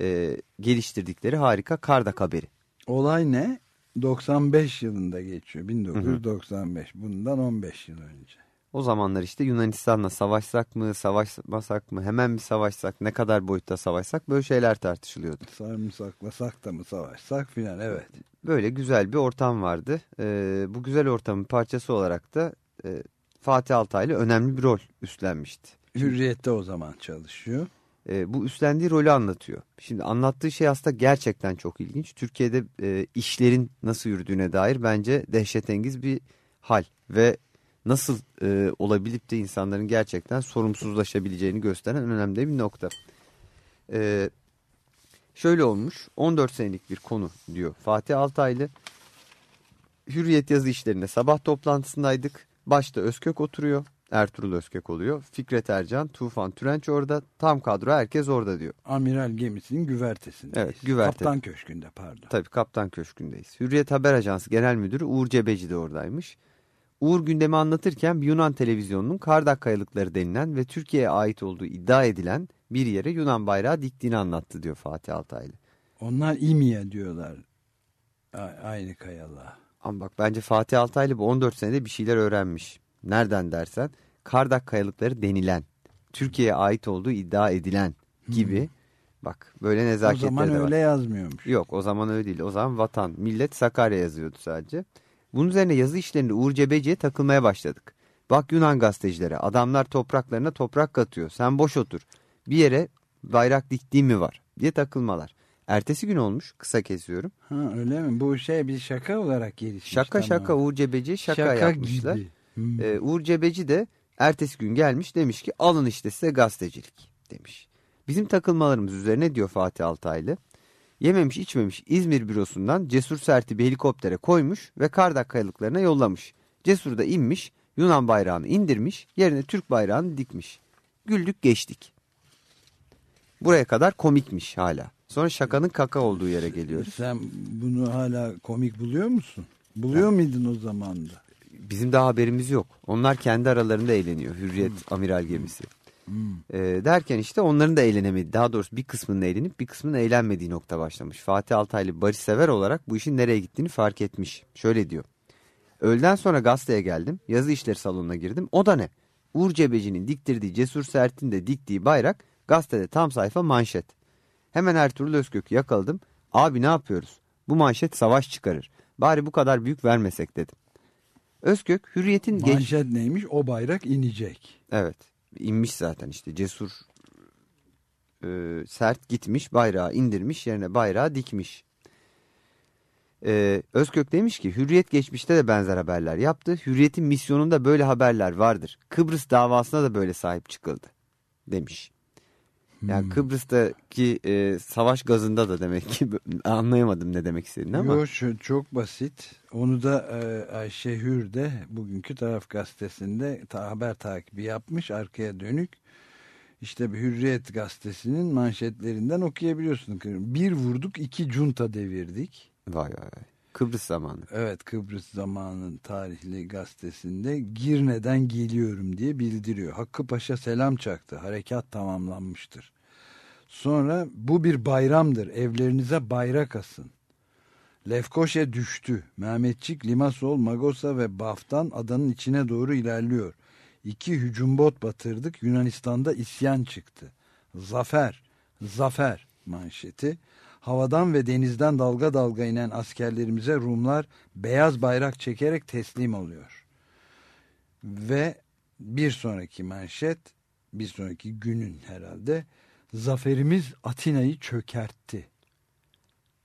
e, geliştirdikleri harika kardak haberi. Olay ne? 95 yılında geçiyor. 1995. Bundan 15 yıl önce. O zamanlar işte Yunanistan'la savaşsak mı, savaşmasak mı, hemen mi savaşsak, ne kadar boyutta savaşsak böyle şeyler tartışılıyordu. Sarımsaklasak da mı savaşsak filan evet. Böyle güzel bir ortam vardı. Ee, bu güzel ortamın parçası olarak da e, Fatih Altaylı önemli bir rol üstlenmişti. Hürriyette o zaman çalışıyor. e, bu üstlendiği rolü anlatıyor. Şimdi anlattığı şey aslında gerçekten çok ilginç. Türkiye'de e, işlerin nasıl yürüdüğüne dair bence dehşetengiz bir hal ve nasıl e, olabilip de insanların gerçekten sorumsuzlaşabileceğini gösteren önemli bir nokta. E, şöyle olmuş 14 senelik bir konu diyor Fatih Altaylı. Hürriyet yazı işlerinde sabah toplantısındaydık. Başta Özkök oturuyor. Ertuğrul Özkök oluyor. Fikret Ercan, Tufan Türenç orada. Tam kadro herkes orada diyor. Amiral gemisinin güvertesindeyiz. Evet, güverte. Kaptan köşkünde pardon. Tabii Kaptan Köşkü'ndeyiz. Hürriyet Haber Ajansı Genel Müdürü Uğur Cebeci de oradaymış. Uğur gündemi anlatırken bir Yunan televizyonunun Kardak Kayalıkları denilen ve Türkiye'ye ait olduğu iddia edilen bir yere Yunan bayrağı diktiğini anlattı diyor Fatih Altaylı. Onlar İmya diyorlar. A- aynı kayalığa. Ama bak bence Fatih Altaylı bu 14 senede bir şeyler öğrenmiş. Nereden dersen Kardak Kayalıkları denilen, Türkiye'ye ait olduğu iddia edilen gibi. Bak böyle O nezaketleri zaman de var. öyle yazmıyormuş. Yok o zaman öyle değil. O zaman vatan, millet Sakarya yazıyordu sadece. Bunun üzerine yazı işlerinde Uğur Cebeci'ye takılmaya başladık. Bak Yunan gazetecilere adamlar topraklarına toprak katıyor. Sen boş otur. Bir yere bayrak diktiğin mi var diye takılmalar. Ertesi gün olmuş kısa kesiyorum. Ha, öyle mi? Bu şey bir şaka olarak gelişmiş. Şaka tamam. şaka Uğur Cebeci'ye şaka, yapmışlar. gibi. Hmm. Ee, Uğur Cebeci de ertesi gün gelmiş demiş ki alın işte size gazetecilik demiş. Bizim takılmalarımız üzerine diyor Fatih Altaylı. Yememiş içmemiş İzmir bürosundan Cesur Sert'i bir helikoptere koymuş ve Kardak kayalıklarına yollamış. Cesur da inmiş Yunan bayrağını indirmiş yerine Türk bayrağını dikmiş. Güldük geçtik. Buraya kadar komikmiş hala. Sonra şakanın kaka olduğu yere geliyoruz. Sen bunu hala komik buluyor musun? Buluyor muydun o zaman da? Bizim daha haberimiz yok. Onlar kendi aralarında eğleniyor. Hürriyet amiral gemisi. Ee, derken işte onların da eğlenemedi. Daha doğrusu bir kısmının eğlenip bir kısmının eğlenmediği nokta başlamış. Fatih Altaylı barışsever olarak bu işin nereye gittiğini fark etmiş. Şöyle diyor. Öğleden sonra gazeteye geldim. Yazı işleri salonuna girdim. O da ne? Uğur Cebeci'nin diktirdiği Cesur Sert'in de diktiği bayrak gazetede tam sayfa manşet. Hemen Ertuğrul Özkök'ü yakaladım. Abi ne yapıyoruz? Bu manşet savaş çıkarır. Bari bu kadar büyük vermesek dedim. Özkök hürriyetin. Manşet neymiş? O bayrak inecek. Evet. İnmiş zaten işte cesur e, sert gitmiş bayrağı indirmiş yerine bayrağı dikmiş. E, Özkök demiş ki Hürriyet geçmişte de benzer haberler yaptı. Hürriyet'in misyonunda böyle haberler vardır. Kıbrıs davasına da böyle sahip çıkıldı demiş. Yani Kıbrıs'taki e, savaş gazında da demek ki anlayamadım ne demek istediğini ama. Yo, şu- çok basit. Onu da e, Ayşe Hür de bugünkü Taraf Gazetesi'nde ta, haber takibi yapmış arkaya dönük. İşte bir Hürriyet Gazetesi'nin manşetlerinden okuyabiliyorsun. Bir vurduk iki junta devirdik. Vay vay vay. Kıbrıs zamanı. Evet Kıbrıs zamanın tarihli gazetesinde Girne'den geliyorum diye bildiriyor. Hakkı Paşa selam çaktı. Harekat tamamlanmıştır. Sonra bu bir bayramdır. Evlerinize bayrak asın. Lefkoşe düştü. Mehmetçik, Limasol, Magosa ve Baftan adanın içine doğru ilerliyor. İki hücum bot batırdık. Yunanistan'da isyan çıktı. Zafer, zafer manşeti. Havadan ve denizden dalga dalga inen askerlerimize Rumlar beyaz bayrak çekerek teslim oluyor. Ve bir sonraki manşet, bir sonraki günün herhalde zaferimiz Atina'yı çökertti.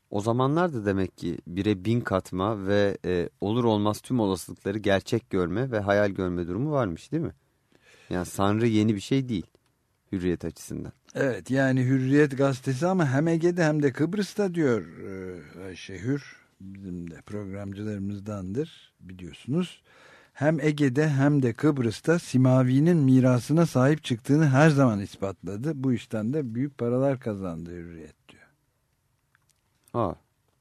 O zamanlar da demek ki bire bin katma ve e, olur olmaz tüm olasılıkları gerçek görme ve hayal görme durumu varmış değil mi? Yani Sanrı yeni bir şey değil hürriyet açısından. Evet yani Hürriyet gazetesi ama hem Ege'de hem de Kıbrıs'ta diyor e, Ayşe Hür. Bizim de programcılarımızdandır biliyorsunuz. Hem Ege'de hem de Kıbrıs'ta Simavi'nin mirasına sahip çıktığını her zaman ispatladı. Bu işten de büyük paralar kazandı Hürriyet diyor. Ha,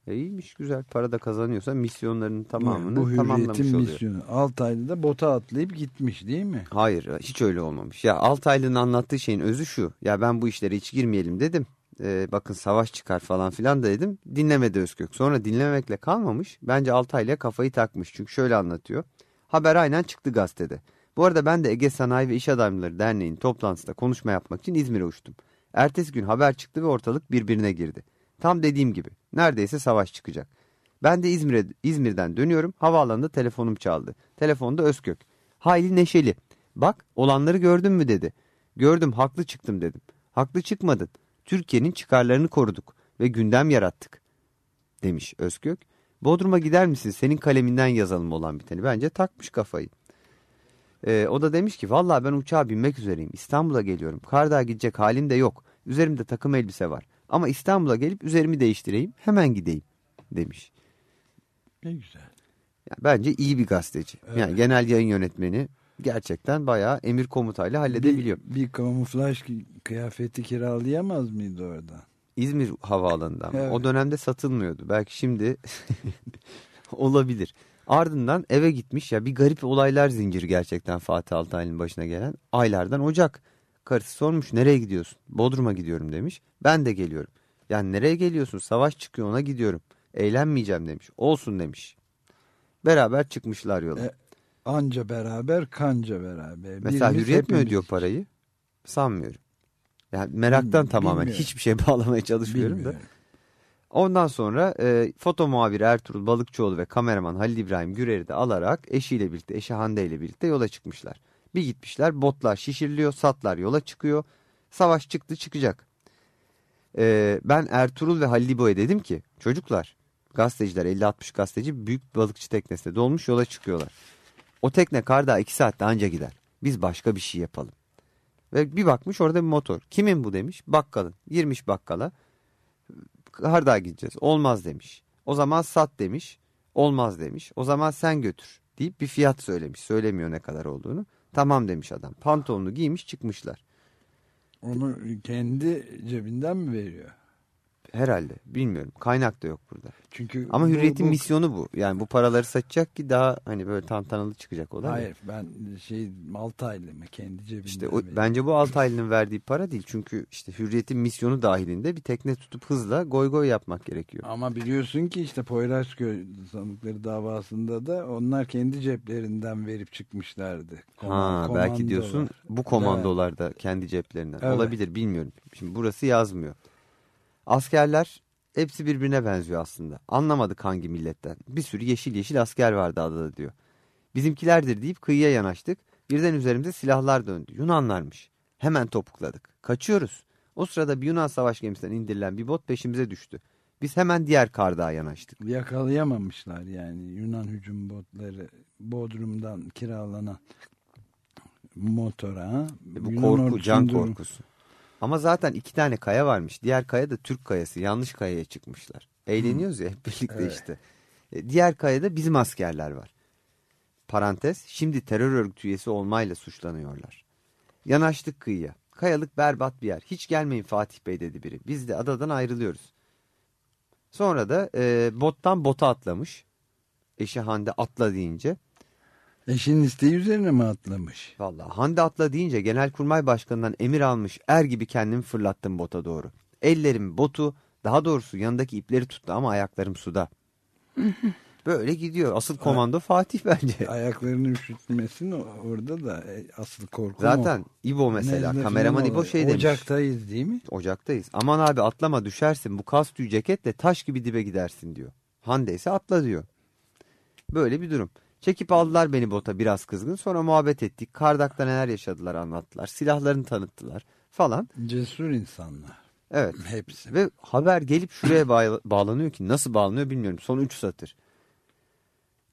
e iyiymiş güzel para da kazanıyorsa misyonlarının tamamını Bu tamamlamış oluyor. misyonu. Altaylı da bota atlayıp gitmiş değil mi? Hayır hiç öyle olmamış. Ya Altaylı'nın anlattığı şeyin özü şu. Ya ben bu işlere hiç girmeyelim dedim. Ee, bakın savaş çıkar falan filan da dedim. Dinlemedi Özkök. Sonra dinlememekle kalmamış. Bence Altaylı'ya kafayı takmış. Çünkü şöyle anlatıyor. Haber aynen çıktı gazetede. Bu arada ben de Ege Sanayi ve İş Adamları Derneği'nin toplantısında konuşma yapmak için İzmir'e uçtum. Ertesi gün haber çıktı ve ortalık birbirine girdi. Tam dediğim gibi. Neredeyse savaş çıkacak. Ben de İzmir'e İzmir'den dönüyorum. Havaalanında telefonum çaldı. Telefonda Özkök. Hayli neşeli. Bak olanları gördün mü dedi. Gördüm haklı çıktım dedim. Haklı çıkmadın. Türkiye'nin çıkarlarını koruduk ve gündem yarattık demiş Özgök. Bodrum'a gider misin senin kaleminden yazalım olan biteni. Bence takmış kafayı. Ee, o da demiş ki vallahi ben uçağa binmek üzereyim. İstanbul'a geliyorum. Kardağa gidecek halim de yok. Üzerimde takım elbise var. Ama İstanbul'a gelip üzerimi değiştireyim hemen gideyim demiş. Ne güzel. Yani bence iyi bir gazeteci. Yani genel yayın yönetmeni gerçekten bayağı emir komutayla halledebiliyor. Bir, bir kamuflaj kıyafeti kiralayamaz mıydı orada? İzmir havaalanında ama Evet. o dönemde satılmıyordu. Belki şimdi olabilir. Ardından eve gitmiş ya bir garip olaylar zinciri gerçekten Fatih Altaylı'nın başına gelen. Aylardan Ocak. Karısı sormuş nereye gidiyorsun? Bodrum'a gidiyorum demiş. Ben de geliyorum. Yani nereye geliyorsun? Savaş çıkıyor ona gidiyorum. Eğlenmeyeceğim demiş. Olsun demiş. Beraber çıkmışlar yola. E, Anca beraber kanca beraber. Mesela Birimiz hürriyet mi ödüyor parayı? Sanmıyorum. Yani meraktan Bil- tamamen bilmiyorum. hiçbir şey bağlamaya çalışmıyorum da. Bilmiyorum. Ondan sonra e, foto muhabiri Ertuğrul Balıkçıoğlu ve kameraman Halil İbrahim Gürer'i de alarak eşiyle birlikte, eşi Hande ile birlikte yola çıkmışlar. Bir gitmişler botlar şişiriliyor, satlar yola çıkıyor. Savaş çıktı çıkacak. E, ben Ertuğrul ve Halil İbo'ya dedim ki çocuklar gazeteciler 50-60 gazeteci büyük balıkçı teknesine dolmuş yola çıkıyorlar. O tekne karda 2 saatte anca gider. Biz başka bir şey yapalım. Ve bir bakmış orada bir motor. Kimin bu demiş? Bakkalın. Girmiş bakkala. Kardağa gideceğiz. Olmaz demiş. O zaman sat demiş. Olmaz demiş. O zaman sen götür deyip bir fiyat söylemiş. Söylemiyor ne kadar olduğunu. Tamam demiş adam. Pantolonunu giymiş çıkmışlar. Onu kendi cebinden mi veriyor? Herhalde bilmiyorum. Kaynak da yok burada. Çünkü Ama bu- Hürriyet'in bu- misyonu bu. Yani bu paraları satacak ki daha hani böyle tantanalı çıkacak olay. ya. Hayır ben şey Maltaylı mı kendi cebinden İşte o, bence bu Altaylı'nın verdiği para değil. Çünkü işte Hürriyet'in misyonu dahilinde bir tekne tutup hızla goy goy yapmak gerekiyor. Ama biliyorsun ki işte Poyrazköy sanıkları davasında da onlar kendi ceplerinden verip çıkmışlardı. Ha Koman- belki diyorsun komandolar. bu komandolar da kendi ceplerinden. Evet. Olabilir bilmiyorum. Şimdi burası yazmıyor. Askerler hepsi birbirine benziyor aslında. Anlamadık hangi milletten. Bir sürü yeşil yeşil asker vardı adada diyor. Bizimkilerdir deyip kıyıya yanaştık. Birden üzerimize silahlar döndü. Yunanlarmış. Hemen topukladık. Kaçıyoruz. O sırada bir Yunan savaş gemisinden indirilen bir bot peşimize düştü. Biz hemen diğer kardağa yanaştık. Yakalayamamışlar yani Yunan hücum botları Bodrum'dan kiralanan motora. E bu Yunan korku, can korkusu. Ama zaten iki tane kaya varmış. Diğer kaya da Türk kayası. Yanlış kayaya çıkmışlar. Eğleniyoruz ya hep birlikte Evet. işte. E, Diğer kayada bizim askerler var. Parantez, şimdi terör örgütü üyesi olmayla suçlanıyorlar. Yanaştık kıyıya. Kayalık berbat bir yer. Hiç gelmeyin Fatih Bey dedi biri. Biz de adadan ayrılıyoruz. Sonra da e, bottan bota atlamış. Eşi Hande atla deyince. Eşin isteği üzerine mi atlamış? Vallahi Hande atla deyince Genelkurmay Başkanı'ndan emir almış er gibi kendimi fırlattım bota doğru. Ellerim botu daha doğrusu yanındaki ipleri tuttu ama ayaklarım suda. Böyle gidiyor. Asıl komando Fatih bence. Ayaklarını üşütmesin orada da e, asıl korku Zaten o. İbo mesela Nezle kameraman İbo şey demiş. Ocaktayız değil mi? Ocaktayız. Aman abi atlama düşersin bu kas tüy ceketle taş gibi dibe gidersin diyor. Hande ise atla diyor. Böyle bir durum. Çekip aldılar beni bota biraz kızgın. Sonra muhabbet ettik. Kardak'ta neler yaşadılar anlattılar. Silahlarını tanıttılar falan. Cesur insanlar. Evet. Hepsi. Ve haber gelip şuraya bağ- bağlanıyor ki nasıl bağlanıyor bilmiyorum. Son 3 satır.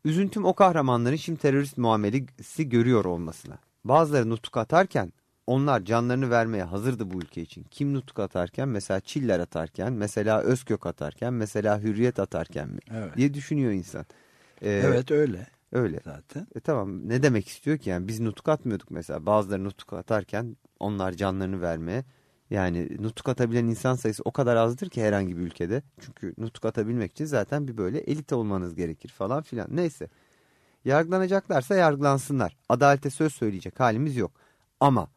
Üzüntüm o kahramanların şimdi terörist muamelesi görüyor olmasına. Bazıları nutuk atarken onlar canlarını vermeye hazırdı bu ülke için. Kim nutuk atarken mesela Çiller atarken mesela Özkök atarken mesela Hürriyet atarken mi Evet. diye düşünüyor insan. Ee, Evet öyle Öyle. zaten. E tamam. Ne demek istiyor ki? Yani biz nutuk atmıyorduk mesela. Bazıları nutuk atarken onlar canlarını vermeye. Yani nutuk atabilen insan sayısı o kadar azdır ki herhangi bir ülkede. Çünkü nutuk atabilmek için zaten bir böyle elit olmanız gerekir falan filan. Neyse. Yargılanacaklarsa yargılansınlar. Adalete söz söyleyecek halimiz yok. Ama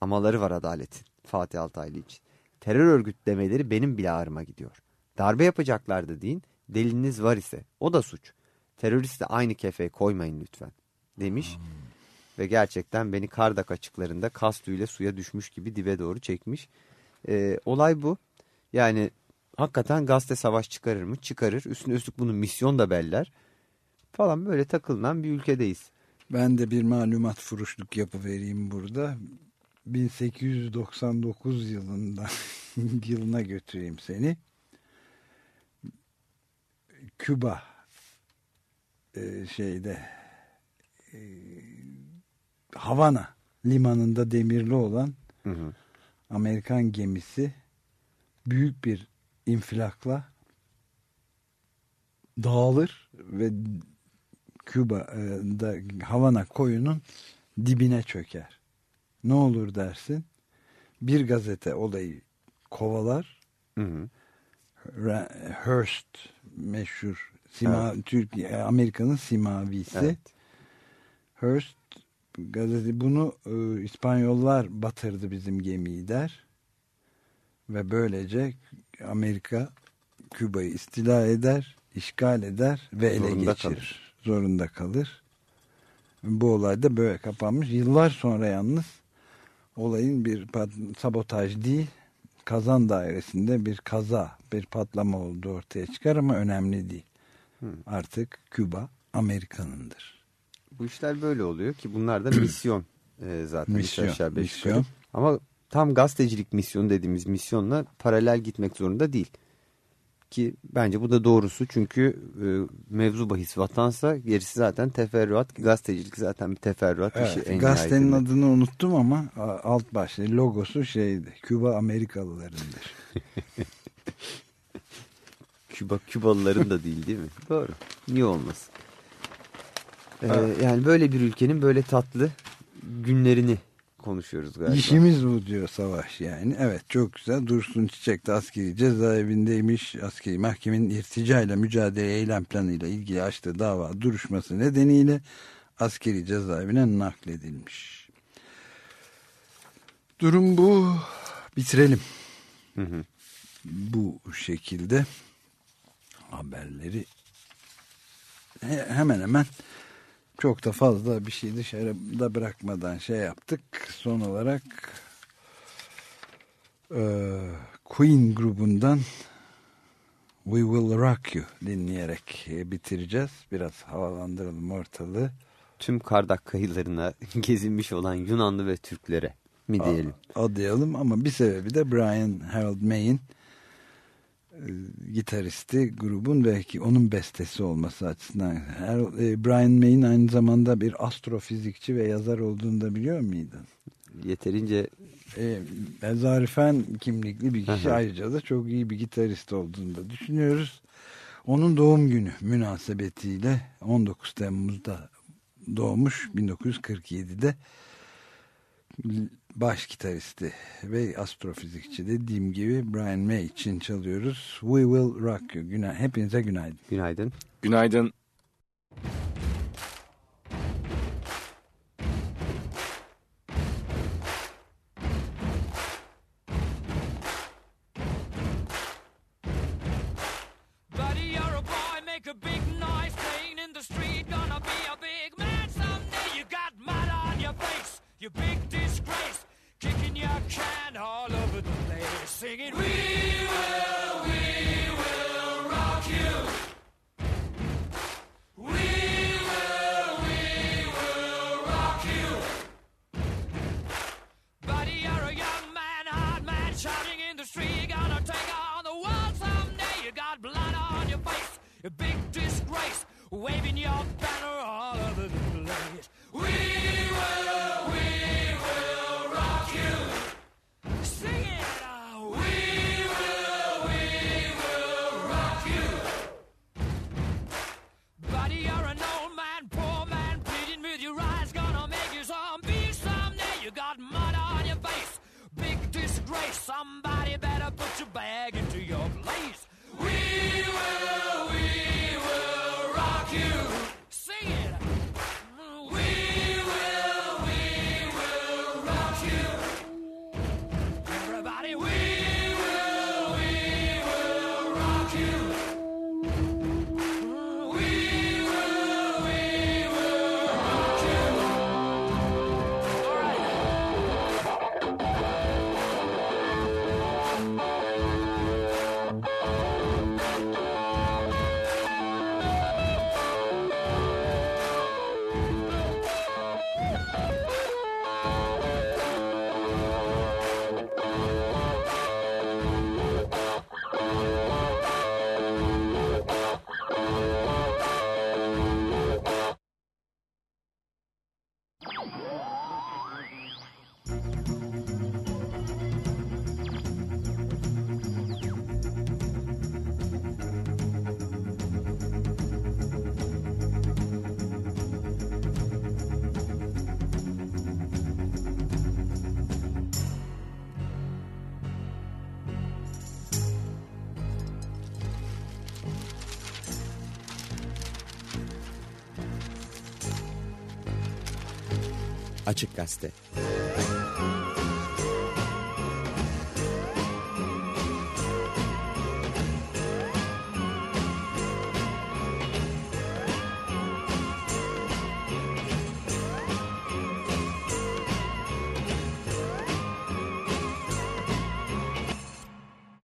amaları var adaletin Fatih Altaylı için. Terör örgütlemeleri benim bile ağrıma gidiyor. Darbe yapacaklardı deyin. Deliliniz var ise o da suç teröristle aynı kefeye koymayın lütfen demiş. Ve gerçekten beni Kardak açıklarında kastüyle suya düşmüş gibi dibe doğru çekmiş. Ee, olay bu. Yani hakikaten gazete savaş çıkarır mı? Çıkarır. Üstüne üstlük bunun misyon da beller. Falan böyle takılınan bir ülkedeyiz. Ben de bir malumat furuşluk yapıvereyim burada. 1899 yılında yılına götüreyim seni. Küba e, şeyde e, Havana limanında demirli olan Hı hı. Amerikan gemisi büyük bir infilakla dağılır ve Küba'da Havana koyunun dibine çöker. Ne olur dersin? Bir gazete olayı kovalar. Hı hı. Hearst meşhur sima, Türkiye Amerika'nın simavisi. Evet. Hearst gazete bunu e, İspanyollar batırdı bizim gemiyi der. Ve böylece Amerika Küba'yı istila eder, işgal eder ve ele Zorunda geçirir. kalır. Zorunda kalır. Bu olay da böyle kapanmış. Yıllar sonra yalnız olayın bir sabotaj değil, kazan dairesinde bir kaza, bir patlama olduğu ortaya çıkar ama önemli değil. Artık Küba Amerika'nındır. Bu işler böyle oluyor ki bunlar da misyon e, zaten. Misyon, aşağı beş misyon. Ama tam gazetecilik misyonu dediğimiz misyonla paralel gitmek zorunda değil. Ki bence bu da doğrusu çünkü e, mevzu bahis vatansa gerisi zaten teferruat. Gazetecilik zaten bir teferruat. işi en Evet, gazetenin nihayetinde. adını unuttum ama a- alt başlığı logosu şeydi. Küba Amerikalılarındır. Küba Kübalıların da değil değil mi? Doğru. Niye olmasın? Ee, yani böyle bir ülkenin böyle tatlı günlerini konuşuyoruz galiba. İşimiz bu diyor Savaş yani. Evet çok güzel. Dursun Çiçek de askeri cezaevindeymiş. Askeri mahkemenin irticayla mücadele eylem planıyla ilgili açtığı dava duruşması nedeniyle askeri cezaevine nakledilmiş. Durum bu. Bitirelim. Hı hı. bu şekilde haberleri he- hemen hemen çok da fazla bir şey dışarıda bırakmadan şey yaptık. Son olarak e, Queen grubundan We Will Rock You dinleyerek e, bitireceğiz. Biraz havalandıralım ortalığı. Tüm Kardak kayılarına gezinmiş olan Yunanlı ve Türklere mi diyelim? adayalım ama bir sebebi de Brian Harold May'in gitaristi grubun belki onun bestesi olması açısından. Harold- e, Brian May'in aynı zamanda bir astrofizikçi ve yazar olduğunu da biliyor muydun? Yeterince E, Zarifen kimlikli bir kişi ayrıca da çok iyi bir gitarist olduğunu da düşünüyoruz. Onun doğum günü münasebetiyle 19 Temmuz'da doğmuş 1947'de baş gitaristi ve astrofizikçi dediğim gibi Brian May için çalıyoruz. We Will Rock You. Günay Hepinize günaydın. günaydın. Günaydın. Açık Gazete.